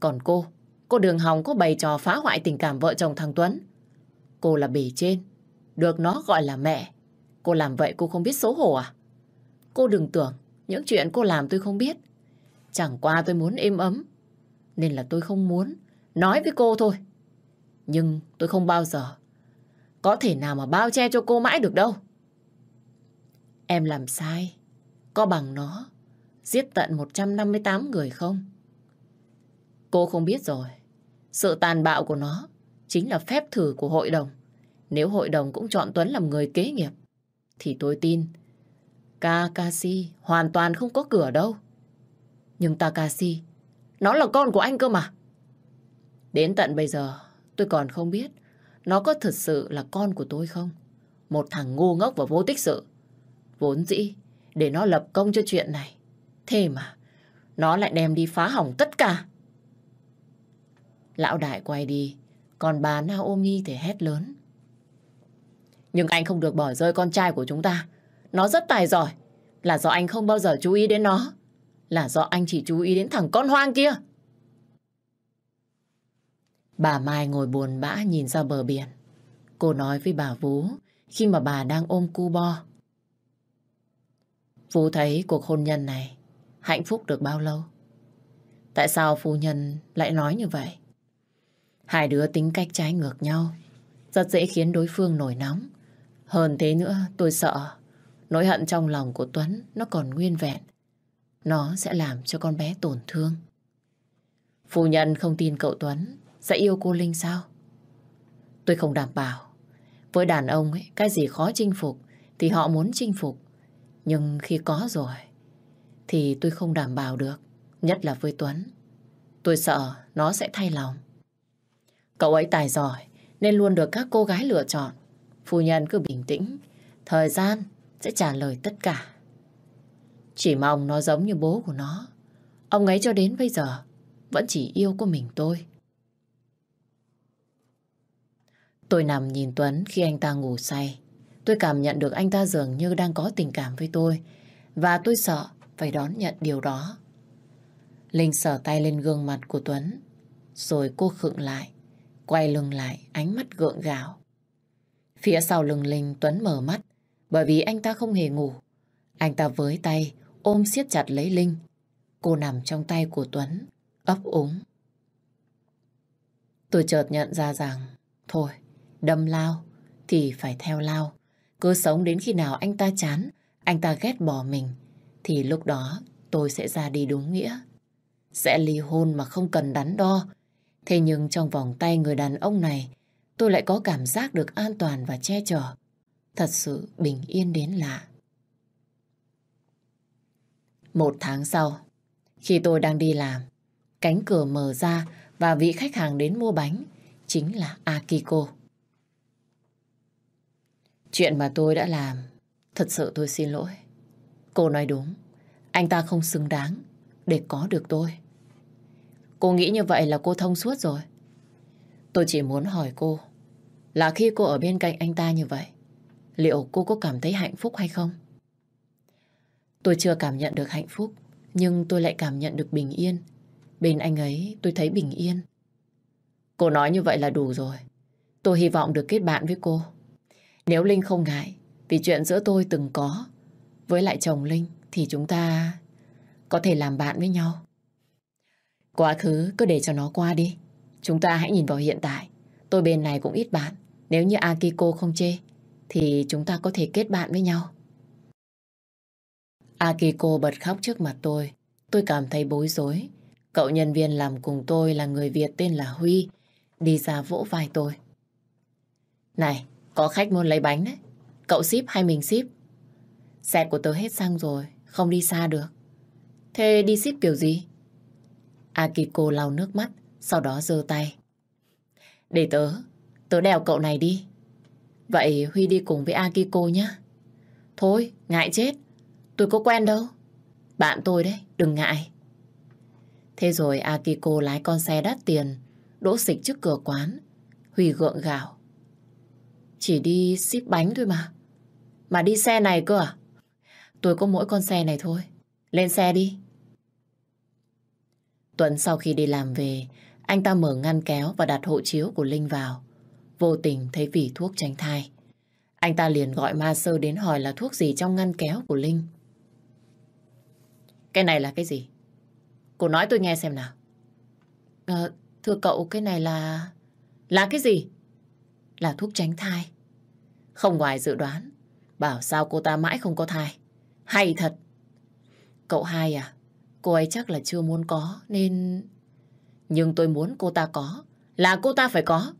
Còn cô, cô Đường Hồng có bày trò phá hoại tình cảm vợ chồng thằng Tuấn. Cô là bề trên, được nó gọi là mẹ. Cô làm vậy cô không biết xấu hổ à? Cô đừng tưởng những chuyện cô làm tôi không biết. Chẳng qua tôi muốn êm ấm. Nên là tôi không muốn nói với cô thôi. Nhưng tôi không bao giờ có thể nào mà bao che cho cô mãi được đâu. Em làm sai. Có bằng nó giết tận 158 người không? Cô không biết rồi. Sự tàn bạo của nó chính là phép thử của hội đồng. Nếu hội đồng cũng chọn Tuấn làm người kế nghiệp, thì tôi tin Kakashi hoàn toàn không có cửa đâu. Nhưng Takashi, nó là con của anh cơ mà. Đến tận bây giờ, tôi còn không biết nó có thật sự là con của tôi không. Một thằng ngu ngốc và vô tích sự. Vốn dĩ, để nó lập công cho chuyện này. Thế mà, nó lại đem đi phá hỏng tất cả. Lão đại quay đi, còn bà Naomi thì hét lớn. Nhưng anh không được bỏ rơi con trai của chúng ta. Nó rất tài giỏi. Là do anh không bao giờ chú ý đến nó. Là do anh chỉ chú ý đến thằng con hoang kia. Bà Mai ngồi buồn bã nhìn ra bờ biển. Cô nói với bà Vú khi mà bà đang ôm cu bo. Vú thấy cuộc hôn nhân này hạnh phúc được bao lâu? Tại sao phu nhân lại nói như vậy? Hai đứa tính cách trái ngược nhau, rất dễ khiến đối phương nổi nóng. Hơn thế nữa, tôi sợ nỗi hận trong lòng của Tuấn nó còn nguyên vẹn. Nó sẽ làm cho con bé tổn thương. Phu nhân không tin cậu Tuấn sẽ yêu cô Linh sao? Tôi không đảm bảo. Với đàn ông ấy, cái gì khó chinh phục thì họ muốn chinh phục. Nhưng khi có rồi thì tôi không đảm bảo được. Nhất là với Tuấn. Tôi sợ nó sẽ thay lòng. Cậu ấy tài giỏi nên luôn được các cô gái lựa chọn. Phu nhân cứ bình tĩnh. Thời gian sẽ trả lời tất cả. Chỉ mong nó giống như bố của nó. Ông ấy cho đến bây giờ vẫn chỉ yêu của mình tôi. Tôi nằm nhìn Tuấn khi anh ta ngủ say. Tôi cảm nhận được anh ta dường như đang có tình cảm với tôi. Và tôi sợ phải đón nhận điều đó. Linh sờ tay lên gương mặt của Tuấn. Rồi cô khựng lại. Quay lưng lại, ánh mắt gượng gạo. Phía sau lưng Linh, Tuấn mở mắt. Bởi vì anh ta không hề ngủ. Anh ta với tay, ôm siết chặt lấy Linh. Cô nằm trong tay của Tuấn, ấp úng. Tôi chợt nhận ra rằng, thôi, đâm lao thì phải theo lao. Cứ sống đến khi nào anh ta chán, anh ta ghét bỏ mình, thì lúc đó tôi sẽ ra đi đúng nghĩa. Sẽ ly hôn mà không cần đắn đo. Thế nhưng trong vòng tay người đàn ông này, tôi lại có cảm giác được an toàn và che chở. Thật sự bình yên đến lạ. Một tháng sau, khi tôi đang đi làm, cánh cửa mở ra và vị khách hàng đến mua bánh chính là Akiko. Chuyện mà tôi đã làm, thật sự tôi xin lỗi. Cô nói đúng, anh ta không xứng đáng để có được tôi. Cô nghĩ như vậy là cô thông suốt rồi. Tôi chỉ muốn hỏi cô là khi cô ở bên cạnh anh ta như vậy, liệu cô có cảm thấy hạnh phúc hay không? Tôi chưa cảm nhận được hạnh phúc, nhưng tôi lại cảm nhận được bình yên. Bên anh ấy tôi thấy bình yên. Cô nói như vậy là đủ rồi. Tôi hy vọng được kết bạn với cô. Nếu Linh không ngại, vì chuyện giữa tôi từng có, với lại chồng Linh, thì chúng ta có thể làm bạn với nhau. Quá khứ cứ để cho nó qua đi. Chúng ta hãy nhìn vào hiện tại. Tôi bên này cũng ít bạn. Nếu như Akiko không chê, thì chúng ta có thể kết bạn với nhau. Akiko bật khóc trước mặt tôi. Tôi cảm thấy bối rối. Cậu nhân viên làm cùng tôi là người Việt tên là Huy. Đi ra vỗ vai tôi. Này, có khách muốn lấy bánh đấy. Cậu ship hay mình ship? Xe của tớ hết xăng rồi, không đi xa được. Thế đi ship kiểu gì? Akiko lau nước mắt, sau đó giơ tay. Để tớ, tớ đèo cậu này đi. Vậy Huy đi cùng với Akiko nhé. Thôi, ngại chết. Tôi có quen đâu. Bạn tôi đấy, đừng ngại. Thế rồi Akiko lái con xe đắt tiền, đỗ xịch trước cửa quán. Huy gượng gạo. Chỉ đi ship bánh thôi mà. Mà đi xe này cơ à? Tôi có mỗi con xe này thôi. Lên xe đi. Tuấn sau khi đi làm về, anh ta mở ngăn kéo và đặt hộ chiếu của Linh vào. Vô tình thấy vỉ thuốc tránh thai. Anh ta liền gọi ma sơ đến hỏi là thuốc gì trong ngăn kéo của Linh. Cái này là cái gì? Cô nói tôi nghe xem nào. À, thưa cậu, cái này là... Là cái gì? Là thuốc tránh thai. Không ngoài dự đoán. Bảo sao cô ta mãi không có thai. Hay thật. Cậu hai à? Cô ấy chắc là chưa muốn có, nên... Nhưng tôi muốn cô ta có. Là cô ta phải có.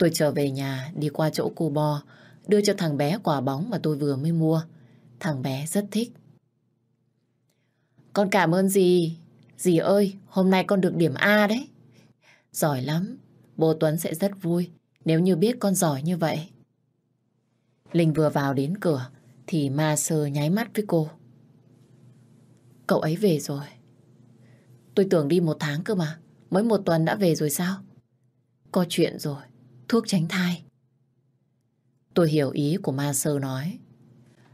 Tôi trở về nhà, đi qua chỗ cô Bo, đưa cho thằng bé quả bóng mà tôi vừa mới mua. Thằng bé rất thích. Con cảm ơn dì. Dì ơi, hôm nay con được điểm A đấy. Giỏi lắm. Bố Tuấn sẽ rất vui nếu như biết con giỏi như vậy. Linh vừa vào đến cửa thì ma sơ nháy mắt với cô. Cậu ấy về rồi. Tôi tưởng đi một tháng cơ mà. Mới một tuần đã về rồi sao? Có chuyện rồi. Thuốc tránh thai. Tôi hiểu ý của ma sơ nói.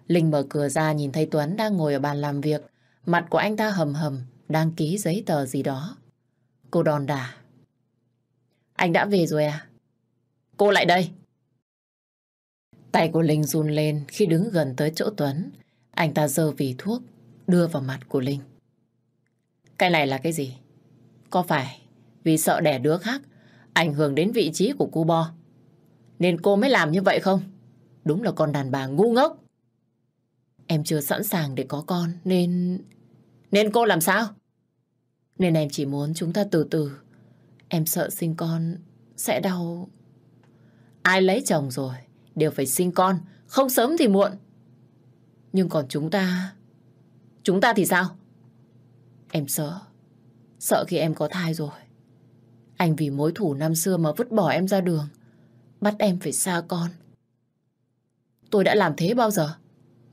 Linh mở cửa ra nhìn thấy Tuấn đang ngồi ở bàn làm việc. Mặt của anh ta hầm hầm, đang ký giấy tờ gì đó. Cô đòn đả. Anh đã về rồi à? cô lại đây. Tay của Linh run lên khi đứng gần tới chỗ Tuấn. Anh ta giơ vì thuốc, đưa vào mặt của Linh. Cái này là cái gì? Có phải vì sợ đẻ đứa khác ảnh hưởng đến vị trí của cô Bo nên cô mới làm như vậy không? Đúng là con đàn bà ngu ngốc. Em chưa sẵn sàng để có con nên... Nên cô làm sao? Nên em chỉ muốn chúng ta từ từ. Em sợ sinh con sẽ đau. Ai lấy chồng rồi đều phải sinh con, không sớm thì muộn. Nhưng còn chúng ta... Chúng ta thì sao? Em sợ. Sợ khi em có thai rồi. Anh vì mối thủ năm xưa mà vứt bỏ em ra đường. Bắt em phải xa con. Tôi đã làm thế bao giờ?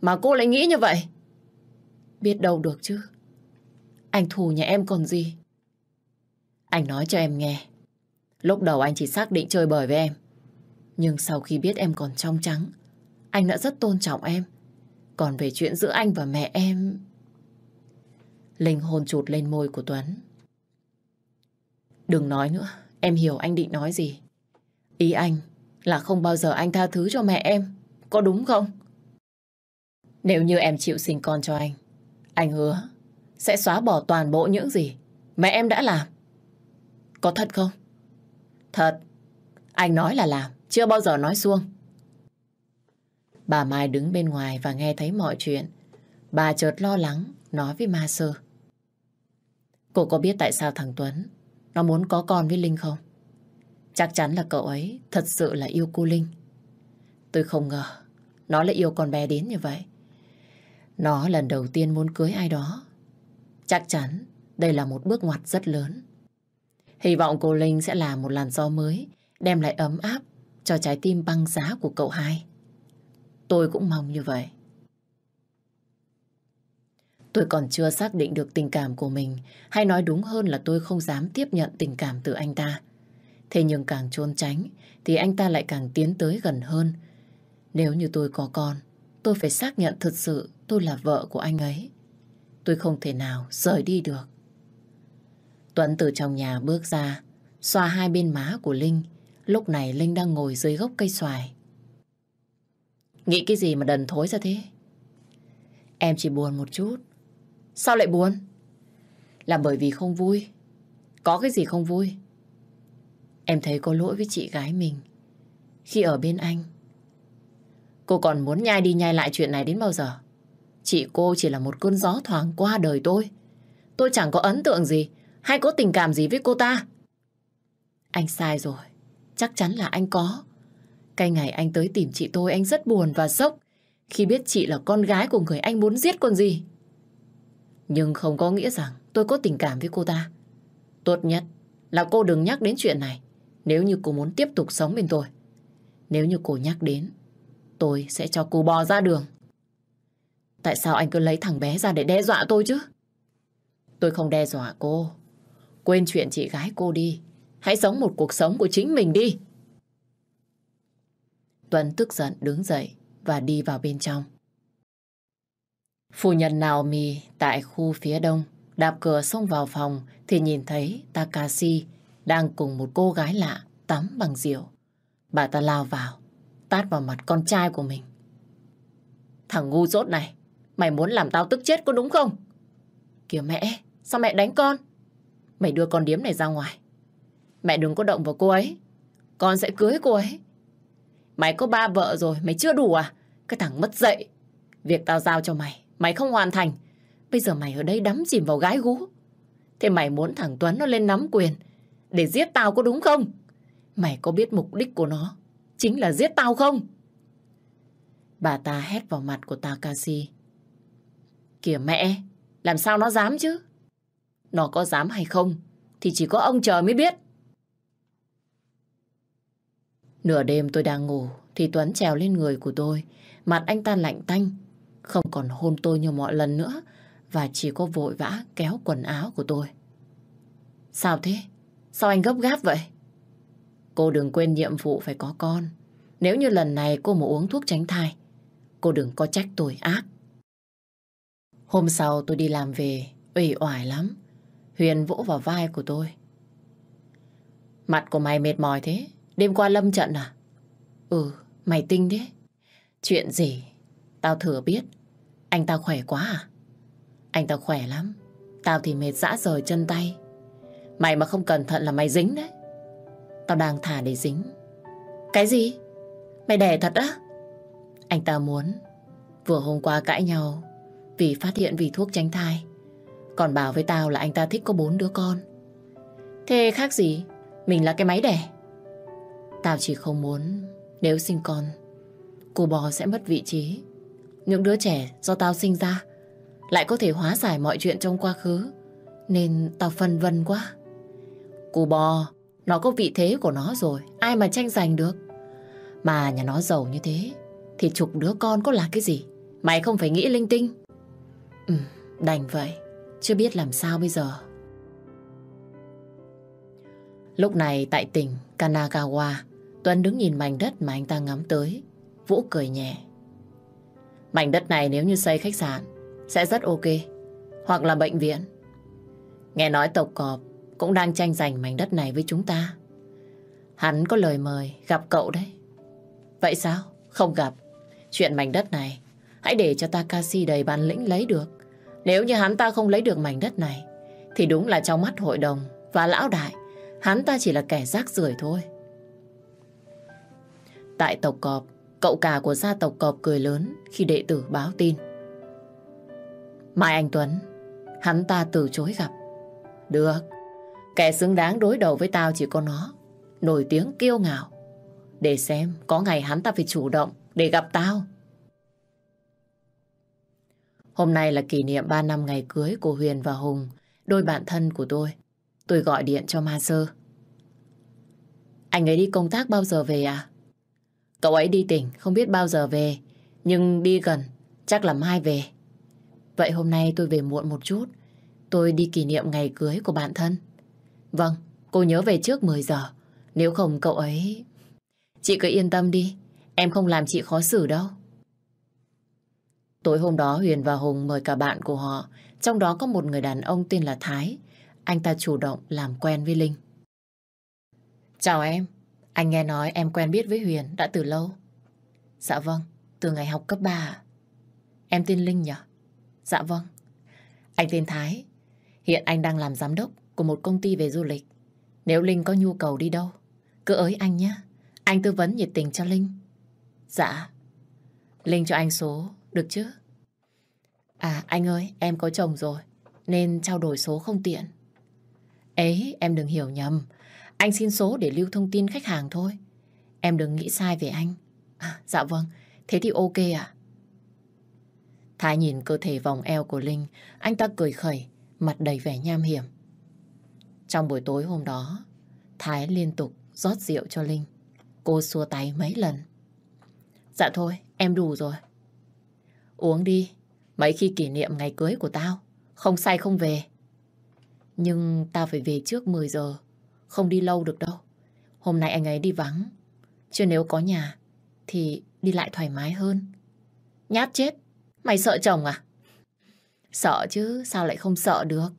Mà cô lại nghĩ như vậy? Biết đâu được chứ. Anh thù nhà em còn gì? Anh nói cho em nghe. Lúc đầu anh chỉ xác định chơi bời với em. Nhưng sau khi biết em còn trong trắng, anh đã rất tôn trọng em. Còn về chuyện giữa anh và mẹ em... Linh hồn chụt lên môi của Tuấn. Đừng nói nữa, em hiểu anh định nói gì. Ý anh là không bao giờ anh tha thứ cho mẹ em, có đúng không? Nếu như em chịu sinh con cho anh, anh hứa sẽ xóa bỏ toàn bộ những gì mẹ em đã làm. Có thật không? Thật. Anh nói là làm, chưa bao giờ nói xuông. Bà Mai đứng bên ngoài và nghe thấy mọi chuyện. Bà chợt lo lắng, nói với Ma Sơ. Cô có biết tại sao thằng Tuấn nó muốn có con với Linh không? Chắc chắn là cậu ấy thật sự là yêu cô Linh. Tôi không ngờ nó lại yêu con bé đến như vậy. Nó lần đầu tiên muốn cưới ai đó. Chắc chắn đây là một bước ngoặt rất lớn. Hy vọng cô Linh sẽ là một làn gió mới, đem lại ấm áp cho trái tim băng giá của cậu hai. Tôi cũng mong như vậy. Tôi còn chưa xác định được tình cảm của mình, hay nói đúng hơn là tôi không dám tiếp nhận tình cảm từ anh ta. Thế nhưng càng trốn tránh, thì anh ta lại càng tiến tới gần hơn. Nếu như tôi có con, tôi phải xác nhận thật sự tôi là vợ của anh ấy. Tôi không thể nào rời đi được. Tuấn từ trong nhà bước ra, xoa hai bên má của Linh. Lúc này Linh đang ngồi dưới gốc cây xoài. Nghĩ cái gì mà đần thối ra thế? Em chỉ buồn một chút. Sao lại buồn? Là bởi vì không vui. Có cái gì không vui? Em thấy có lỗi với chị gái mình. Khi ở bên anh. Cô còn muốn nhai đi nhai lại chuyện này đến bao giờ? Chị cô chỉ là một cơn gió thoáng qua đời tôi. Tôi chẳng có ấn tượng gì hay có tình cảm gì với cô ta. Anh sai rồi. Chắc chắn là anh có. Cái ngày anh tới tìm chị tôi, anh rất buồn và sốc khi biết chị là con gái của người anh muốn giết con gì. Nhưng không có nghĩa rằng tôi có tình cảm với cô ta. Tốt nhất là cô đừng nhắc đến chuyện này nếu như cô muốn tiếp tục sống bên tôi. Nếu như cô nhắc đến, tôi sẽ cho cô bò ra đường. Tại sao anh cứ lấy thằng bé ra để đe dọa tôi chứ? Tôi không đe dọa cô. Quên chuyện chị gái cô đi. Hãy sống một cuộc sống của chính mình đi. Tuấn tức giận đứng dậy và đi vào bên trong. Phu nhân nào mì tại khu phía đông đạp cửa xông vào phòng thì nhìn thấy Takashi đang cùng một cô gái lạ tắm bằng rượu. Bà ta lao vào, tát vào mặt con trai của mình. Thằng ngu dốt này, mày muốn làm tao tức chết có đúng không? Kìa mẹ, sao mẹ đánh con? Mày đưa con điếm này ra ngoài. Mẹ đừng có động vào cô ấy. Con sẽ cưới cô ấy. Mày có ba vợ rồi, mày chưa đủ à? Cái thằng mất dậy. Việc tao giao cho mày, mày không hoàn thành. Bây giờ mày ở đây đắm chìm vào gái gú. Thế mày muốn thằng Tuấn nó lên nắm quyền để giết tao có đúng không? Mày có biết mục đích của nó chính là giết tao không? Bà ta hét vào mặt của Takashi. Kìa mẹ, làm sao nó dám chứ? Nó có dám hay không thì chỉ có ông trời mới biết. Nửa đêm tôi đang ngủ thì Tuấn trèo lên người của tôi. Mặt anh ta lạnh tanh, không còn hôn tôi như mọi lần nữa và chỉ có vội vã kéo quần áo của tôi. Sao thế? Sao anh gấp gáp vậy? Cô đừng quên nhiệm vụ phải có con. Nếu như lần này cô mà uống thuốc tránh thai, cô đừng có trách tôi ác. Hôm sau tôi đi làm về, ủy oải lắm. Huyền vỗ vào vai của tôi. Mặt của mày mệt mỏi thế, đêm qua lâm trận à? Ừ, mày tinh đấy. Chuyện gì? Tao thừa biết. Anh tao khỏe quá à? Anh tao khỏe lắm. Tao thì mệt dã rời chân tay. Mày mà không cẩn thận là mày dính đấy. Tao đang thả để dính. Cái gì? Mày đẻ thật á? Anh ta muốn. Vừa hôm qua cãi nhau vì phát hiện vì thuốc tránh thai. Còn bảo với tao là anh ta thích có bốn đứa con. Thế khác gì? Mình là cái máy đẻ. Tao chỉ không muốn nếu sinh con, cô bò sẽ mất vị trí. Những đứa trẻ do tao sinh ra lại có thể hóa giải mọi chuyện trong quá khứ. Nên tao phân vân quá. Cù bò, nó có vị thế của nó rồi, ai mà tranh giành được. Mà nhà nó giàu như thế, thì chục đứa con có là cái gì? Mày không phải nghĩ linh tinh. Ừ, đành vậy, chưa biết làm sao bây giờ. Lúc này tại tỉnh Kanagawa, Tuấn đứng nhìn mảnh đất mà anh ta ngắm tới. Vũ cười nhẹ. Mảnh đất này nếu như xây khách sạn, sẽ rất ok. Hoặc là bệnh viện. Nghe nói tộc cọp cũng đang tranh giành mảnh đất này với chúng ta. Hắn có lời mời gặp cậu đấy. Vậy sao? Không gặp. Chuyện mảnh đất này, hãy để cho Takashi đầy bản lĩnh lấy được. Nếu như hắn ta không lấy được mảnh đất này, thì đúng là trong mắt hội đồng và lão đại, hắn ta chỉ là kẻ rác rưởi thôi. Tại tộc cọp, cậu cả của gia tộc cọp cười lớn khi đệ tử báo tin. Mai Anh Tuấn, hắn ta từ chối gặp. Được, kẻ xứng đáng đối đầu với tao chỉ có nó, nổi tiếng kiêu ngạo. Để xem có ngày hắn ta phải chủ động để gặp tao. Hôm nay là kỷ niệm 3 năm ngày cưới của Huyền và Hùng, đôi bạn thân của tôi. Tôi gọi điện cho Ma Sơ. Anh ấy đi công tác bao giờ về à? Cậu ấy đi tỉnh, không biết bao giờ về, nhưng đi gần, chắc là mai về. Vậy hôm nay tôi về muộn một chút, tôi đi kỷ niệm ngày cưới của bạn thân. Vâng, cô nhớ về trước 10 giờ, nếu không cậu ấy... Chị cứ yên tâm đi, em không làm chị khó xử đâu. Tối hôm đó Huyền và Hùng mời cả bạn của họ, trong đó có một người đàn ông tên là Thái. Anh ta chủ động làm quen với Linh. Chào em, anh nghe nói em quen biết với Huyền đã từ lâu. Dạ vâng, từ ngày học cấp 3 Em tên Linh nhỉ? Dạ vâng. Anh tên Thái. Hiện anh đang làm giám đốc của một công ty về du lịch. Nếu Linh có nhu cầu đi đâu, cứ ới anh nhé. Anh tư vấn nhiệt tình cho Linh. Dạ. Linh cho anh số, được chứ? À anh ơi, em có chồng rồi, nên trao đổi số không tiện. Ấy, em đừng hiểu nhầm. Anh xin số để lưu thông tin khách hàng thôi. Em đừng nghĩ sai về anh. À, dạ vâng, thế thì ok ạ. Thái nhìn cơ thể vòng eo của Linh, anh ta cười khẩy, mặt đầy vẻ nham hiểm. Trong buổi tối hôm đó, Thái liên tục rót rượu cho Linh. Cô xua tay mấy lần. Dạ thôi, em đủ rồi. Uống đi, mấy khi kỷ niệm ngày cưới của tao, không say không về. Nhưng tao phải về trước 10 giờ, không đi lâu được đâu. Hôm nay anh ấy đi vắng, chứ nếu có nhà thì đi lại thoải mái hơn. Nhát chết, mày sợ chồng à? Sợ chứ, sao lại không sợ được?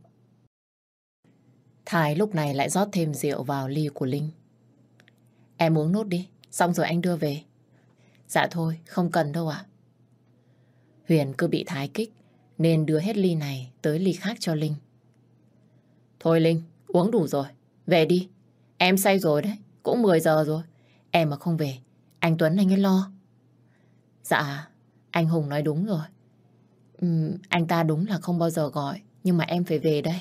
Thái lúc này lại rót thêm rượu vào ly của Linh. Em uống nốt đi, xong rồi anh đưa về. Dạ thôi, không cần đâu ạ. Huyền cứ bị thái kích, nên đưa hết ly này tới ly khác cho Linh. Thôi Linh, uống đủ rồi, về đi. Em say rồi đấy, cũng 10 giờ rồi. Em mà không về, anh Tuấn anh ấy lo. Dạ, anh Hùng nói đúng rồi. Uhm, anh ta đúng là không bao giờ gọi, nhưng mà em phải về đây.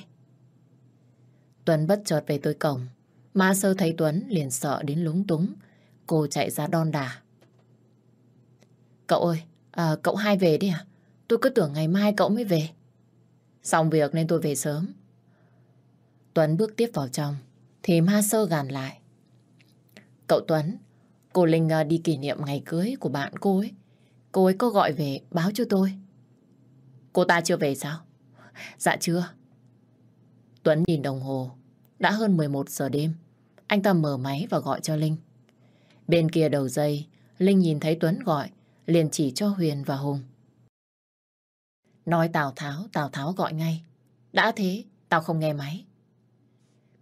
Tuấn bất chợt về tới cổng. Ma sơ thấy Tuấn liền sợ đến lúng túng. Cô chạy ra đon đà. Cậu ơi, à, cậu hai về đi à? Tôi cứ tưởng ngày mai cậu mới về. Xong việc nên tôi về sớm. Tuấn bước tiếp vào trong, thì ma sơ gàn lại. Cậu Tuấn, cô Linh ờ, đi kỷ niệm ngày cưới của bạn cô ấy. Cô ấy có gọi về báo cho tôi. Cô ta chưa về sao? Dạ chưa. Tuấn nhìn đồng hồ. Đã hơn 11 giờ đêm. Anh ta mở máy và gọi cho Linh. Bên kia đầu dây, Linh nhìn thấy Tuấn gọi, liền chỉ cho Huyền và Hùng. Nói Tào Tháo, Tào Tháo gọi ngay. Đã thế, tao không nghe máy.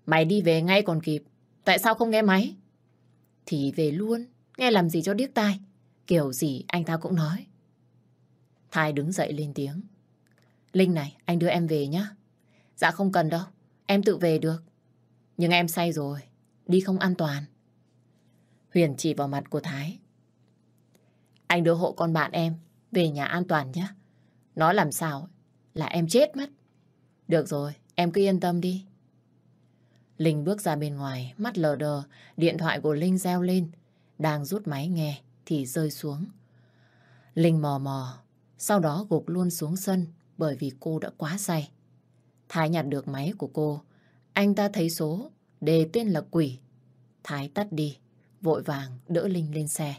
Mày đi về ngay còn kịp. Tại sao không nghe máy? thì về luôn, nghe làm gì cho điếc tai. Kiểu gì anh ta cũng nói. Thái đứng dậy lên tiếng. Linh này, anh đưa em về nhé. Dạ không cần đâu, em tự về được. Nhưng em say rồi, đi không an toàn. Huyền chỉ vào mặt của Thái. Anh đưa hộ con bạn em về nhà an toàn nhé. Nói làm sao là em chết mất. Được rồi, em cứ yên tâm đi. Linh bước ra bên ngoài, mắt lờ đờ, điện thoại của Linh reo lên. Đang rút máy nghe thì rơi xuống. Linh mò mò, sau đó gục luôn xuống sân bởi vì cô đã quá say. Thái nhặt được máy của cô, anh ta thấy số, đề tên là quỷ. Thái tắt đi, vội vàng đỡ Linh lên xe.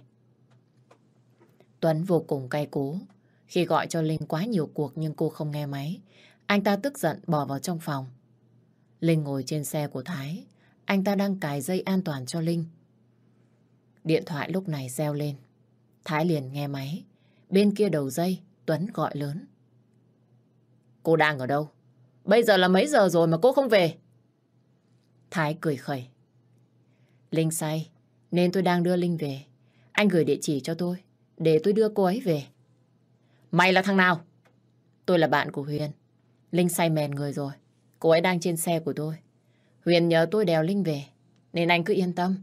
Tuấn vô cùng cay cú. Khi gọi cho Linh quá nhiều cuộc nhưng cô không nghe máy, anh ta tức giận bỏ vào trong phòng. Linh ngồi trên xe của Thái, anh ta đang cài dây an toàn cho Linh. Điện thoại lúc này reo lên. Thái liền nghe máy. Bên kia đầu dây, Tuấn gọi lớn. Cô đang ở đâu? Bây giờ là mấy giờ rồi mà cô không về? Thái cười khẩy. Linh say, nên tôi đang đưa Linh về. Anh gửi địa chỉ cho tôi, để tôi đưa cô ấy về. Mày là thằng nào? Tôi là bạn của Huyền. Linh say mèn người rồi. Cô ấy đang trên xe của tôi. Huyền nhờ tôi đèo Linh về, nên anh cứ yên tâm.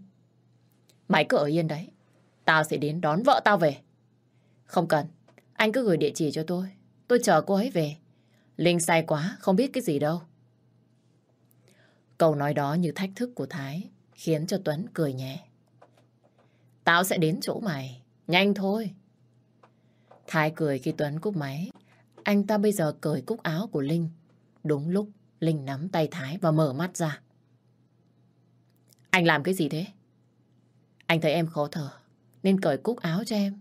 Mày cứ ở yên đấy. Tao sẽ đến đón vợ tao về. Không cần. Anh cứ gửi địa chỉ cho tôi. Tôi chờ cô ấy về. Linh sai quá, không biết cái gì đâu. Câu nói đó như thách thức của Thái, khiến cho Tuấn cười nhẹ. Tao sẽ đến chỗ mày. Nhanh thôi. Thái cười khi Tuấn cúp máy. Anh ta bây giờ cởi cúc áo của Linh. Đúng lúc Linh nắm tay Thái và mở mắt ra. Anh làm cái gì thế? Anh thấy em khó thở, nên cởi cúc áo cho em.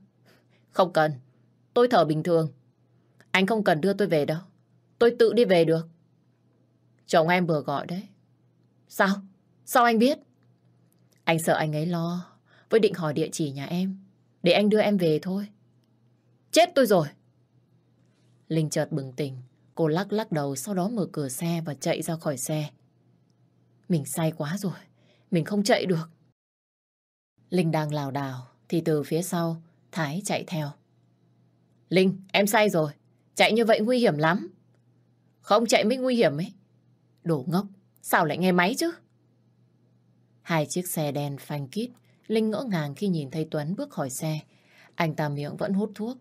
Không cần, tôi thở bình thường. Anh không cần đưa tôi về đâu. Tôi tự đi về được. Chồng em vừa gọi đấy. Sao? Sao anh biết? Anh sợ anh ấy lo, với định hỏi địa chỉ nhà em, để anh đưa em về thôi. Chết tôi rồi! Linh chợt bừng tỉnh, cô lắc lắc đầu sau đó mở cửa xe và chạy ra khỏi xe. Mình say quá rồi, mình không chạy được. Linh đang lảo đảo thì từ phía sau Thái chạy theo. Linh, em say rồi. Chạy như vậy nguy hiểm lắm. Không chạy mới nguy hiểm ấy. Đồ ngốc, sao lại nghe máy chứ? Hai chiếc xe đen phanh kít. Linh ngỡ ngàng khi nhìn thấy Tuấn bước khỏi xe. Anh ta miệng vẫn hút thuốc.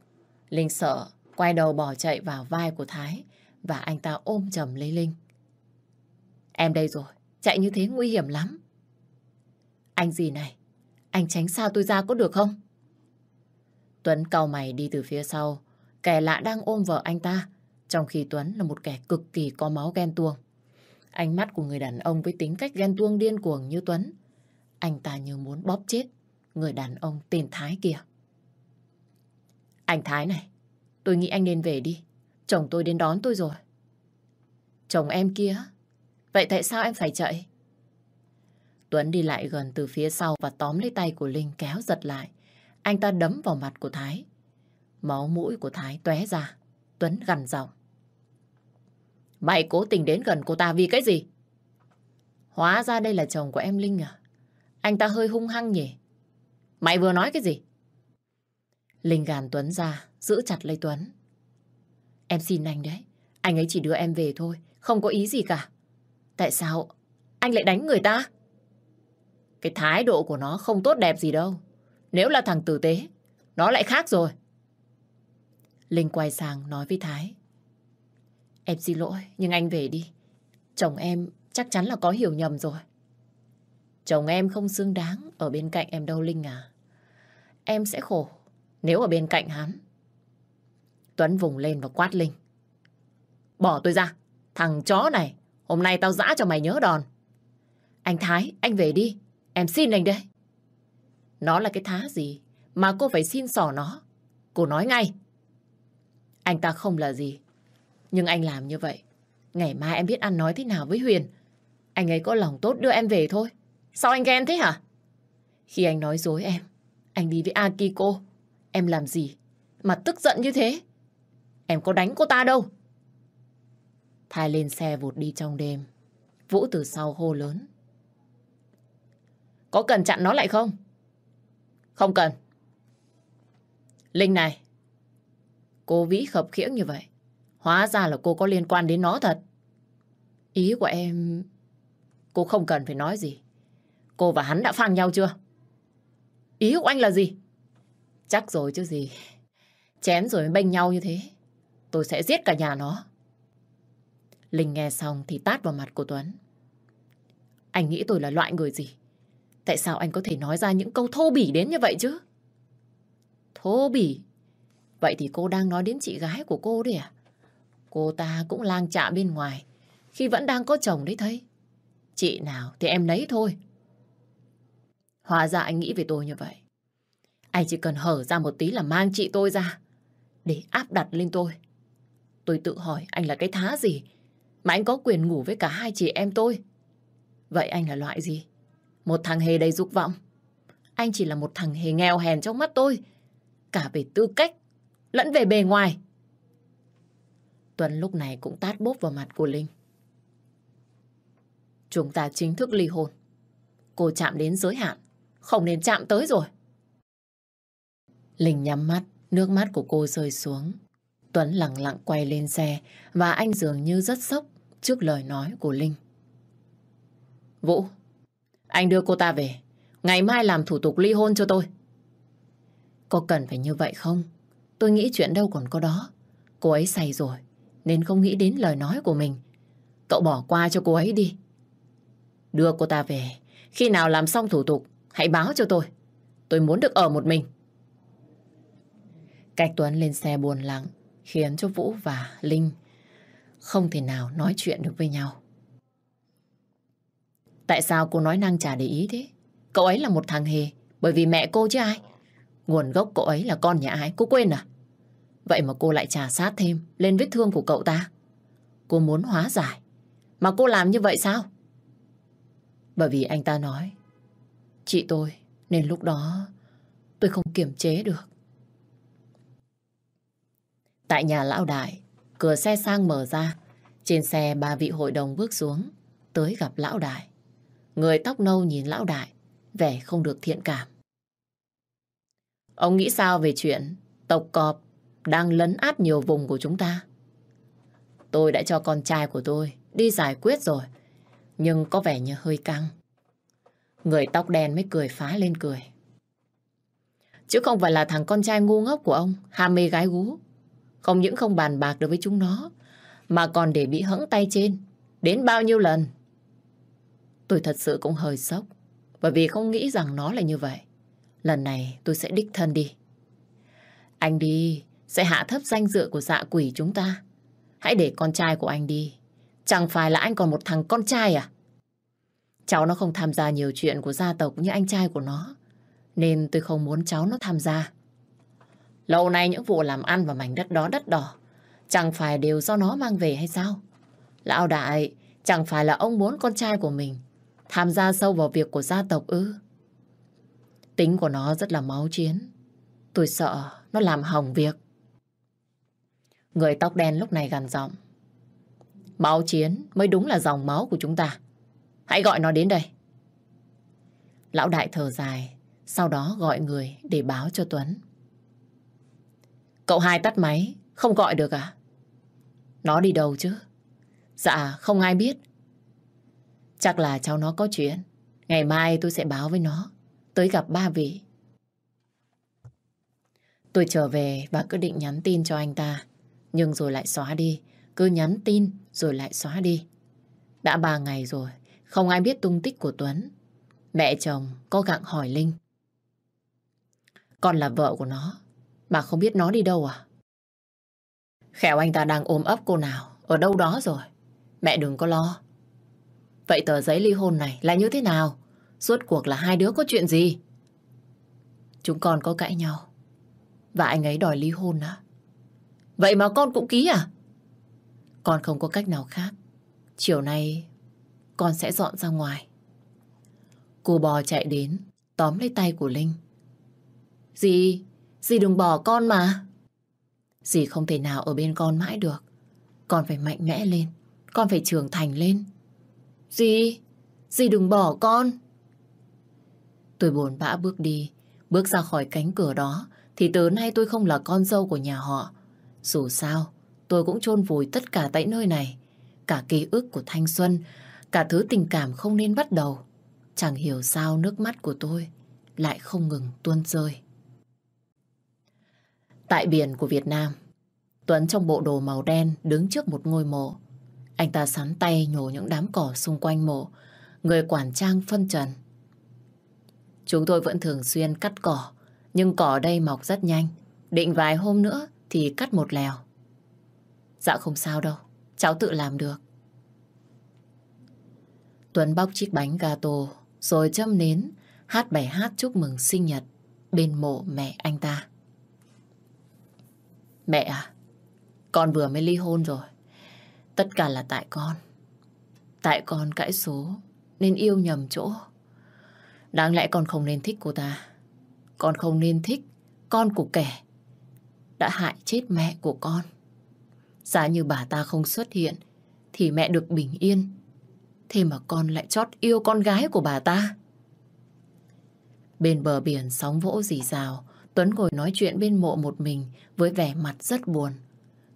Linh sợ, quay đầu bỏ chạy vào vai của Thái và anh ta ôm chầm lấy Linh. Em đây rồi, chạy như thế nguy hiểm lắm. Anh gì này, anh tránh xa tôi ra có được không? Tuấn cau mày đi từ phía sau. Kẻ lạ đang ôm vợ anh ta. Trong khi Tuấn là một kẻ cực kỳ có máu ghen tuông. Ánh mắt của người đàn ông với tính cách ghen tuông điên cuồng như Tuấn. Anh ta như muốn bóp chết người đàn ông tên Thái kia. Anh Thái này, tôi nghĩ anh nên về đi. Chồng tôi đến đón tôi rồi. Chồng em kia? Vậy tại sao em phải chạy? Tuấn đi lại gần từ phía sau và tóm lấy tay của Linh kéo giật lại. Anh ta đấm vào mặt của Thái. Máu mũi của Thái tóe ra. Tuấn gằn giọng. Mày cố tình đến gần cô ta vì cái gì? Hóa ra đây là chồng của em Linh à? Anh ta hơi hung hăng nhỉ? Mày vừa nói cái gì? Linh gàn Tuấn ra, giữ chặt lấy Tuấn. Em xin anh đấy. Anh ấy chỉ đưa em về thôi, không có ý gì cả. Tại sao anh lại đánh người ta? Cái thái độ của nó không tốt đẹp gì đâu. Nếu là thằng tử tế, nó lại khác rồi. Linh quay sang nói với Thái. Em xin lỗi, nhưng anh về đi. Chồng em chắc chắn là có hiểu nhầm rồi. Chồng em không xứng đáng ở bên cạnh em đâu Linh à. Em sẽ khổ nếu ở bên cạnh hắn. Tuấn vùng lên và quát Linh. Bỏ tôi ra, thằng chó này, hôm nay tao dã cho mày nhớ đòn. Anh Thái, anh về đi, em xin anh đây. Nó là cái thá gì mà cô phải xin sỏ nó. Cô nói ngay. Anh ta không là gì. Nhưng anh làm như vậy. Ngày mai em biết ăn nói thế nào với Huyền. Anh ấy có lòng tốt đưa em về thôi. Sao anh ghen thế hả? Khi anh nói dối em, anh đi với Akiko. Em làm gì mà tức giận như thế? Em có đánh cô ta đâu. Thái lên xe vụt đi trong đêm. Vũ từ sau hô lớn. Có cần chặn nó lại không? Không cần. Linh này, cô Vĩ khập khiễng như vậy. Hóa ra là cô có liên quan đến nó thật. Ý của em... Cô không cần phải nói gì. Cô và hắn đã phang nhau chưa? Ý của anh là gì? Chắc rồi chứ gì. Chém rồi mới bênh nhau như thế. Tôi sẽ giết cả nhà nó. Linh nghe xong thì tát vào mặt của Tuấn. Anh nghĩ tôi là loại người gì? Tại sao anh có thể nói ra những câu thô bỉ đến như vậy chứ? Thô bỉ? Vậy thì cô đang nói đến chị gái của cô đấy à? Cô ta cũng lang trạ bên ngoài, khi vẫn đang có chồng đấy thấy. Chị nào thì em lấy thôi. Hóa ra anh nghĩ về tôi như vậy. Anh chỉ cần hở ra một tí là mang chị tôi ra, để áp đặt lên tôi. Tôi tự hỏi anh là cái thá gì mà anh có quyền ngủ với cả hai chị em tôi. Vậy anh là loại gì? Một thằng hề đầy dục vọng. Anh chỉ là một thằng hề nghèo hèn trong mắt tôi. Cả về tư cách, lẫn về bề ngoài. Tuấn lúc này cũng tát bốp vào mặt của Linh. Chúng ta chính thức ly hôn. Cô chạm đến giới hạn, không nên chạm tới rồi. Linh nhắm mắt, nước mắt của cô rơi xuống. Tuấn lặng lặng quay lên xe và anh dường như rất sốc trước lời nói của Linh. Vũ, anh đưa cô ta về. Ngày mai làm thủ tục ly hôn cho tôi. Có cần phải như vậy không? Tôi nghĩ chuyện đâu còn có đó. Cô ấy say rồi, nên không nghĩ đến lời nói của mình. Cậu bỏ qua cho cô ấy đi. Đưa cô ta về. Khi nào làm xong thủ tục, hãy báo cho tôi. Tôi muốn được ở một mình. Cách Tuấn lên xe buồn lặng, khiến cho Vũ và Linh không thể nào nói chuyện được với nhau. Tại sao cô nói năng chả để ý thế? Cậu ấy là một thằng hề, bởi vì mẹ cô chứ ai? Nguồn gốc cậu ấy là con nhà ai, cô quên à? Vậy mà cô lại trả sát thêm lên vết thương của cậu ta. Cô muốn hóa giải. Mà cô làm như vậy sao? Bởi vì anh ta nói Chị tôi Nên lúc đó tôi không kiềm chế được Tại nhà lão đại, Cửa xe sang mở ra. Trên xe ba vị hội đồng bước xuống, Tới gặp lão đại. Người tóc nâu nhìn lão đại, Vẻ không được thiện cảm. Ông nghĩ sao về chuyện Tộc cọp đang lấn át nhiều vùng của chúng ta? Tôi đã cho con trai của tôi Đi giải quyết rồi, Nhưng có vẻ như hơi căng. Người tóc đen mới cười phá lên cười. Chứ không phải là thằng con trai ngu ngốc của ông, Ham mê gái gú không những không bàn bạc được với chúng nó, mà còn để bị hẫng tay trên. Đến bao nhiêu lần? Tôi thật sự cũng hơi sốc, bởi vì không nghĩ rằng nó là như vậy. Lần này tôi sẽ đích thân đi. Anh đi, sẽ hạ thấp danh dự của dạ quỷ chúng ta. Hãy để con trai của anh đi. Chẳng phải là anh còn một thằng con trai à? Cháu nó không tham gia nhiều chuyện của gia tộc như anh trai của nó. Nên tôi không muốn cháu nó tham gia. Lâu nay những vụ làm ăn vào mảnh đất đó đất đỏ chẳng phải đều do nó mang về hay sao? Lão đại, chẳng phải là ông muốn con trai của mình tham gia sâu vào việc của gia tộc ư? Tính của nó rất là máu chiến. Tôi sợ nó làm hỏng việc. Người tóc đen lúc này gằn giọng. Máu chiến mới đúng là dòng máu của chúng ta. Hãy gọi nó đến đây. Lão đại thở dài, sau đó gọi người để báo cho Tuấn. Cậu hai tắt máy, không gọi được à? Nó đi đâu chứ? Dạ, không ai biết. Chắc là cháu nó có chuyện. Ngày mai tôi sẽ báo với nó. Tới gặp ba vị. Tôi trở về và cứ định nhắn tin cho anh ta. Nhưng rồi lại xóa đi. Cứ nhắn tin rồi lại xóa đi. Đã ba ngày rồi, không ai biết tung tích của Tuấn. Mẹ chồng có gặng hỏi Linh. Con là vợ của nó, mà không biết nó đi đâu à? Khéo anh ta đang ôm ấp cô nào, ở đâu đó rồi. Mẹ đừng có lo. Vậy tờ giấy ly hôn này là như thế nào? Suốt cuộc là hai đứa có chuyện gì? Chúng con có cãi nhau. Và anh ấy đòi ly hôn á. Vậy mà con cũng ký à? Con không có cách nào khác. Chiều nay con sẽ dọn ra ngoài. Cô bò chạy đến, tóm lấy tay của Linh. Dì, Dì đừng bỏ con mà. Dì không thể nào ở bên con mãi được. Con phải mạnh mẽ lên. Con phải trưởng thành lên. Dì, dì đừng bỏ con. Tôi buồn bã bước đi. Bước ra khỏi cánh cửa đó thì từ nay tôi không là con dâu của nhà họ. Dù sao, tôi cũng chôn vùi tất cả tại nơi này. Cả ký ức của thanh xuân, cả thứ tình cảm không nên bắt đầu. Chẳng hiểu sao nước mắt của tôi lại không ngừng tuôn rơi. Tại biển của Việt Nam, Tuấn trong bộ đồ màu đen đứng trước một ngôi mộ. Anh ta sắn tay nhổ những đám cỏ xung quanh mộ, người quản trang phân trần. Chúng tôi vẫn thường xuyên cắt cỏ, nhưng cỏ đây mọc rất nhanh. Định vài hôm nữa thì cắt một lèo. Dạ không sao đâu, cháu tự làm được. Tuấn bóc chiếc bánh gato, rồi châm nến, hát bài hát chúc mừng sinh nhật bên mộ mẹ anh ta. Mẹ à, con vừa mới ly hôn rồi. Tất cả là tại con. Tại con cãi số nên yêu nhầm chỗ. Đáng lẽ con không nên thích cô ta. Con không nên thích con của kẻ đã hại chết mẹ của con. Giá như bà ta không xuất hiện thì mẹ được bình yên. Thế mà con lại chót yêu con gái của bà ta. Bên bờ biển sóng vỗ dì rào, Tuấn ngồi nói chuyện bên mộ một mình với vẻ mặt rất buồn.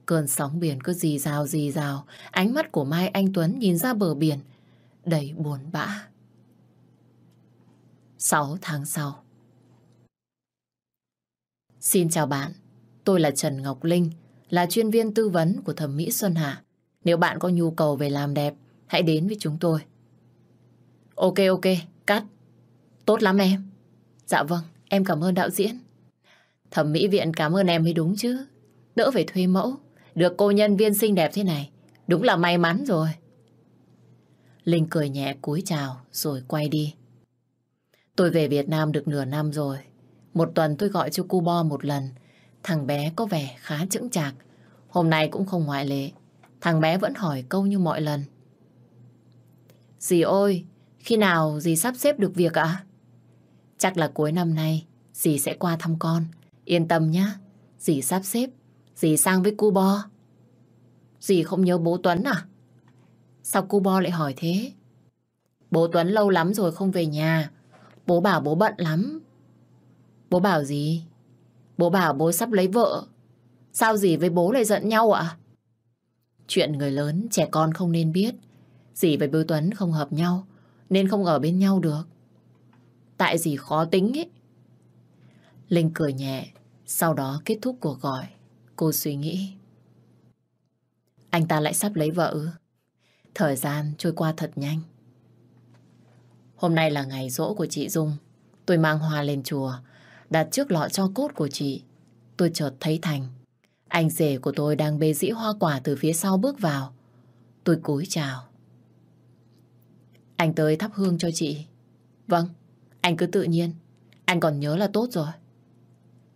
Cơn sóng biển cứ dì rào dì rào, ánh mắt của Mai Anh Tuấn nhìn ra bờ biển, đầy buồn bã. 6 tháng sau Xin chào bạn, tôi là Trần Ngọc Linh, là chuyên viên tư vấn của thẩm mỹ Xuân Hạ. Nếu bạn có nhu cầu về làm đẹp, hãy đến với chúng tôi. Ok ok, cắt. Tốt lắm em. Dạ vâng, em cảm ơn đạo diễn. Thẩm mỹ viện cảm ơn em mới đúng chứ. Đỡ phải thuê mẫu. Được cô nhân viên xinh đẹp thế này. Đúng là may mắn rồi. Linh cười nhẹ cúi chào rồi quay đi. Tôi về Việt Nam được nửa năm rồi. Một tuần tôi gọi cho cu Bo một lần. Thằng bé có vẻ khá chững chạc. Hôm nay cũng không ngoại lệ. Thằng bé vẫn hỏi câu như mọi lần. Dì ơi, khi nào dì sắp xếp được việc ạ? Chắc là cuối năm nay dì sẽ qua thăm con. Yên tâm nhá, dì sắp xếp. Dì sang với cu Bo. Dì không nhớ bố Tuấn à? Sao cu Bo lại hỏi thế? Bố Tuấn lâu lắm rồi không về nhà. Bố bảo bố bận lắm. Bố bảo gì? Bố bảo bố sắp lấy vợ. Sao dì với bố lại giận nhau ạ? Chuyện người lớn, trẻ con không nên biết. Dì với bố Tuấn không hợp nhau, nên không ở bên nhau được. Tại dì khó tính ấy. Linh cười nhẹ, sau đó kết thúc cuộc gọi. Cô suy nghĩ. Anh ta lại sắp lấy vợ Thời gian trôi qua thật nhanh. Hôm nay là ngày rỗ của chị Dung. Tôi mang hoa lên chùa, đặt trước lọ cho cốt của chị. Tôi chợt thấy Thành. Anh rể của tôi đang bê dĩ hoa quả từ phía sau bước vào. Tôi cúi chào. Anh tới thắp hương cho chị. Vâng, anh cứ tự nhiên. Anh còn nhớ là tốt rồi.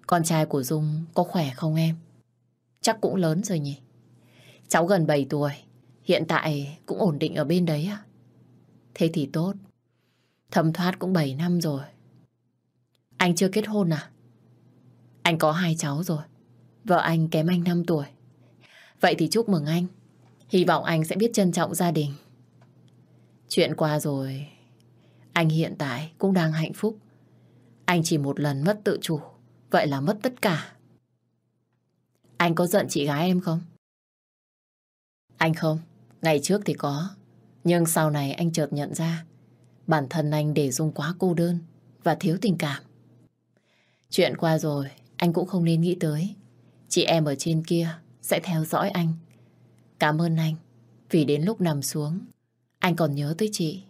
Con trai của Dung có khỏe không em? Chắc cũng lớn rồi nhỉ? Cháu gần 7 tuổi. Hiện tại cũng ổn định ở bên đấy à? Thế thì tốt. Thầm thoát cũng 7 năm rồi. Anh chưa kết hôn à? Anh có hai cháu rồi. Vợ anh kém anh 5 tuổi. Vậy thì chúc mừng anh. Hy vọng anh sẽ biết trân trọng gia đình. Chuyện qua rồi. Anh hiện tại cũng đang hạnh phúc. Anh chỉ một lần mất tự chủ. Vậy là mất tất cả. Anh có giận chị gái em không? Anh không. Ngày trước thì có. Nhưng sau này anh chợt nhận ra bản thân anh để Dung quá cô đơn và thiếu tình cảm. Chuyện qua rồi, anh cũng không nên nghĩ tới. Chị em ở trên kia sẽ theo dõi anh. Cảm ơn anh vì đến lúc nằm xuống, anh còn nhớ tới chị.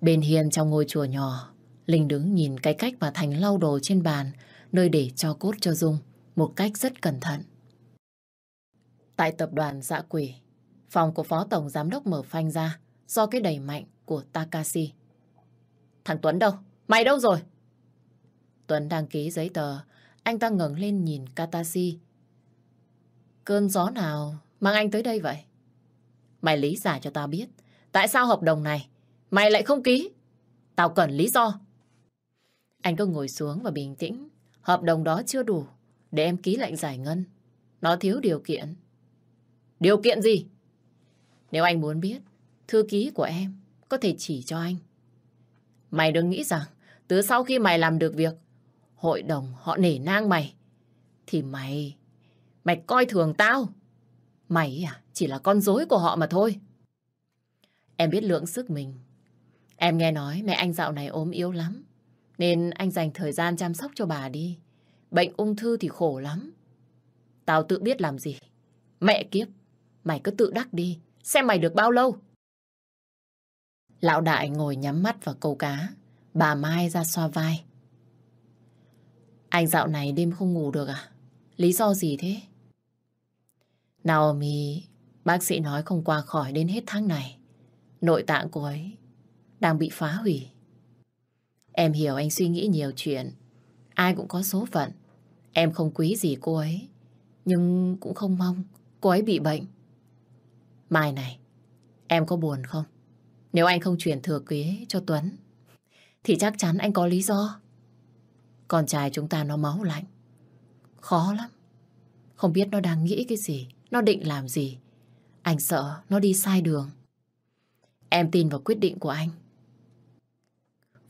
Bên hiên trong ngôi chùa nhỏ, Linh đứng nhìn cái cách mà Thành lau đồ trên bàn, nơi để cho cốt cho Dung, một cách rất cẩn thận. Tại tập đoàn dạ quỷ, phòng của Phó Tổng Giám đốc mở phanh ra do cái đẩy mạnh của Takashi. Thằng Tuấn đâu? Mày đâu rồi? Tuấn đăng ký giấy tờ, anh ta ngẩng lên nhìn Katashi. Cơn gió nào mang anh tới đây vậy? Mày lý giải cho tao biết, tại sao hợp đồng này mày lại không ký? Tao cần lý do. Anh cứ ngồi xuống và bình tĩnh. Hợp đồng đó chưa đủ để em ký lệnh giải ngân. Nó thiếu điều kiện. Điều kiện gì? Nếu anh muốn biết, thư ký của em có thể chỉ cho anh. Mày đừng nghĩ rằng từ sau khi mày làm được việc, hội đồng họ nể nang mày, thì mày, mày coi thường tao. Mày à, chỉ là con rối của họ mà thôi. Em biết lượng sức mình. Em nghe nói mẹ anh dạo này ốm yếu lắm. Nên anh dành thời gian chăm sóc cho bà đi. Bệnh ung thư thì khổ lắm. Tao tự biết làm gì. Mẹ kiếp, mày cứ tự đắc đi. Xem mày được bao lâu. Lão đại ngồi nhắm mắt vào câu cá. Bà Mai ra xoa vai. Anh dạo này đêm không ngủ được à? Lý do gì thế? Naomi, bác sĩ nói không qua khỏi đến hết tháng này. Nội tạng của ấy đang bị phá hủy. Em hiểu anh suy nghĩ nhiều chuyện. Ai cũng có số phận. Em không quý gì cô ấy. Nhưng cũng không mong cô ấy bị bệnh. Mai này, em có buồn không? Nếu anh không chuyển thừa kế cho Tuấn, thì chắc chắn anh có lý do. Con trai chúng ta nó máu lạnh. Khó lắm. Không biết nó đang nghĩ cái gì, nó định làm gì. Anh sợ nó đi sai đường. Em tin vào quyết định của anh.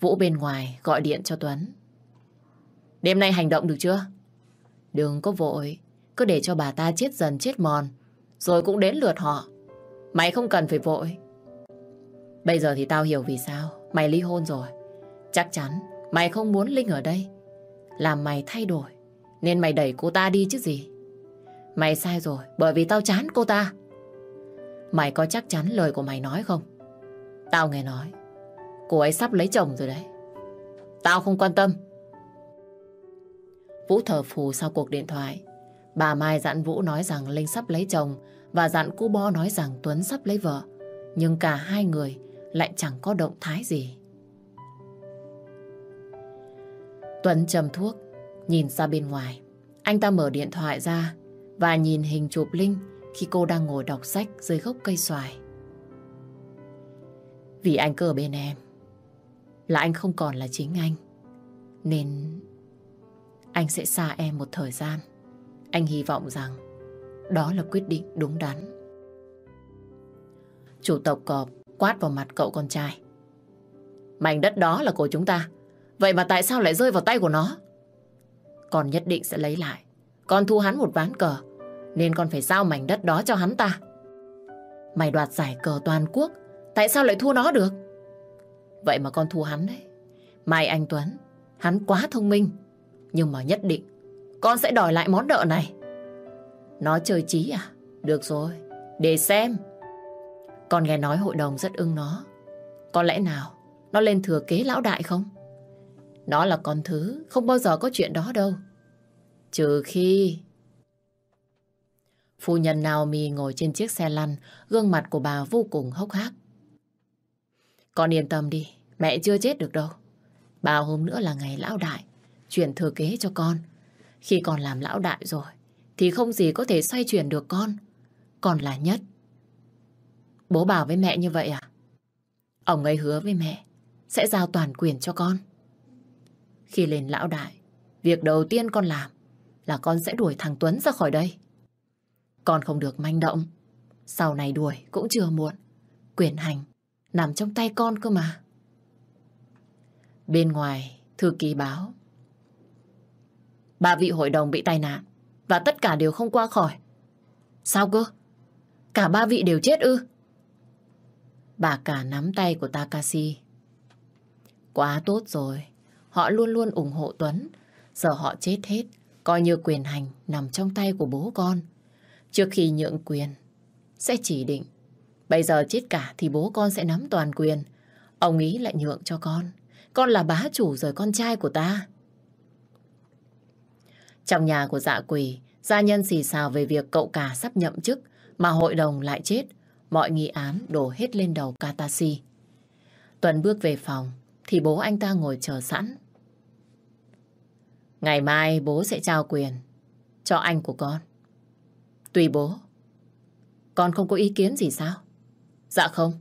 Vũ bên ngoài gọi điện cho Tuấn. Đêm nay hành động được chưa? Đừng có vội, cứ để cho bà ta chết dần chết mòn, rồi cũng đến lượt họ. Mày không cần phải vội. Bây giờ thì tao hiểu vì sao mày ly hôn rồi. Chắc chắn mày không muốn Linh ở đây. Làm mày thay đổi, nên mày đẩy cô ta đi chứ gì. Mày sai rồi, bởi vì tao chán cô ta. Mày có chắc chắn lời của mày nói không? Tao nghe nói, cô ấy sắp lấy chồng rồi đấy. Tao không quan tâm. Vũ thở phù sau cuộc điện thoại. Bà Mai dặn Vũ nói rằng Linh sắp lấy chồng và dặn cô Bo nói rằng Tuấn sắp lấy vợ. Nhưng cả hai người lại chẳng có động thái gì. Tuấn trầm thuốc, nhìn ra bên ngoài. Anh ta mở điện thoại ra và nhìn hình chụp Linh khi cô đang ngồi đọc sách dưới gốc cây xoài. Vì anh cơ bên em là anh không còn là chính anh. Nên anh sẽ xa em một thời gian. Anh hy vọng rằng đó là quyết định đúng đắn. Chủ tộc cọp quát vào mặt cậu con trai. Mảnh đất đó là của chúng ta. Vậy mà tại sao lại rơi vào tay của nó? Con nhất định sẽ lấy lại. Con thu hắn một ván cờ. Nên con phải giao mảnh đất đó cho hắn ta. Mày đoạt giải cờ toàn quốc. Tại sao lại thua nó được? Vậy mà con thua hắn đấy. Mai anh Tuấn, hắn quá thông minh. Nhưng mà nhất định, con sẽ đòi lại món nợ này. Nó chơi trí à? Được rồi, để xem. Con nghe nói hội đồng rất ưng nó. Có lẽ nào nó lên thừa kế lão đại không? Nó là con thứ, không bao giờ có chuyện đó đâu. Trừ khi... Phu nhân Naomi ngồi trên chiếc xe lăn, gương mặt của bà vô cùng hốc hác. Con yên tâm đi, mẹ chưa chết được đâu. ba hôm nữa là ngày lão đại, chuyển thừa kế cho con. Khi con làm lão đại rồi, thì không gì có thể xoay chuyển được con. Con là nhất. Bố bảo với mẹ như vậy à? Ông ấy hứa với mẹ sẽ giao toàn quyền cho con. Khi lên lão đại, việc đầu tiên con làm là con sẽ đuổi thằng Tuấn ra khỏi đây. Con không được manh động. Sau này đuổi cũng chưa muộn. Quyền hành nằm trong tay con cơ mà. Bên ngoài, thư ký báo. Ba vị hội đồng bị tai nạn và tất cả đều không qua khỏi. Sao cơ? Cả ba vị đều chết ư? Bà cả nắm tay của Takashi. Quá tốt rồi. Họ luôn luôn ủng hộ Tuấn. Giờ họ chết hết, coi như quyền hành nằm trong tay của bố con. Trước khi nhượng quyền, sẽ chỉ định. Bây giờ chết cả thì bố con sẽ nắm toàn quyền. Ông ý lại nhượng cho con. Con là bá chủ rồi con trai của ta. Trong nhà của dạ quỷ, gia nhân xì xào về việc cậu cả sắp nhậm chức mà hội đồng lại chết. Mọi nghi án đổ hết lên đầu Katashi. Tuấn bước về phòng thì bố anh ta ngồi chờ sẵn. Ngày mai bố sẽ trao quyền cho anh của con. Tùy bố. Con không có ý kiến gì sao? Dạ không.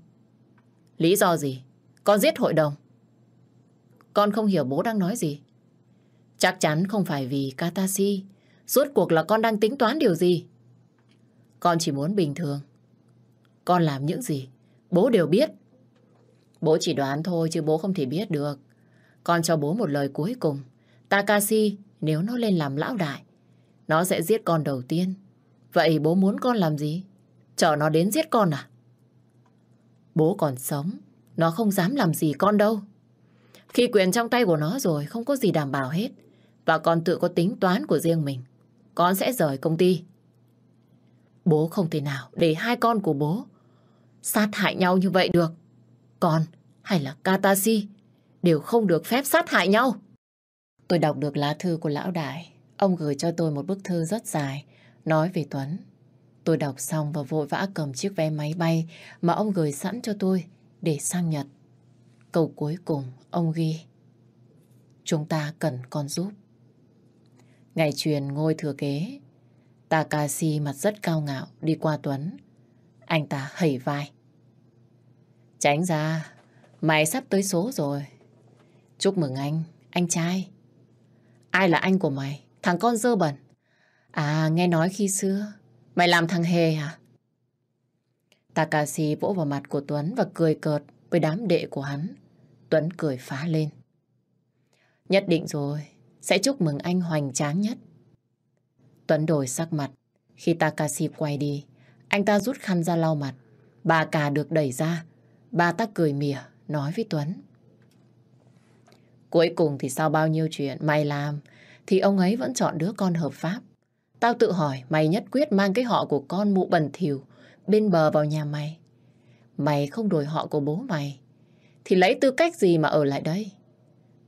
Lý do gì? Con giết hội đồng. Con không hiểu bố đang nói gì. Chắc chắn không phải vì Katashi. Suốt cuộc là con đang tính toán điều gì? Con chỉ muốn bình thường. Con làm những gì? Bố đều biết. Bố chỉ đoán thôi chứ bố không thể biết được. con cho bố một lời cuối cùng. Takashi nếu nó lên làm lão đại, nó sẽ giết con đầu tiên. Vậy bố muốn con làm gì? Chờ nó đến giết con à? Bố còn sống, nó không dám làm gì con đâu. Khi quyền trong tay của nó rồi, không có gì đảm bảo hết. Và con tự có tính toán của riêng mình. Con sẽ rời công ty. Bố không thể nào để hai con của bố sát hại nhau như vậy được. Con hay là Katashi đều không được phép sát hại nhau. Tôi đọc được lá thư của lão đại. Ông gửi cho tôi một bức thư rất dài, nói về Tuấn. Tôi đọc xong và vội vã cầm chiếc vé máy bay mà ông gửi sẵn cho tôi để sang Nhật. Câu cuối cùng ông ghi Chúng ta cần con giúp. Ngày truyền ngôi thừa kế Takashi mặt rất cao ngạo đi qua Tuấn. Anh ta hẩy vai. Tránh ra, mày sắp tới số rồi. Chúc mừng anh, anh trai. Ai là anh của mày? Thằng con dơ bẩn. À, nghe nói khi xưa, mày làm thằng hề à? Takashi vỗ vào mặt của Tuấn và cười cợt với đám đệ của hắn. Tuấn cười phá lên. Nhất định rồi, sẽ chúc mừng anh hoành tráng nhất. Tuấn đổi sắc mặt. Khi Takashi quay đi, anh ta rút khăn ra lau mặt. Bà cả được đẩy ra. Bà ta cười mỉa, nói với Tuấn. Cuối cùng thì sau bao nhiêu chuyện mày làm, thì ông ấy vẫn chọn đứa con hợp pháp. Tao tự hỏi mày nhất quyết mang cái họ của con mụ bẩn thỉu bên bờ vào nhà mày. Mày không đổi họ của bố mày, thì lấy tư cách gì mà ở lại đây?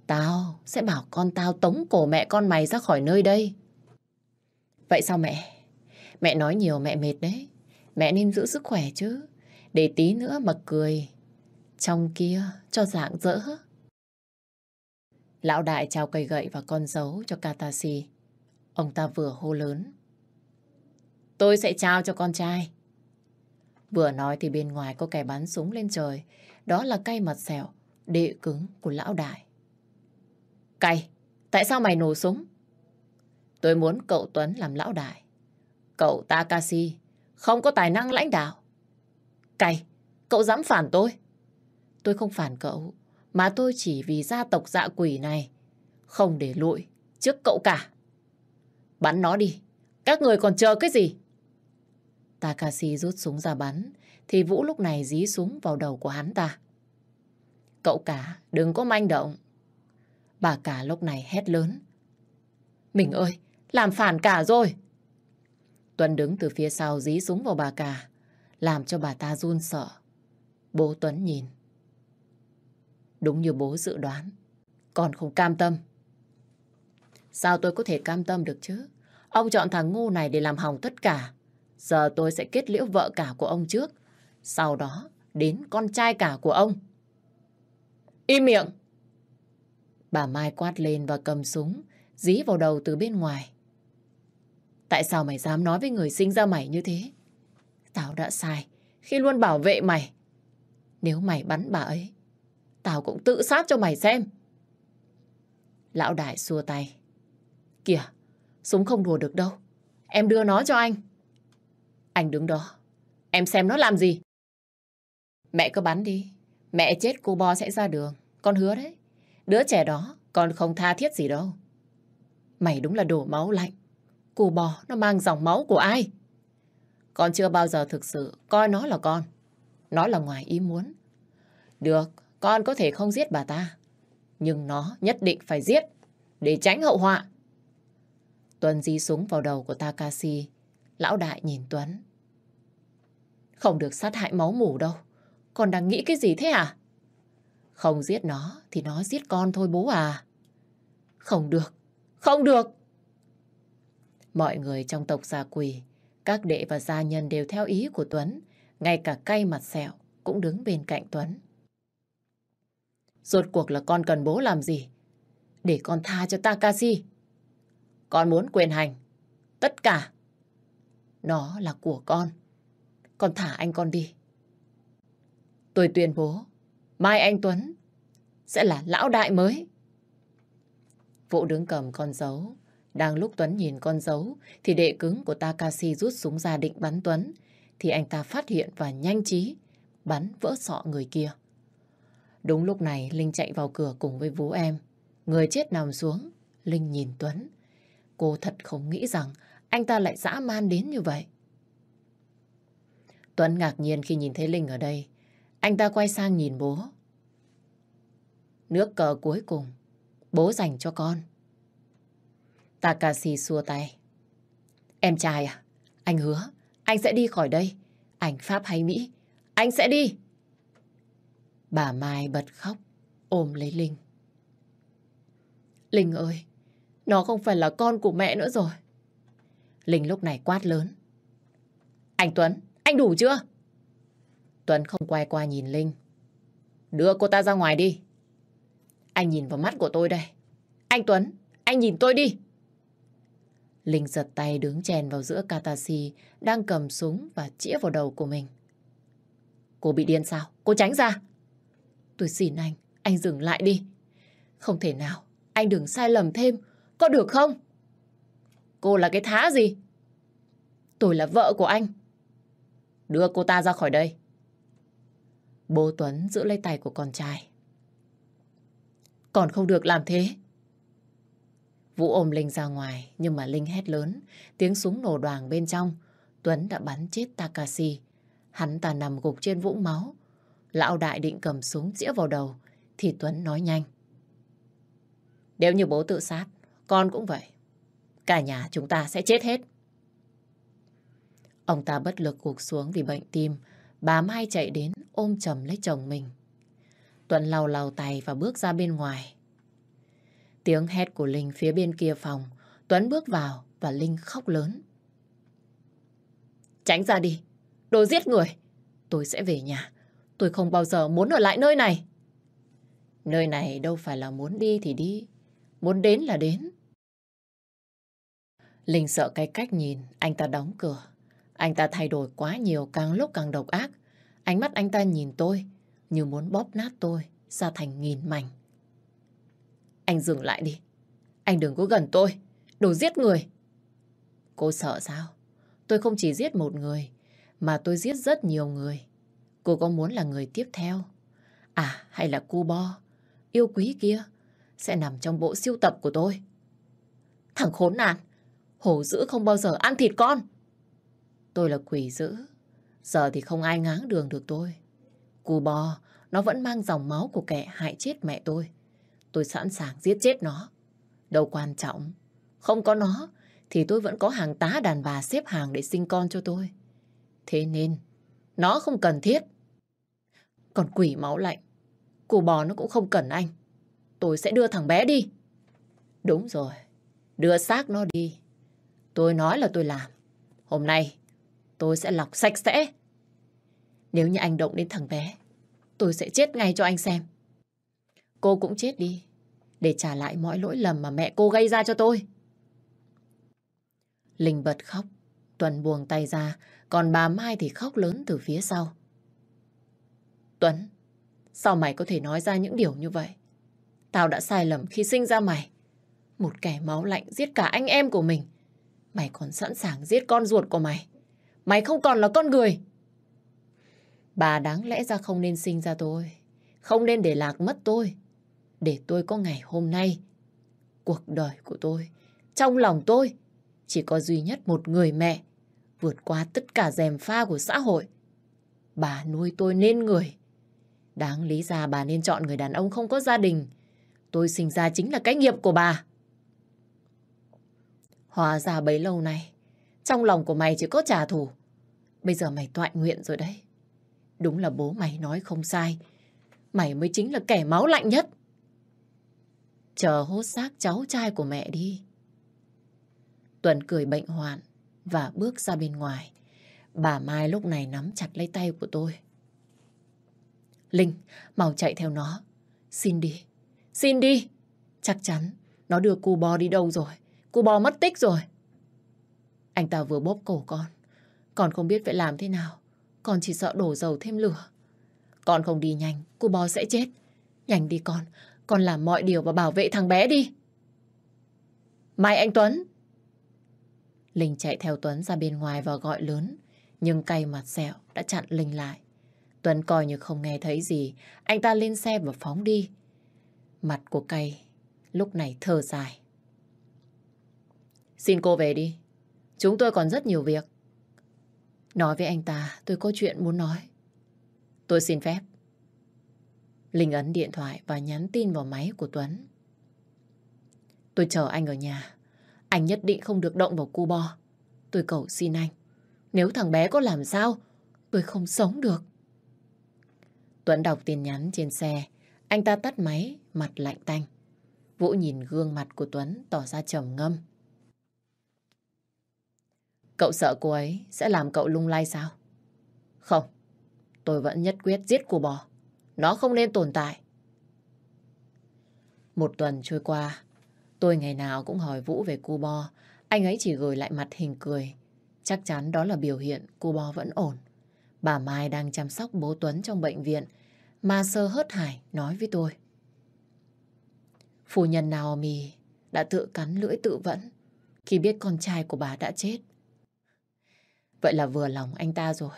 Tao sẽ bảo con tao tống cổ mẹ con mày ra khỏi nơi đây. Vậy sao mẹ? Mẹ nói nhiều mẹ mệt đấy. Mẹ nên giữ sức khỏe chứ. Để tí nữa mà cười. Trong kia cho dạng dỡ. Lão đại trao cây gậy và con dấu cho Katashi. Ông ta vừa hô lớn. Tôi sẽ trao cho con trai. Vừa nói thì bên ngoài có kẻ bắn súng lên trời. Đó là cây mặt xẻo, đệ cứng của lão đại. Cay, tại sao mày nổ súng? Tôi muốn cậu Tuấn làm lão đại. Cậu Takashi không có tài năng lãnh đạo. Cay, cậu dám phản tôi? Tôi không phản cậu, mà tôi chỉ vì gia tộc dạ quỷ này không để lụi trước cậu cả. Bắn nó đi, các người còn chờ cái gì? Takashi rút súng ra bắn, thì Vũ lúc này dí súng vào đầu của hắn ta. Cậu cả, đừng có manh động. Bà cả lúc này hét lớn. Mình ơi, làm phản cả rồi. Tuấn đứng từ phía sau dí súng vào bà cả, làm cho bà ta run sợ. Bố Tuấn nhìn. Đúng như bố dự đoán, con không cam tâm. Sao tôi có thể cam tâm được chứ? Ông chọn thằng ngu này để làm hỏng tất cả. Giờ tôi sẽ kết liễu vợ cả của ông trước. Sau đó đến con trai cả của ông. Im miệng! Bà Mai quát lên và cầm súng, dí vào đầu từ bên ngoài. Tại sao mày dám nói với người sinh ra mày như thế? Tao đã sai khi luôn bảo vệ mày. Nếu mày bắn bà ấy, tao cũng tự sát cho mày xem. Lão đại xua tay. Kìa, súng không đùa được đâu. Em đưa nó cho anh. Anh đứng đó. Em xem nó làm gì? Mẹ cứ bắn đi. Mẹ chết cô bo sẽ ra đường. Con hứa đấy. Đứa trẻ đó con không tha thiết gì đâu. Mày đúng là đổ máu lạnh. Cô bò nó mang dòng máu của ai? Con chưa bao giờ thực sự coi nó là con. Nó là ngoài ý muốn. Được, con có thể không giết bà ta. Nhưng nó nhất định phải giết để tránh hậu họa. Tuấn di súng vào đầu của Takashi. Lão đại nhìn Tuấn. Không được sát hại máu mủ đâu. Con đang nghĩ cái gì thế à? Không giết nó thì nó giết con thôi bố à. Không được, không được. Mọi người trong tộc gia quỳ, các đệ và gia nhân đều theo ý của Tuấn, ngay cả cay mặt sẹo cũng đứng bên cạnh Tuấn. Rốt cuộc là con cần bố làm gì? Để con tha cho Takashi. Con muốn quyền hành. Tất cả. Nó là của con. Con thả anh con đi. Tôi tuyên bố, mai anh Tuấn sẽ là lão đại mới. Vũ đứng cầm con dấu, đang lúc Tuấn nhìn con dấu, thì đệ cứng của Takashi rút súng ra định bắn Tuấn, thì anh ta phát hiện và nhanh trí bắn vỡ sọ người kia. Đúng lúc này, Linh chạy vào cửa cùng với Vũ em. Người chết nằm xuống, Linh nhìn Tuấn. Cô thật không nghĩ rằng anh ta lại dã man đến như vậy. Tuấn ngạc nhiên khi nhìn thấy Linh ở đây. Anh ta quay sang nhìn bố. Nước cờ cuối cùng, bố dành cho con. Takashi xua tay. Em trai à, anh hứa, anh sẽ đi khỏi đây. Anh Pháp hay Mỹ, anh sẽ đi. Bà Mai bật khóc, ôm lấy Linh. Linh ơi, nó không phải là con của mẹ nữa rồi. Linh lúc này quát lớn. Anh Tuấn, anh đủ chưa? Tuấn không quay qua nhìn Linh. Đưa cô ta ra ngoài đi. Anh nhìn vào mắt của tôi đây. Anh Tuấn, anh nhìn tôi đi. Linh giật tay đứng chèn vào giữa Katashi đang cầm súng và chĩa vào đầu của mình. Cô bị điên sao? Cô tránh ra. Tôi xin anh, anh dừng lại đi. Không thể nào, anh đừng sai lầm thêm, có được không? Cô là cái thá gì? Tôi là vợ của anh. Đưa cô ta ra khỏi đây. Bố Tuấn giữ lấy tay của con trai. Còn không được làm thế. Vũ ôm Linh ra ngoài, nhưng mà Linh hét lớn, tiếng súng nổ đoàn bên trong. Tuấn đã bắn chết Takashi. Hắn ta nằm gục trên vũng máu. Lão đại định cầm súng chĩa vào đầu, thì Tuấn nói nhanh. Nếu như bố tự sát, con cũng vậy. Cả nhà chúng ta sẽ chết hết. Ông ta bất lực gục xuống vì bệnh tim. Bà Mai chạy đến ôm chầm lấy chồng mình. Tuấn lau lau tay và bước ra bên ngoài. Tiếng hét của Linh phía bên kia phòng. Tuấn bước vào và Linh khóc lớn. Tránh ra đi. Đồ giết người. Tôi sẽ về nhà. Tôi không bao giờ muốn ở lại nơi này. Nơi này đâu phải là muốn đi thì đi. Muốn đến là đến. Linh sợ cái cách nhìn, anh ta đóng cửa. Anh ta thay đổi quá nhiều càng lúc càng độc ác. Ánh mắt anh ta nhìn tôi như muốn bóp nát tôi ra thành nghìn mảnh. Anh dừng lại đi. Anh đừng có gần tôi. Đồ giết người. Cô sợ sao? Tôi không chỉ giết một người, mà tôi giết rất nhiều người. Cô có muốn là người tiếp theo? À, hay là cu bo, yêu quý kia, sẽ nằm trong bộ siêu tập của tôi. Thằng khốn nạn, hổ dữ không bao giờ ăn thịt con. Tôi là quỷ dữ, giờ thì không ai ngáng đường được tôi. Cù bò, nó vẫn mang dòng máu của kẻ hại chết mẹ tôi. Tôi sẵn sàng giết chết nó. Đâu quan trọng, không có nó thì tôi vẫn có hàng tá đàn bà xếp hàng để sinh con cho tôi. Thế nên, nó không cần thiết. Còn quỷ máu lạnh, cù bò nó cũng không cần anh. Tôi sẽ đưa thằng bé đi. Đúng rồi, đưa xác nó đi. Tôi nói là tôi làm. Hôm nay, tôi sẽ lọc sạch sẽ. Nếu như anh động đến thằng bé, tôi sẽ chết ngay cho anh xem. Cô cũng chết đi, để trả lại mọi lỗi lầm mà mẹ cô gây ra cho tôi. Linh bật khóc, Tuấn buông tay ra, còn bà Mai thì khóc lớn từ phía sau. Tuấn, sao mày có thể nói ra những điều như vậy? Tao đã sai lầm khi sinh ra mày. Một kẻ máu lạnh giết cả anh em của mình. Mày còn sẵn sàng giết con ruột của mày. Mày không còn là con người. Bà đáng lẽ ra không nên sinh ra tôi. Không nên để lạc mất tôi. Để tôi có ngày hôm nay. Cuộc đời của tôi, trong lòng tôi, chỉ có duy nhất một người mẹ vượt qua tất cả rèm pha của xã hội. Bà nuôi tôi nên người. Đáng lý ra bà nên chọn người đàn ông không có gia đình. Tôi sinh ra chính là cái nghiệp của bà. Hóa ra bấy lâu nay, trong lòng của mày chỉ có trả thù. Bây giờ mày toại nguyện rồi đấy. Đúng là bố mày nói không sai. Mày mới chính là kẻ máu lạnh nhất. Chờ hốt xác cháu trai của mẹ đi. Tuấn cười bệnh hoạn và bước ra bên ngoài. Bà Mai lúc này nắm chặt lấy tay của tôi. Linh, mau chạy theo nó. Xin đi, xin đi. Chắc chắn nó đưa cu bò đi đâu rồi. Cu bò mất tích rồi. Anh ta vừa bóp cổ con. Con không biết phải làm thế nào. Con chỉ sợ đổ dầu thêm lửa. Con không đi nhanh, cô bò sẽ chết. Nhanh đi con, con làm mọi điều và bảo vệ thằng bé đi. Mai anh Tuấn, Linh chạy theo Tuấn ra bên ngoài và gọi lớn. Nhưng cay mặt sẹo đã chặn Linh lại. Tuấn coi như không nghe thấy gì. Anh ta lên xe và phóng đi. Mặt của cay lúc này thở dài. Xin cô về đi. Chúng tôi còn rất nhiều việc. Nói với anh ta tôi có chuyện muốn nói. Tôi xin phép. Linh ấn điện thoại và nhắn tin vào máy của Tuấn. Tôi chờ anh ở nhà. Anh nhất định không được động vào cu bo. Tôi cầu xin anh. Nếu thằng bé có làm sao, tôi không sống được. Tuấn đọc tin nhắn trên xe. Anh ta tắt máy, mặt lạnh tanh. Vũ nhìn gương mặt của Tuấn tỏ ra trầm ngâm. Cậu sợ cô ấy sẽ làm cậu lung lay sao? Không, tôi vẫn nhất quyết giết cô bò. Nó không nên tồn tại. Một tuần trôi qua, tôi ngày nào cũng hỏi Vũ về cô bo. Anh ấy chỉ gửi lại mặt hình cười. Chắc chắn đó là biểu hiện cô bo vẫn ổn. Bà Mai đang chăm sóc bố Tuấn trong bệnh viện. Mà sơ hớt hải nói với tôi. Phu nhân Naomi đã tự cắn lưỡi tự vẫn khi biết con trai của bà đã chết. Vậy là vừa lòng anh ta rồi.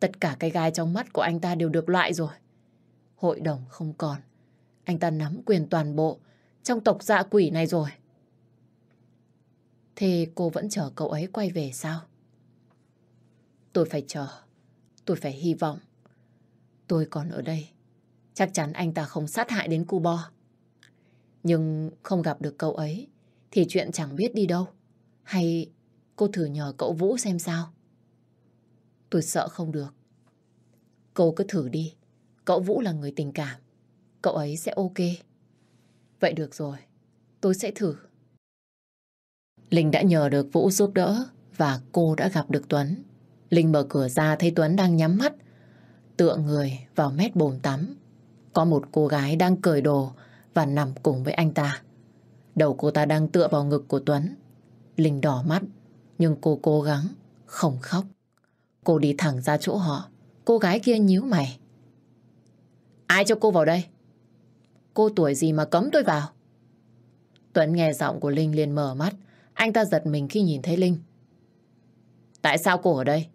Tất cả cái gai trong mắt của anh ta đều được loại rồi. Hội đồng không còn. Anh ta nắm quyền toàn bộ trong tộc dạ quỷ này rồi. Thế cô vẫn chờ cậu ấy quay về sao? Tôi phải chờ. Tôi phải hy vọng. Tôi còn ở đây. Chắc chắn anh ta không sát hại đến cu bo. Nhưng không gặp được cậu ấy thì chuyện chẳng biết đi đâu. Hay cô thử nhờ cậu Vũ xem sao? Tôi sợ không được. Cô cứ thử đi. Cậu Vũ là người tình cảm. Cậu ấy sẽ ok. Vậy được rồi. Tôi sẽ thử. Linh đã nhờ được Vũ giúp đỡ và cô đã gặp được Tuấn. Linh mở cửa ra thấy Tuấn đang nhắm mắt, tựa người vào mét bồn tắm. Có một cô gái đang cởi đồ và nằm cùng với anh ta. Đầu cô ta đang tựa vào ngực của Tuấn. Linh đỏ mắt, nhưng cô cố gắng không khóc. Cô đi thẳng ra chỗ họ. Cô gái kia nhíu mày. Ai cho cô vào đây? Cô tuổi gì mà cấm tôi vào? Tuấn nghe giọng của Linh liền mở mắt. Anh ta giật mình khi nhìn thấy Linh. Tại sao cô ở đây?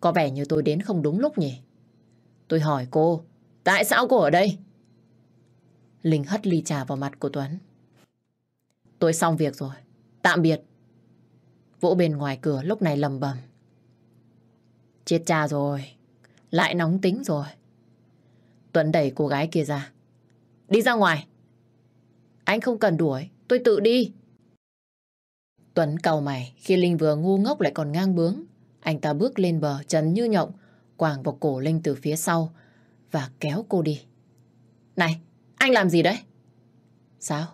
Có vẻ như tôi đến không đúng lúc nhỉ? Tôi hỏi cô, tại sao cô ở đây? Linh hất ly trà vào mặt của Tuấn. Tôi xong việc rồi. Tạm biệt. Vũ bên ngoài cửa lúc này lầm bầm. Chết cha rồi. Lại nóng tính rồi. Tuấn đẩy cô gái kia ra. Đi ra ngoài. Anh không cần đuổi. Tôi tự đi. Tuấn cầu mày khi Linh vừa ngu ngốc lại còn ngang bướng. Anh ta bước lên bờ chân như nhộng, quàng vào cổ Linh từ phía sau và kéo cô đi. Này, anh làm gì đấy? Sao?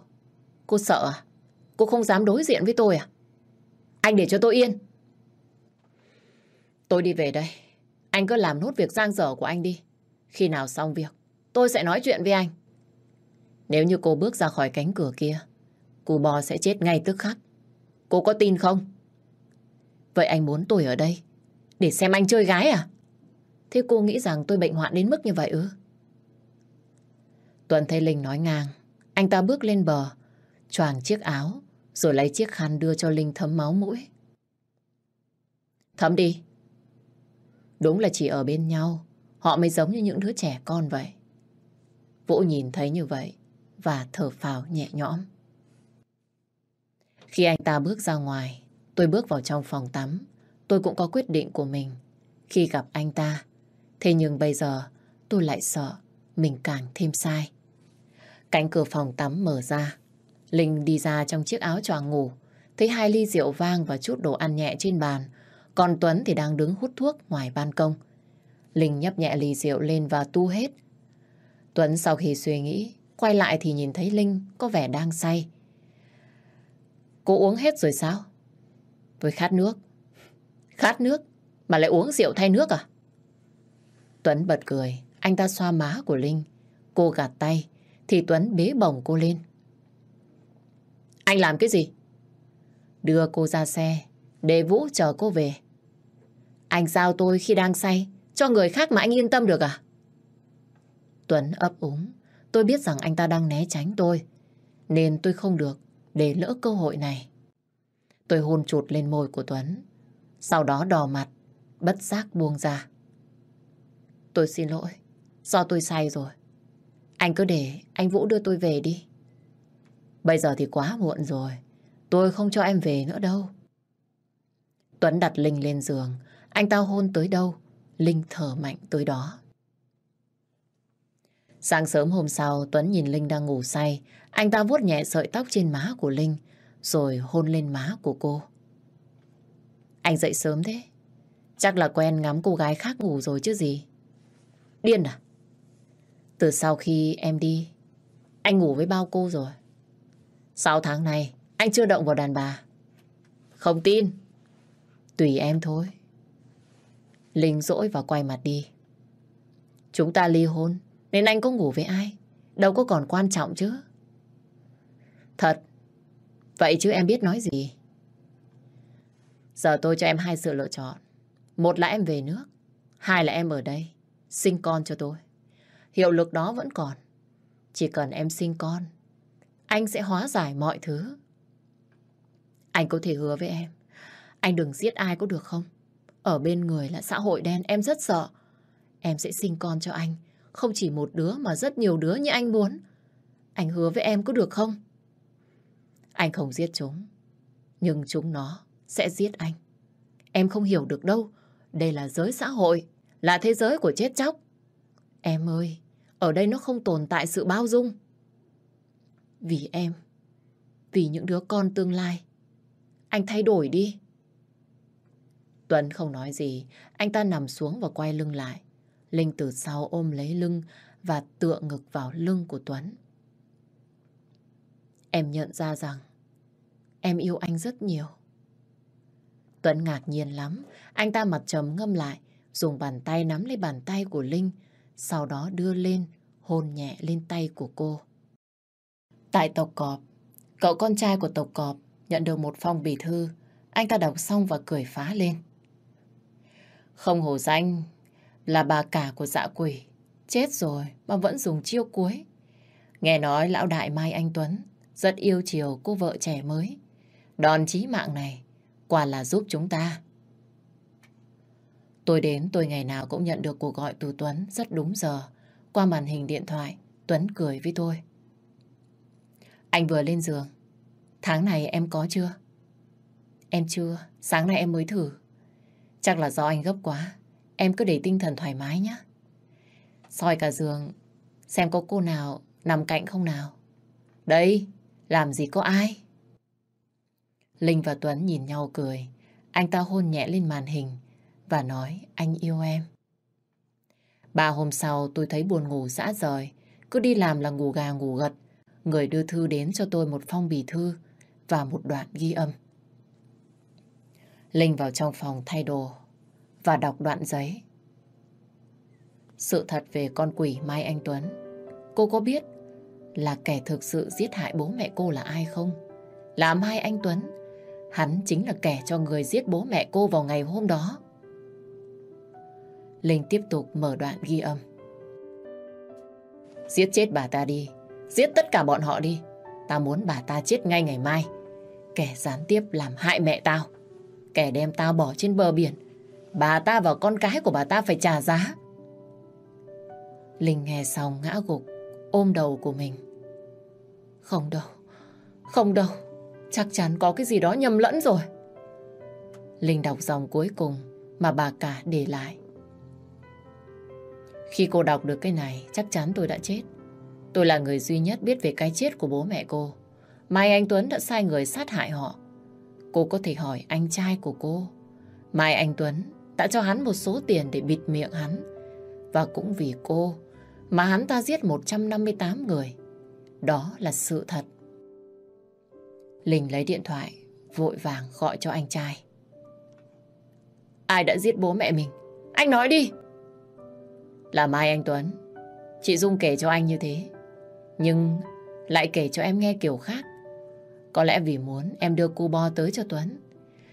Cô sợ à? Cô không dám đối diện với tôi à? Anh để cho tôi yên. Tôi đi về đây. Anh cứ làm nốt việc giang dở của anh đi. Khi nào xong việc, tôi sẽ nói chuyện với anh. Nếu như cô bước ra khỏi cánh cửa kia, cô bò sẽ chết ngay tức khắc. Cô có tin không? Vậy anh muốn tôi ở đây để xem anh chơi gái à? Thế cô nghĩ rằng tôi bệnh hoạn đến mức như vậy ư? Tuấn thấy Linh nói ngang. Anh ta bước lên bờ, choàng chiếc áo, rồi lấy chiếc khăn đưa cho Linh thấm máu mũi. Thấm đi. Đúng là chỉ ở bên nhau, họ mới giống như những đứa trẻ con vậy. Vũ nhìn thấy như vậy và thở phào nhẹ nhõm. Khi anh ta bước ra ngoài, tôi bước vào trong phòng tắm. Tôi cũng có quyết định của mình khi gặp anh ta. Thế nhưng bây giờ tôi lại sợ mình càng thêm sai. Cánh cửa phòng tắm mở ra. Linh đi ra trong chiếc áo choàng ngủ. Thấy hai ly rượu vang và chút đồ ăn nhẹ trên bàn. Còn Tuấn thì đang đứng hút thuốc ngoài ban công. Linh nhấp nhẹ ly rượu lên và tu hết. Tuấn sau khi suy nghĩ, quay lại thì nhìn thấy Linh có vẻ đang say. Cô uống hết rồi sao? Tôi khát nước. Khát nước? Mà lại uống rượu thay nước à? Tuấn bật cười. Anh ta xoa má của Linh. Cô gạt tay. Thì Tuấn bế bổng cô lên. Anh làm cái gì? Đưa cô ra xe. Để Vũ chờ cô về. Anh giao tôi khi đang say. Cho người khác mà anh yên tâm được à? Tuấn ấp úng. Tôi biết rằng anh ta đang né tránh tôi. Nên tôi không được để lỡ cơ hội này. Tôi hôn chụt lên môi của Tuấn. Sau đó đỏ mặt, bất giác buông ra. Tôi xin lỗi, do tôi say rồi. Anh cứ để anh Vũ đưa tôi về đi. Bây giờ thì quá muộn rồi. Tôi không cho em về nữa đâu. Tuấn đặt Linh lên giường. Anh ta hôn tới đâu, Linh thở mạnh tới đó. Sáng sớm hôm sau, Tuấn nhìn Linh đang ngủ say. Anh ta vuốt nhẹ sợi tóc trên má của Linh, rồi hôn lên má của cô. Anh dậy sớm thế. Chắc là quen ngắm cô gái khác ngủ rồi chứ gì. Điên à? Từ sau khi em đi, anh ngủ với bao cô rồi. Sáu tháng này, anh chưa động vào đàn bà. Không tin. Tùy em thôi. Linh dỗi và quay mặt đi. Chúng ta ly hôn, nên anh có ngủ với ai? Đâu có còn quan trọng chứ. Thật. Vậy chứ em biết nói gì? Giờ tôi cho em hai sự lựa chọn. Một là em về nước. Hai là em ở đây. Sinh con cho tôi. Hiệu lực đó vẫn còn. Chỉ cần em sinh con, anh sẽ hóa giải mọi thứ. Anh có thể hứa với em. Anh đừng giết ai có được không? Ở bên người là xã hội đen, em rất sợ. Em sẽ sinh con cho anh. Không chỉ một đứa mà rất nhiều đứa như anh muốn. Anh hứa với em có được không? Anh không giết chúng. Nhưng chúng nó sẽ giết anh. Em không hiểu được đâu. Đây là giới xã hội. Là thế giới của chết chóc. Em ơi, ở đây nó không tồn tại sự bao dung. Vì em, vì những đứa con tương lai, anh thay đổi đi. Tuấn không nói gì, anh ta nằm xuống và quay lưng lại. Linh từ sau ôm lấy lưng và tựa ngực vào lưng của Tuấn. Em nhận ra rằng em yêu anh rất nhiều. Tuấn ngạc nhiên lắm, anh ta mặt trầm ngâm lại, dùng bàn tay nắm lấy bàn tay của Linh, sau đó đưa lên, hôn nhẹ lên tay của cô. Tại tộc cọp, cậu con trai của tộc cọp nhận được một phong bì thư. Anh ta đọc xong và cười phá lên. Không hổ danh là bà cả của dạ quỷ. Chết rồi mà vẫn dùng chiêu cuối. Nghe nói lão đại Mai Anh Tuấn rất yêu chiều cô vợ trẻ mới. Đòn chí mạng này quả là giúp chúng ta. Tôi đến tôi ngày nào cũng nhận được cuộc gọi từ Tuấn rất đúng giờ. Qua màn hình điện thoại, Tuấn cười với tôi. Anh vừa lên giường. Tháng này em có chưa? Em chưa, sáng nay em mới thử. Chắc là do anh gấp quá. Em cứ để tinh thần thoải mái nhé. soi cả giường, xem có cô nào nằm cạnh không nào. Đây, làm gì có ai? Linh và Tuấn nhìn nhau cười. Anh ta hôn nhẹ lên màn hình và nói anh yêu em. Ba hôm sau tôi thấy buồn ngủ dã rời. Cứ đi làm là ngủ gà ngủ gật. Người đưa thư đến cho tôi một phong bì thư và một đoạn ghi âm. Linh vào trong phòng thay đồ và đọc đoạn giấy. Sự thật về con quỷ Mai Anh Tuấn. Cô có biết là kẻ thực sự giết hại bố mẹ cô là ai không? Là Mai Anh Tuấn. Hắn chính là kẻ cho người giết bố mẹ cô vào ngày hôm đó. Linh tiếp tục mở đoạn ghi âm. Giết chết bà ta đi. Giết tất cả bọn họ đi. Ta muốn bà ta chết ngay ngày mai. Kẻ gián tiếp làm hại mẹ tao. Kẻ đem tao bỏ trên bờ biển. Bà ta và con cái của bà ta phải trả giá. Linh nghe xong ngã gục, ôm đầu của mình. Không đâu, không đâu. Chắc chắn có cái gì đó nhầm lẫn rồi. Linh đọc dòng cuối cùng mà bà cả để lại. Khi cô đọc được cái này, chắc chắn tôi đã chết. Tôi là người duy nhất biết về cái chết của bố mẹ cô. Mai Anh Tuấn đã sai người sát hại họ. Cô có thể hỏi anh trai của cô. Mai Anh Tuấn đã cho hắn một số tiền để bịt miệng hắn. Và cũng vì cô mà hắn ta giết 158 người. Đó là sự thật. Linh lấy điện thoại, vội vàng gọi cho anh trai. Ai đã giết bố mẹ mình? Anh nói đi! Là Mai Anh Tuấn. Chị Dung kể cho anh như thế. Nhưng lại kể cho em nghe kiểu khác. Có lẽ vì muốn em đưa cu bo tới cho Tuấn.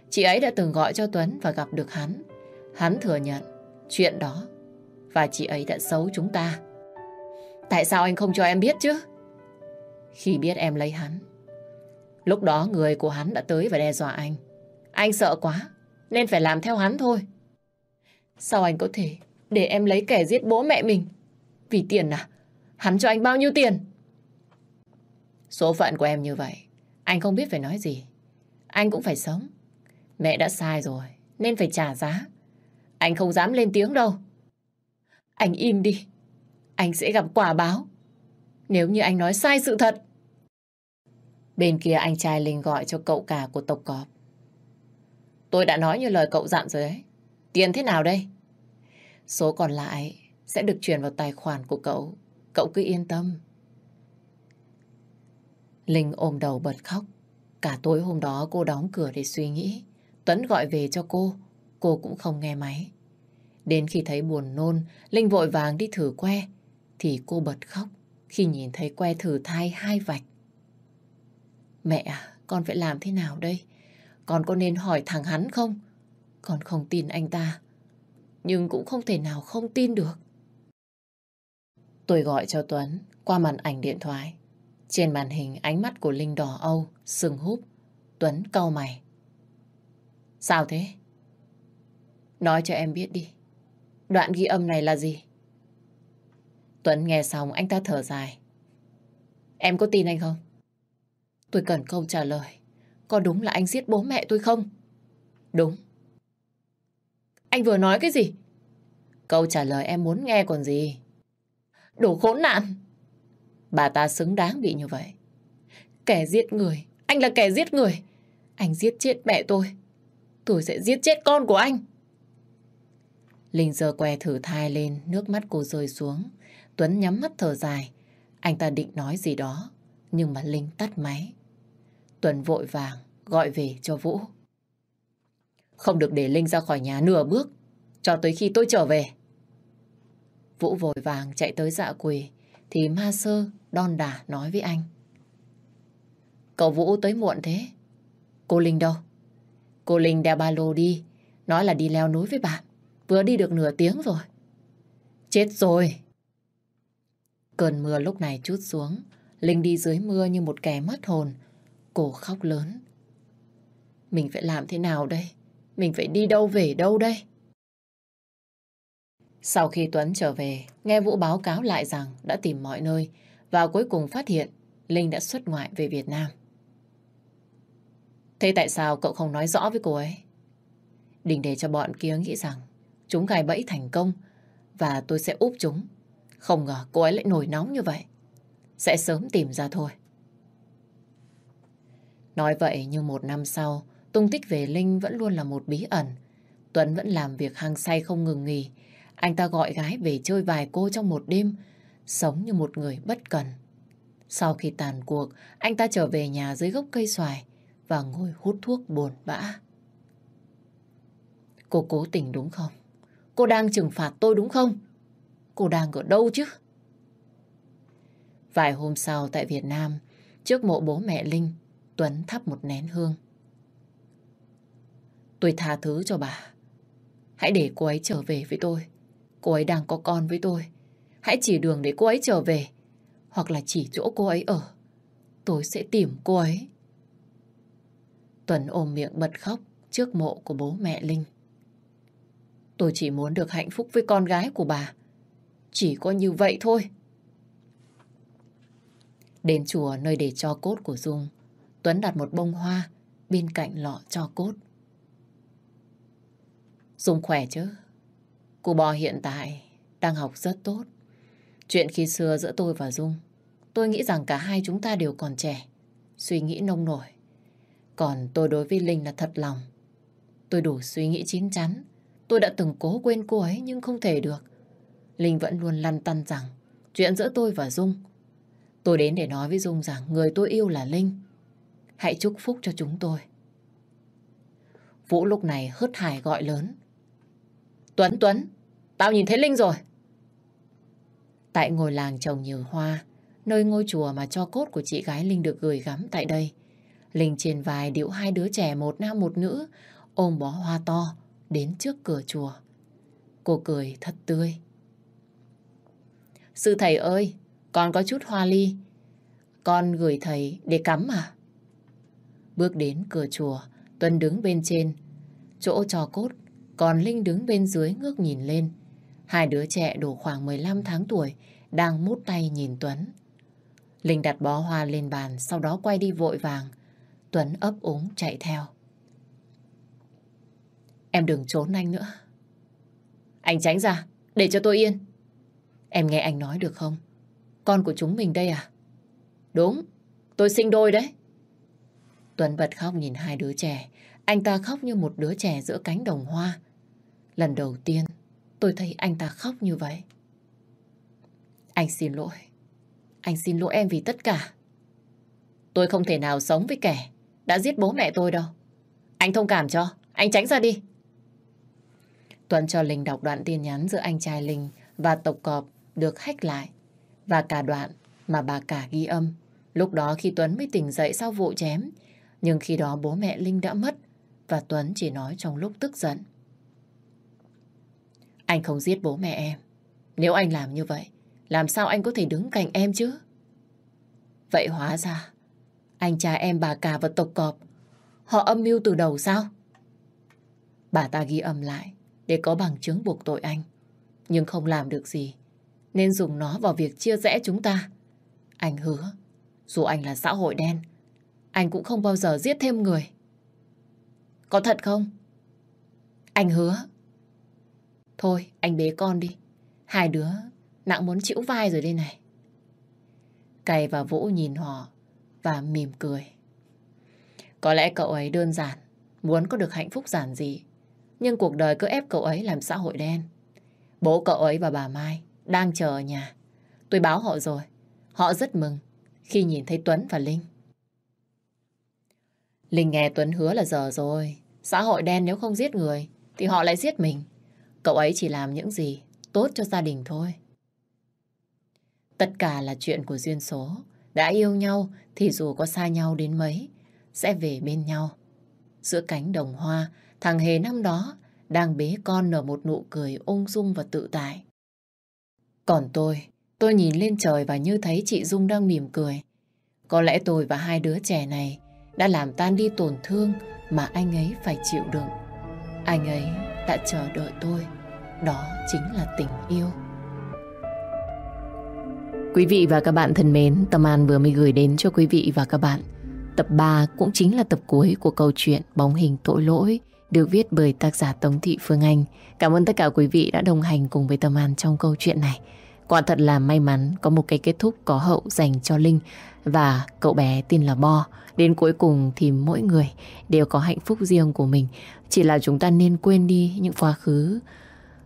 Chị ấy đã từng gọi cho Tuấn và gặp được hắn. Hắn thừa nhận chuyện đó. Và chị ấy đã xấu chúng ta. Tại sao anh không cho em biết chứ? Khi biết em lấy hắn. Lúc đó người của hắn đã tới và đe dọa anh. Anh sợ quá, nên phải làm theo hắn thôi. Sao anh có thể để em lấy kẻ giết bố mẹ mình? Vì tiền à? Hắn cho anh bao nhiêu tiền? Số phận của em như vậy, anh không biết phải nói gì. Anh cũng phải sống. Mẹ đã sai rồi, nên phải trả giá. Anh không dám lên tiếng đâu. Anh im đi. Anh sẽ gặp quả báo. Nếu như anh nói sai sự thật. Bên kia anh trai Linh gọi cho cậu cả của tộc cọp. Tôi đã nói như lời cậu dặn rồi đấy. Tiền thế nào đây? Số còn lại sẽ được chuyển vào tài khoản của cậu. Cậu cứ yên tâm. Linh ôm đầu bật khóc. Cả tối hôm đó cô đóng cửa để suy nghĩ. Tuấn gọi về cho cô. Cô cũng không nghe máy. Đến khi thấy buồn nôn, Linh vội vàng đi thử que. Thì cô bật khóc khi nhìn thấy que thử thai hai vạch. Mẹ à, con phải làm thế nào đây? Con có nên hỏi thằng hắn không? Con không tin anh ta. Nhưng cũng không thể nào không tin được. Tôi gọi cho Tuấn qua màn ảnh điện thoại. Trên màn hình ánh mắt của Linh đỏ âu, sừng húp. Tuấn cau mày. Sao thế? Nói cho em biết đi. Đoạn ghi âm này là gì? Tuấn nghe xong anh ta thở dài. Em có tin anh không? Tôi cần câu trả lời. Có đúng là anh giết bố mẹ tôi không? Đúng. Anh vừa nói cái gì? Câu trả lời em muốn nghe còn gì? Đồ khốn nạn! Bà ta xứng đáng bị như vậy. Kẻ giết người. Anh là kẻ giết người. Anh giết chết mẹ tôi. Tôi sẽ giết chết con của anh. Linh giờ què thử thai lên, nước mắt cô rơi xuống. Tuấn nhắm mắt thở dài. Anh ta định nói gì đó, nhưng mà Linh tắt máy. Tuấn vội vàng gọi về cho Vũ. Không được để Linh ra khỏi nhà nửa bước, cho tới khi tôi trở về. Vũ vội vàng chạy tới dạ quỳ, thì ma sơ đon đả nói với anh. Cậu Vũ tới muộn thế. Cô Linh đâu? Cô Linh đeo ba lô đi, nói là đi leo núi với bạn. Vừa đi được nửa tiếng rồi. Chết rồi. Cơn mưa lúc này chút xuống. Linh đi dưới mưa như một kẻ mất hồn. Cô khóc lớn. Mình phải làm thế nào đây? Mình phải đi đâu về đâu đây? Sau khi Tuấn trở về, nghe Vũ báo cáo lại rằng đã tìm mọi nơi và cuối cùng phát hiện Linh đã xuất ngoại về Việt Nam. Thế tại sao cậu không nói rõ với cô ấy? Đừng để cho bọn kia nghĩ rằng chúng gài bẫy thành công và tôi sẽ úp chúng. Không ngờ cô ấy lại nổi nóng như vậy. Sẽ sớm tìm ra thôi. Nói vậy nhưng một năm sau, tung tích về Linh vẫn luôn là một bí ẩn. Tuấn vẫn làm việc hăng say không ngừng nghỉ. Anh ta gọi gái về chơi vài cô trong một đêm, sống như một người bất cần. Sau khi tàn cuộc, anh ta trở về nhà dưới gốc cây xoài và ngồi hút thuốc buồn bã. Cô cố tình đúng không? Cô đang trừng phạt tôi đúng không? Cô đang ở đâu chứ? Vài hôm sau tại Việt Nam, trước mộ bố mẹ Linh, Tuấn thắp một nén hương. Tôi tha thứ cho bà. Hãy để cô ấy trở về với tôi. Cô ấy đang có con với tôi. Hãy chỉ đường để cô ấy trở về. Hoặc là chỉ chỗ cô ấy ở. Tôi sẽ tìm cô ấy. Tuấn ôm miệng bật khóc trước mộ của bố mẹ Linh. Tôi chỉ muốn được hạnh phúc với con gái của bà. Chỉ có như vậy thôi. Đến chùa nơi để cho cốt của Dung, Tuấn đặt một bông hoa bên cạnh lọ cho cốt. Dung khỏe chứ? Cô bò hiện tại đang học rất tốt. Chuyện khi xưa giữa tôi và Dung, tôi nghĩ rằng cả hai chúng ta đều còn trẻ, suy nghĩ nông nổi. Còn tôi đối với Linh là thật lòng. Tôi đủ suy nghĩ chín chắn. Tôi đã từng cố quên cô ấy nhưng không thể được. Linh vẫn luôn lăn tăn rằng chuyện giữa tôi và Dung. Tôi đến để nói với Dung rằng người tôi yêu là Linh. Hãy chúc phúc cho chúng tôi. Vũ lúc này hớt hải gọi lớn. Tuấn, Tuấn, tao nhìn thấy Linh rồi. Tại ngôi làng trồng nhiều hoa, nơi ngôi chùa mà cho cốt của chị gái Linh được gửi gắm tại đây. Linh trên vai điệu hai đứa trẻ một nam một nữ, ôm bó hoa to, đến trước cửa chùa. Cô cười thật tươi. Sư thầy ơi, con có chút hoa ly. Con gửi thầy để cắm à? Bước đến cửa chùa, Tuân đứng bên trên, chỗ trò cốt, còn Linh đứng bên dưới ngước nhìn lên. Hai đứa trẻ đủ khoảng 15 tháng tuổi đang mút tay nhìn Tuấn. Linh đặt bó hoa lên bàn, sau đó quay đi vội vàng. Tuấn ấp úng chạy theo. Em đừng trốn anh nữa. Anh tránh ra, để cho tôi yên. Em nghe anh nói được không? Con của chúng mình đây à? Đúng, tôi sinh đôi đấy. Tuấn bật khóc nhìn hai đứa trẻ. Anh ta khóc như một đứa trẻ giữa cánh đồng hoa. Lần đầu tiên tôi thấy anh ta khóc như vậy. Anh xin lỗi. Anh xin lỗi em vì tất cả. Tôi không thể nào sống với kẻ đã giết bố mẹ tôi đâu. Anh thông cảm cho. Anh tránh ra đi. Tuấn cho Linh đọc đoạn tin nhắn giữa anh trai Linh và tộc cọp được hách lại. Và cả đoạn mà bà cả ghi âm. Lúc đó khi Tuấn mới tỉnh dậy sau vụ chém. Nhưng khi đó bố mẹ Linh đã mất. Và Tuấn chỉ nói trong lúc tức giận. Anh không giết bố mẹ em. Nếu anh làm như vậy, làm sao anh có thể đứng cạnh em chứ? Vậy hóa ra, anh trai em bà cả và tộc cọp, họ âm mưu từ đầu sao? Bà ta ghi âm lại để có bằng chứng buộc tội anh. Nhưng không làm được gì, nên dùng nó vào việc chia rẽ chúng ta. Anh hứa, dù anh là xã hội đen, anh cũng không bao giờ giết thêm người. Có thật không? Anh hứa. Thôi, anh bế con đi. Hai đứa nặng muốn chịu vai rồi đây này. Cày và Vũ nhìn họ và mỉm cười. Có lẽ cậu ấy đơn giản, muốn có được hạnh phúc giản dị. Nhưng cuộc đời cứ ép cậu ấy làm xã hội đen. Bố cậu ấy và bà Mai đang chờ ở nhà. Tôi báo họ rồi. Họ rất mừng khi nhìn thấy Tuấn và Linh. Linh nghe Tuấn hứa là giờ rồi. Xã hội đen nếu không giết người thì họ lại giết mình. Cậu ấy chỉ làm những gì tốt cho gia đình thôi. Tất cả là chuyện của duyên số. Đã yêu nhau thì dù có xa nhau đến mấy, sẽ về bên nhau. Giữa cánh đồng hoa, thằng Hề năm đó đang bế con nở một nụ cười ung dung và tự tại. Còn tôi, tôi nhìn lên trời và như thấy chị Dung đang mỉm cười. Có lẽ tôi và hai đứa trẻ này đã làm tan đi tổn thương mà anh ấy phải chịu đựng. Anh ấy đã chờ đợi tôi. Đó chính là tình yêu. Quý vị và các bạn thân mến, Tâm An vừa mới gửi đến cho quý vị và các bạn. Tập 3 cũng chính là tập cuối của câu chuyện Bóng hình tội lỗi được viết bởi tác giả Tống Thị Phương Anh. Cảm ơn tất cả quý vị đã đồng hành cùng với Tâm An trong câu chuyện này. Quả thật là may mắn có một cái kết thúc có hậu dành cho Linh và cậu bé tin là Bo. Đến cuối cùng thì mỗi người đều có hạnh phúc riêng của mình. Chỉ là chúng ta nên quên đi những quá khứ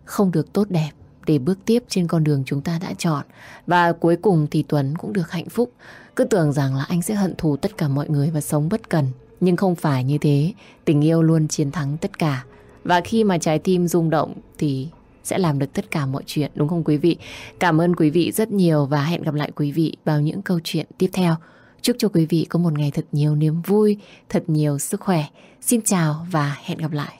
không được tốt đẹp để bước tiếp trên con đường chúng ta đã chọn. Và cuối cùng thì Tuấn cũng được hạnh phúc. Cứ tưởng rằng là anh sẽ hận thù tất cả mọi người và sống bất cần. Nhưng không phải như thế, tình yêu luôn chiến thắng tất cả. Và khi mà trái tim rung động thì sẽ làm được tất cả mọi chuyện đúng không quý vị? Cảm ơn quý vị rất nhiều và hẹn gặp lại quý vị vào những câu chuyện tiếp theo. Chúc cho quý vị có một ngày thật nhiều niềm vui, thật nhiều sức khỏe. Xin chào và hẹn gặp lại.